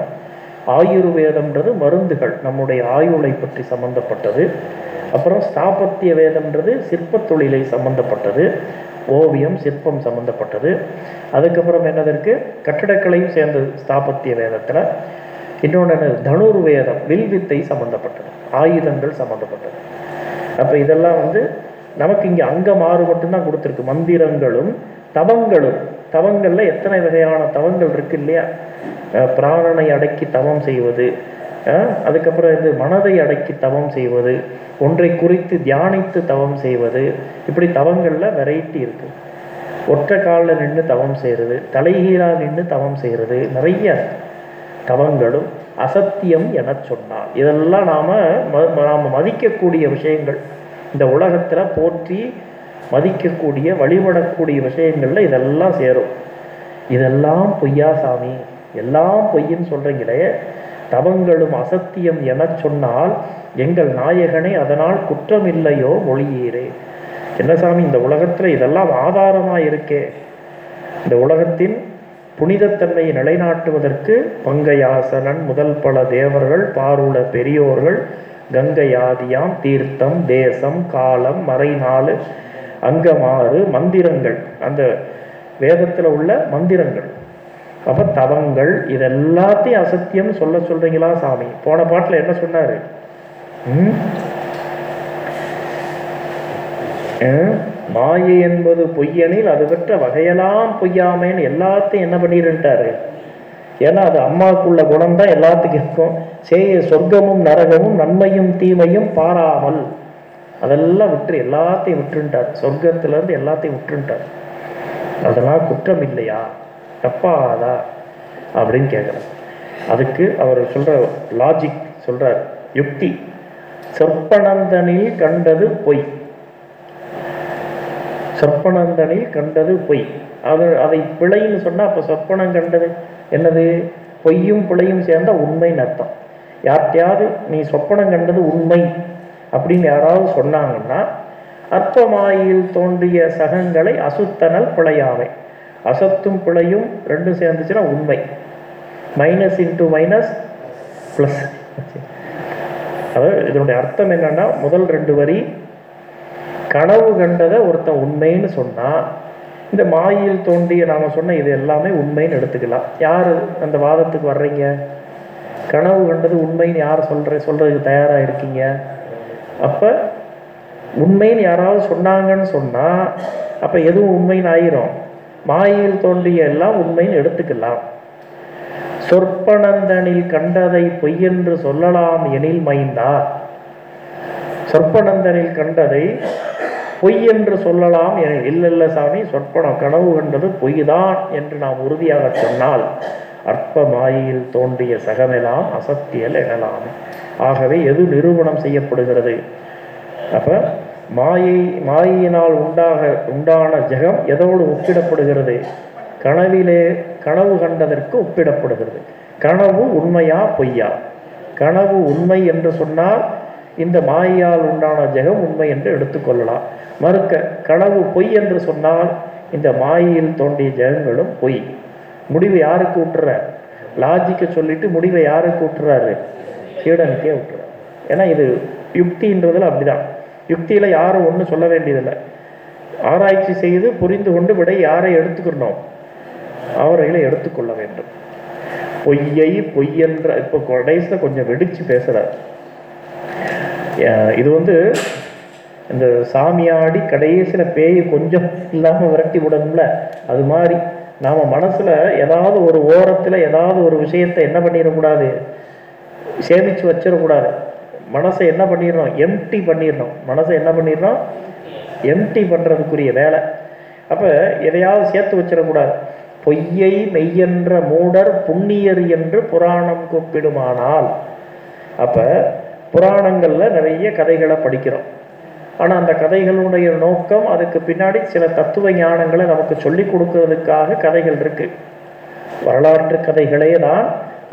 ஆயுர்வேதம்ன்றது மருந்துகள் நம்முடைய ஆயுளை பற்றி சம்பந்தப்பட்டது. அப்புறம் ஸ்தாபத்திய வேதம்ன்றது சிற்பத் தொழிலை சம்பந்தப்பட்டது. ஓவியம் சிற்பம் சம்பந்தப்பட்டது. அதுக்கப்புறம் என்னதற்கு? கட்டடக்கலையும் சேர்ந்தது ஸ்தாபத்திய வேதத்தில் இன்னொன்று தனுர்வேதம் தனுர் வேதம் வில்வித்தை சம்பந்தப்பட்டது. ஆயுதங்கள் சம்பந்தப்பட்டது. அப்போ இதெல்லாம் வந்து நமக்கு இங்கே அங்கம் மாறு மட்டும்தான் கொடுத்துருக்கு. மந்திரங்களும் தவங்களும். தவங்களில் எத்தனை வகையான தவங்கள் இருக்கு இல்லையா? பிராணனை அடக்கி தவம் செய்வது அதுக்கப்புறம் இது மனதை அடக்கி தவம் செய்வது ஒன்றை குறித்து தியானித்து தவம் செய்வது இப்படி தவங்களில் வெரைட்டி இருக்கு. ஒற்றை காலில் நின்று தவம் செய்கிறது தலைகீழாக நின்று தவம் செய்கிறது நிறைய தவங்களும் அசத்தியம் என சொன்னார் இதெல்லாம் நாம் ம- மதிக்கக்கூடிய விஷயங்கள். இந்த உலகத்தில் போற்றி மதிக்கக்கூடிய வழிபடக்கூடிய விஷயங்கள்ல இதெல்லாம் சேரும். இதெல்லாம் பொய்யா சாமி? எல்லாம் பொய்ன்னு சொல்றீங்களே தவங்களும் அசத்தியம் என சொன்னால் எங்கள் நாயகனை அதனால் குற்றம் இல்லையோ மொழியீரே. என்ன சாமி இந்த உலகத்துல இதெல்லாம் ஆதாரமா இருக்கே. இந்த உலகத்தின் புனிதத்தன்மையை நிலைநாட்டுவதற்கு பங்கையாசனன் முதல் பல தேவர்கள் பாருள பெரியோர்கள் கங்கையாதியாம் தீர்த்தம் தேசம் காலம் மறைநாள் அங்கமாறு மந்திரங்கள். அந்த வேதத்தில் உள்ள மந்திரங்கள். அப்போ தவங்கள் இதெல்லாத்தையும் அசத்தியம் சொல்ல சொல்றீங்களா சாமி? போன பாட்டில் என்ன சொன்னாரு? ம்? மாயை என்பது பொய்யெனில் அது பெற்ற வகையெல்லாம் பொய்யாமேன்னு எல்லாத்தையும் என்ன பண்ணிருந்தாரு ஏன்னா அது அம்மாவுக்குள்ள குணம் தான் எல்லாத்துக்கும் இருக்கும். செய்ய சொர்க்கமும் நரகமும் நன்மையும் தீமையும் பாராமல். அதெல்லாம் விட்டு எல்லாத்தையும் விட்டுன்ட்டார் சொர்க்கத்திலேருந்து எல்லாத்தையும் விட்டுன்ட்டார் அதெல்லாம் குற்றம் இல்லையா? தப்பாதா? அப்படின்னு கேட்குறார். அதுக்கு அவர் சொல்கிற லாஜிக் சொல்கிறார் யுக்தி. சொற்பனந்தனில் கண்டது பொய். சொற்பனந்தனில் கண்டது பொய். அது அதை பிழைன்னு சொன்னால் அப்போ சொற்பனம் கண்டது? என்னது? பொய்யும் பிழையும் சேர்ந்தால் உண்மைன்னு அர்த்தம் யார்கிட்டயாவது நீ சொப்பனம் கண்டது உண்மை அப்படின்னு யாராவது சொன்னாங்கன்னா அற்பமாயில் தோன்றிய சகங்களை அசுத்தனல் பிழையாவை. அசத்தும் பிழையும் ரெண்டும் சேர்ந்துச்சுன்னா உண்மை. மைனஸ் இன்டு மைனஸ் ப்ளஸ் அதாவது இதனுடைய அர்த்தம் என்னன்னா முதல் ரெண்டு வரி கனவு கண்டதை ஒருத்தன் உண்மைன்னு சொன்னா இந்த மாயில் தோண்டிய நாம சொன்ன இது எல்லாமே உண்மைன்னு எடுத்துக்கலாம். யாரு அந்த வாதத்துக்கு வர்றீங்க? கனவு கண்டது உண்மைன்னு யார் சொல்ற சொல்றதுக்கு தயாரா இருக்கீங்க? அப்ப உண்மைன்னு யாராவது சொன்னாங்கன்னு சொன்னா அப்ப எதுவும் உண்மைன்னு ஆயிரும். மாயில் தோன்றிய எல்லாம் உண்மைன்னு எடுத்துக்கலாம். சொற்பனந்தனில் கண்டதை பொய்யென்று சொல்லலாம் எனில் மைந்தா. சொற்பனந்தனில் கண்டதை பொய் என்று சொல்லலாம் என இல்லல்ல சாமி சொற்பனம் கனவு கண்டது பொய்தான் என்று நாம் உறுதியாக சொன்னால் அற்ப மாயையில் தோன்றிய சகமெல்லாம் அசத்தியல் எனலாம். ஆகவே எது நிரூபணம் செய்யப்படுகிறது? அப்ப மாயை மாயினால் உண்டாக உண்டான ஜெகம் எதோடு ஒப்பிடப்படுகிறது? கனவிலே கனவு கண்டதற்கு ஒப்பிடப்படுகிறது. கனவு உண்மையா பொய்யா? கனவு உண்மை என்று சொன்னால் இந்த மாயால் உண்டான ஜெகம் உண்மை என்று எடுத்துக்கொள்ளலாம் மறுக்க கனவு பொய் என்று சொன்னால் இந்த மாயில் தோண்டிய ஜெகங்களும் பொய். முடிவு யாருக்கு விட்டுறார் லாஜிக்கை சொல்லிட்டு முடிவை யாருக்கு விட்டுறாரு சீடனுக்கே விட்டுறார் ஏன்னா இது யுக்தின்றதுல அப்படிதான். யுக்தியில யாரும் ஒன்றும் சொல்ல வேண்டியதில்லை. ஆராய்ச்சி செய்து புரிந்து கொண்டு விட யாரை எடுத்துக்கணும்? அவர்களை எடுத்துக்கொள்ள வேண்டும். பொய்யை பொய்யன்ற இப்போ கடைசியில் கொஞ்சம் வெடிச்சு பேசுகிறார் இது வந்து இந்த சாமியாடி கடைசியில் பேய் கொஞ்சம் இல்லாமல் விரட்டி விடணும்ல? அது மாதிரி நாம் மனசில் ஏதாவது ஒரு ஓரத்தில் ஏதாவது ஒரு விஷயத்தை என்ன பண்ணிடக்கூடாது? சேமித்து வச்சிடக்கூடாது. மனசை என்ன பண்ணிடணும்? எம்டி பண்ணிடணும். மனசை என்ன பண்ணிடணும்? எம்டி பண்ணுறதுக்குரிய வேலை. அப்போ எதையாவது சேர்த்து வச்சிடக்கூடாது. பொய்யை மெய்யென்ற மூடர் புண்ணியர் என்று புராணம் கூப்பிடுமானால் அப்போ புராணங்களில் நிறைய கதைகளை படிக்கிறோம். ஆனால் அந்த கதைகளுடைய நோக்கம் அதுக்கு பின்னாடி சில தத்துவ ஞானங்களை நமக்கு சொல்லி கொடுக்கறதுக்காக கதைகள் இருக்குது வரலாற்று கதைகளே தான்.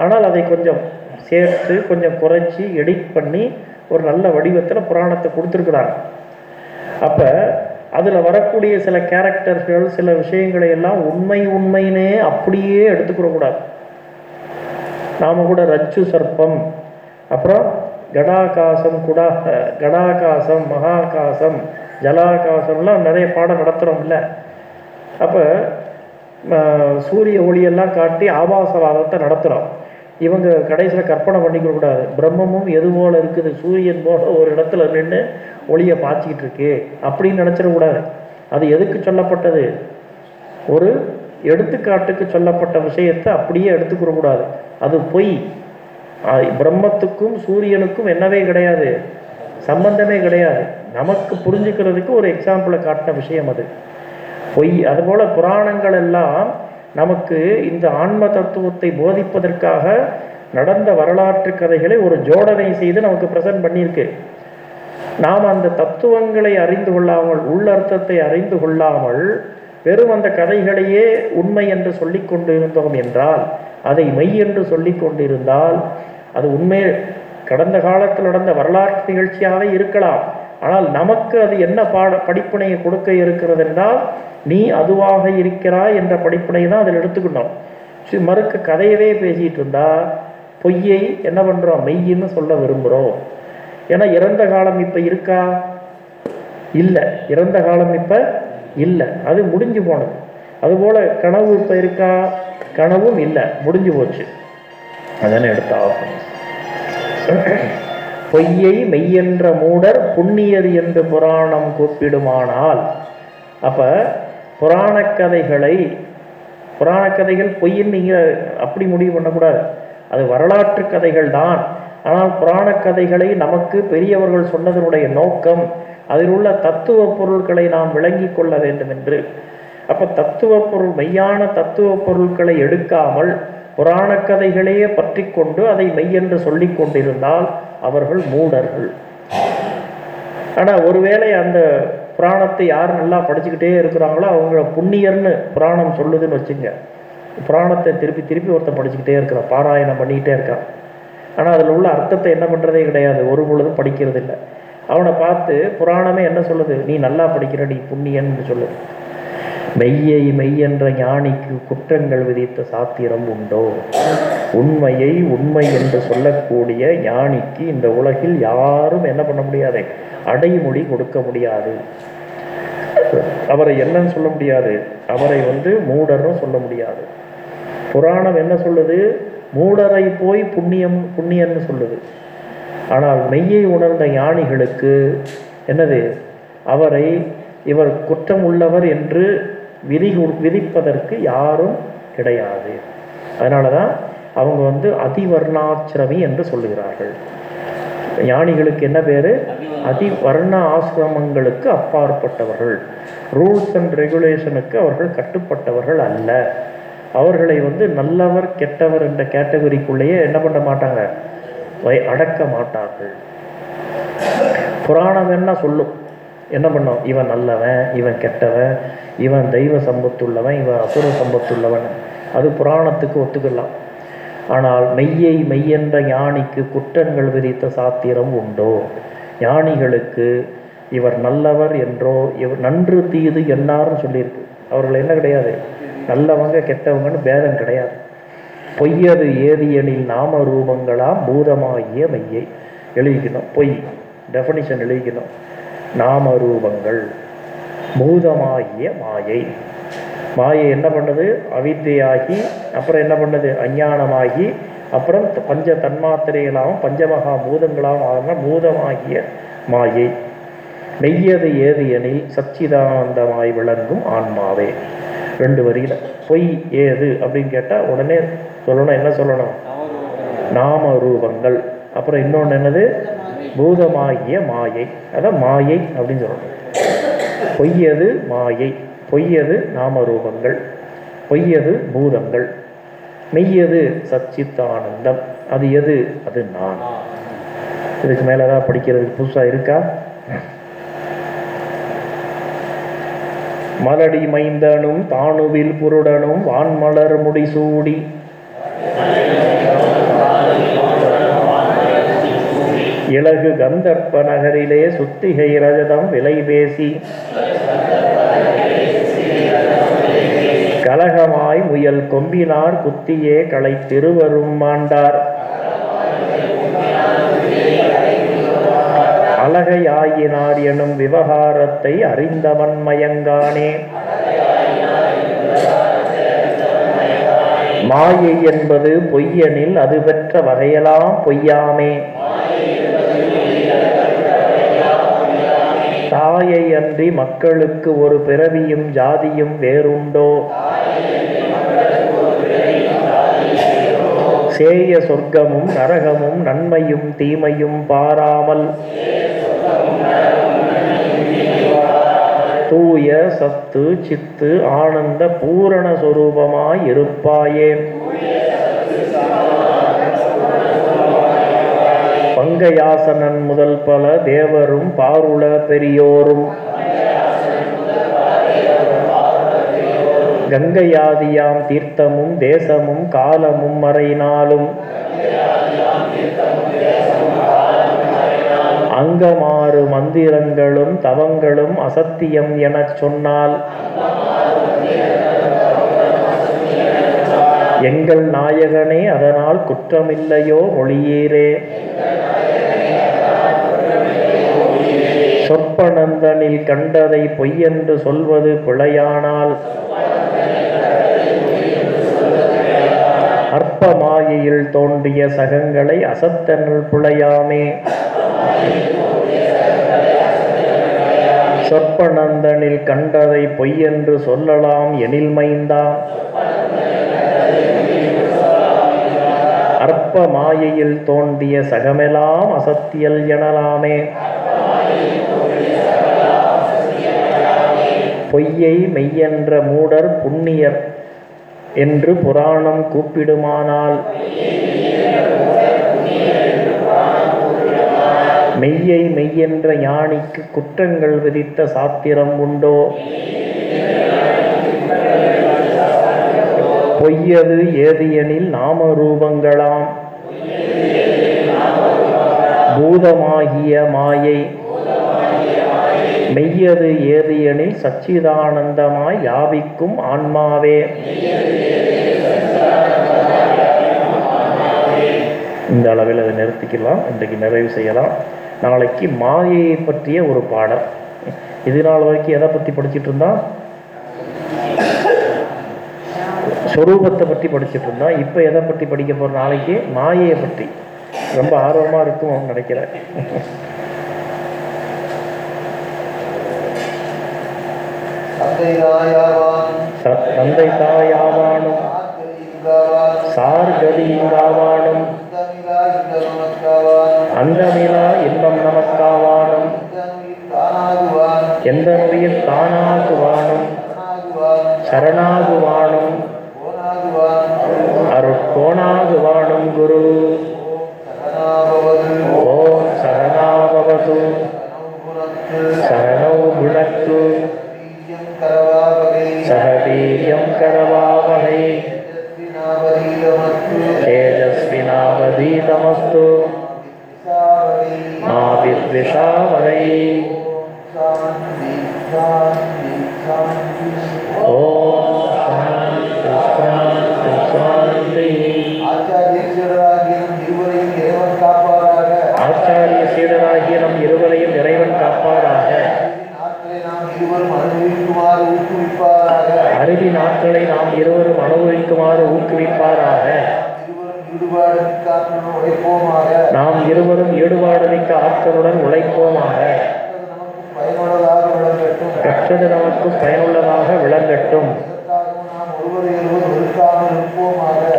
ஆனால் அதை கொஞ்சம் சேர்த்து கொஞ்சம் குறைச்சி எடிட் பண்ணி ஒரு நல்ல வடிவத்தில் புராணத்தை கொடுத்துருக்குறாங்க. அப்போ அதில் வரக்கூடிய சில கேரக்டர்கள் சில விஷயங்களை எல்லாம் உண்மை உண்மைனே அப்படியே எடுத்துக்கிடக்கூடாது நாம் கூட ரச்சு சர்ப்பம் அப்புறம் கடாகாசம் குடா கடாகாசம் மகாகாசம் ஜலாகாசம்லாம் நிறைய பாடம் நடத்துகிறோம்ல அப்போ சூரிய ஒளியெல்லாம் காட்டி ஆபாசவாதத்தை நடத்துகிறோம் இவங்க கடைசியில் கற்பனை பண்ணிக்கக்கூடாது பிரம்மமும் எது போல் இருக்குது? சூரியன் போல ஒரு இடத்துல நின்று ஒளியை பாய்ச்சிக்கிட்டு இருக்கு அப்படின்னு நினச்சிடக்கூடாது அது எதுக்கு சொல்லப்பட்டது? ஒரு எடுத்துக்காட்டுக்கு சொல்லப்பட்ட விஷயத்தை அப்படியே எடுத்துக்கிற அது பொய். பிரம்மத்துக்கும் சூரியனுக்கும் என்னவே கிடையாது. சம்பந்தமே கிடையாது. நமக்கு புரிஞ்சுக்கிறதுக்கு ஒரு எக்ஸாம்பிளை காட்டின விஷயம் அது. பொய் அதுபோல் புராணங்கள் எல்லாம் நமக்கு இந்த ஆன்ம தத்துவத்தை போதிப்பதற்காக நடந்த வரலாற்று கதைகளை ஒரு ஜோடனை செய்து நமக்கு பிரசன்ட் பண்ணியிருக்கு. நாம் அந்த தத்துவங்களை அறிந்து கொள்ளாமல் உள்ளர்த்தத்தை அறிந்து கொள்ளாமல் வெறும் அந்த கதைகளையே உண்மை என்று சொல்லிக் கொண்டிருந்தோம் என்றால் அதை மெய் என்று சொல்லி கொண்டிருந்தால் அது உண்மை கடந்த காலத்தில் நடந்த வரலாற்று நிகழ்ச்சியாகவே இருக்கலாம். ஆனால் நமக்கு அது என்ன பாட படிப்பினையை கொடுக்க இருக்கிறது என்றால் நீ அதுவாக இருக்கிறாய் என்ற படிப்பினை தான் அதில் எடுத்துக்கணும். சரி, மறுக்க கதையவே பேசிட்டு இருந்தா பொய்யை என்ன பண்றோம்? மெய்யின்னு சொல்ல விரும்புகிறோம் ஏன்னா இறந்த காலம் இப்போ இருக்கா? இல்லை. இறந்த காலம் இப்போ இல்லை. அது முடிஞ்சு போனது. அதுபோல் கனவு இப்போ இருக்கா? கனவும் இல்லை. முடிஞ்சு போச்சு. அதெல்லாம் எடுத்தாகும் பொய்யை மெய்யென்ற மூடர் புண்ணியது என்று புராணம் கூப்பிடுமானால் அப்போ புராணக் கதைகளை புராண கதைகள் பொய்ன்னு நீங்கள் அப்படி முடிவு பண்ணக்கூடாது. அது வரலாற்று கதைகள் தான். ஆனால் புராணக் கதைகளை நமக்கு பெரியவர்கள் சொன்னதனுடைய நோக்கம் அதில் உள்ள தத்துவ பொருட்களை நாம் விளங்கி கொள்ள வேண்டும் என்று அப்ப தத்துவ பொருள் மெய்யான தத்துவ பொருட்களை எடுக்காமல் புராணக் கதைகளையே பற்றி கொண்டு அதை மெய்யென்று சொல்லி கொண்டிருந்தால் அவர்கள் மூடர்கள். ஆனா ஒருவேளை அந்த புராணத்தை யார் நல்லா படிச்சுக்கிட்டே இருக்கிறாங்களோ அவங்க புண்ணியர்னு புராணம் சொல்லுதுன்னு வச்சுங்க புராணத்தை திருப்பி திருப்பி ஒருத்தன் படிச்சுக்கிட்டே இருக்கிறான் பாராயணம் பண்ணிக்கிட்டே இருக்கான். ஆனால் அதில் உள்ள அர்த்தத்தை என்ன பண்ணுறதே கிடையாது ஒரு பொழுதும் படிக்கிறது இல்லை அவனை பார்த்து புராணமே என்ன சொல்லுது? நீ நல்லா படிக்கிற நீ புண்ணியன்னு சொல்லுது. மெய்யை மெய்யென்ற ஞானிக்கு குற்றங்கள் விதித்த சாத்திரம் உண்டோ? உண்மையை உண்மை என்று சொல்லக்கூடிய ஞானிக்கு இந்த உலகில் யாரும் என்ன பண்ண முடியாது? அடைமொழி கொடுக்க முடியாது. அவரை என்னன்னு சொல்ல முடியாது. அவரை வந்து மூடரும் சொல்ல முடியாது. புராணம் என்ன சொல்லுது? மூடரை போய் புண்ணியம் புண்ணியன்னு சொல்லுது. ஆனால் மெய்யை உணர்ந்த ஞானிகளுக்கு என்னது? அவரை இவர் குற்றம் உள்ளவர் என்று விதி விதிப்பதற்கு யாரும் கிடையாது. அதனால தான் அவங்க வந்து அதிவர்ணாசிரமி என்று சொல்லுகிறார்கள். ஞானிகளுக்கு என்ன பேர்? அதிவர்ண ஆசிரமங்களுக்கு அப்பாற்பட்டவர்கள். ரூல்ஸ் அண்ட் ரெகுலேஷனுக்கு அவர்கள் கட்டுப்பட்டவர்கள் அல்ல. அவர்களை வந்து நல்லவர் கெட்டவர் என்ற கேட்டகரிக்குள்ளேயே என்ன பண்ண மாட்டாங்க? வை அடக்க மாட்டார்கள். புராணம் என்ன சொல்லும்? என்ன பண்ணும்? இவன் நல்லவன் இவன் கெட்டவன் இவன் தெய்வ சம்பத்துள்ளவன் இவன் அசுர சம்பத்துள்ளவன். அது புராணத்துக்கு ஒத்துக்கலாம். ஆனால் மெய்யை மெய்யென்ற ஞானிக்கு குற்றங்கள் விதித்த சாத்திரம் உண்டோ? ஞானிகளுக்கு இவர் நல்லவர் என்றோ இவர் நன்று தீது என்னார்னு சொல்லியிருக்கு. அவர்கள் என்ன கிடையாது? நல்லவங்க கெட்டவங்கன்னு பேதம் கிடையாது. பொய்யது ஏதியனில் நாம ரூபங்களாம் பூதமாகிய மெய்யை. எழுதிக்கணும். பொய். டெஃபனிஷன் எழுதிக்கணும். நாம ரூபங்கள் பூதமாகிய மாயை. மாயை என்ன பண்ணுது? அவித்தையாகி அப்புறம் என்ன பண்ணுது? அஞ்ஞானமாகி அப்புறம் பஞ்ச தன்மாத்திரைகளாகவும் பஞ்சமகா பூதங்களாகவும் ஆகின பூதமாகிய மாயை. மெய்யது ஏது எனில் சச்சிதானந்தமாய் விளங்கும் ஆன்மாவே. ரெண்டு வரியில பொய் ஏது அப்படின்னு கேட்டால் உடனே சொல்லணும். என்ன சொல்லணும்? நாம ரூபங்கள் அப்புறம் இன்னொன்று என்னது? பூதமாகிய மாயை. அதான் மாயை அப்படின்னு சொல்லணும் பொய்யது மாயை. பொய்யது நாமரூபங்கள். பொய்யது பூதங்கள். மெய்யது சச்சித்தானந்தம் அது எது? அது நான். இதுக்கு மேலே தான் படிக்கிறதுக்கு புதுசாக இருக்கா? மலடி மைந்தனும் தானுவில் புருடனும் வான்மலர் முடிசூடி இலகு கந்தர்ப்ப நகரிலே சுத்திகை ரஜதம் விலை பேசி. கலகமாய் முயல் கொம்பினார் குத்தியே களை திருவரும் மாண்டார். அழகையாயினார் எனும் விவகாரத்தை அறிந்தவன் மயங்கானே மாயை என்பது பொய்யனில் அது பெற்ற வகையெல்லாம் பொய்யாமே. தாயை அன்றி மக்களுக்கு ஒரு பிறவியும் ஜாதியும் வேறுண்டோ? சேய சொர்க்கமும் நரகமும் நன்மையும் தீமையும் பாராமல் தூய சத்து சித்து ஆனந்த பூரண சொரூபமாய் இருப்பாயே. பங்கயாசனன் முதல் பல தேவரும் பாருள பெரியோரும். கங்கையாதியாம் தீர்த்தமும் தேசமும் காலமும் மறைநாளும். அங்கமாறு மந்திரங்களும் தவங்களும் அசத்தியம் எனச் சொன்னால். எங்கள் நாயகனே அதனால் குற்றமில்லையோ மொழியீரே. சொற்பனந்தனில் கண்டதை பொய்யென்று சொல்வது பிழையானால் அற்ப மாயையில் தோன்றிய சகங்களை அசத்தனுள் பிழையாமே. சொற்பனந்தனில் கண்டதை பொய்யென்று சொல்லலாம் எனில் மைந்தான் அற்ப மாயையில் தோன்றிய சகமெல்லாம் அசத்தியல் எனலாமே. பொய்யை மெய்யென்ற மூடர் புண்ணியர் என்று புராணம் கூப்பிடுமானால் மெய்யை மெய்யென்ற ஞானிக்கு குற்றங்கள் விதித்த சாத்திரம் உண்டோ? பொய்யது ஏதியனில் நாம ரூபங்களாம் பூதமாகிய மாயை மெய்யது ஏதியனில் சச்சிதானந்தமாய் யாபிக்கும் ஆன்மாவே. இந்த அளவில் அதை நிறுத்திக்கலாம். இன்றைக்கு நிறைவு செய்யலாம். நாளைக்கு மாயையை பற்றிய ஒரு பாடம் இது நாள் வரைக்கும் எதை பற்றி படிச்சுட்டு இருந்தா? சொரூபத்தை பற்றி படிச்சுட்டு இருந்தோம் இப்போ எதை பற்றி படிக்க போகிற நாளைக்கு? மாயையை பற்றி. ரொம்ப ஆர்வமாக இருக்கும் நினைக்கிறேன். தந்தை தாயாவானும் ஆத்மலிங்காவான் சார்கதியிங்காவானும் அந்தமிலா இன்பம் நமக்காவானும் எந்த நொடியில் தானாகுவானும் சரணாகுவானும் போனாகுவான் அருட்கோணாகுவானும் குரு. ஓம் சரணாபவது. சரணோ குணத்து करवावहै तेजस्विनावधीतमस्तु। मा विद्विषावहै அனுபவிக்குமாறு ஊக்குவிப்பாராக. நாம் இருவரும் ஈடுபாடு மிக்க ஆற்றலுடன் உழைப்போமாக. கற்றது நமக்கு பயனுள்ளதாக விளங்கட்டும்.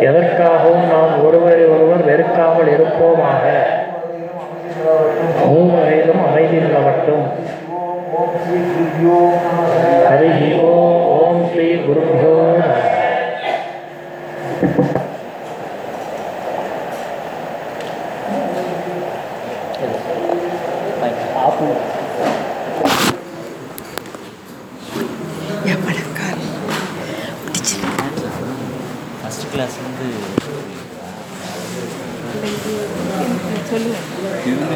எதற்காகவும் நாம் ஒருவரை ஒருவர் வெறுக்காமல் இருப்போமாக. மூவரையிலும் அமைதி நிலவட்டும் ஹரி ஓம் ஸ்ரீ குருபியோ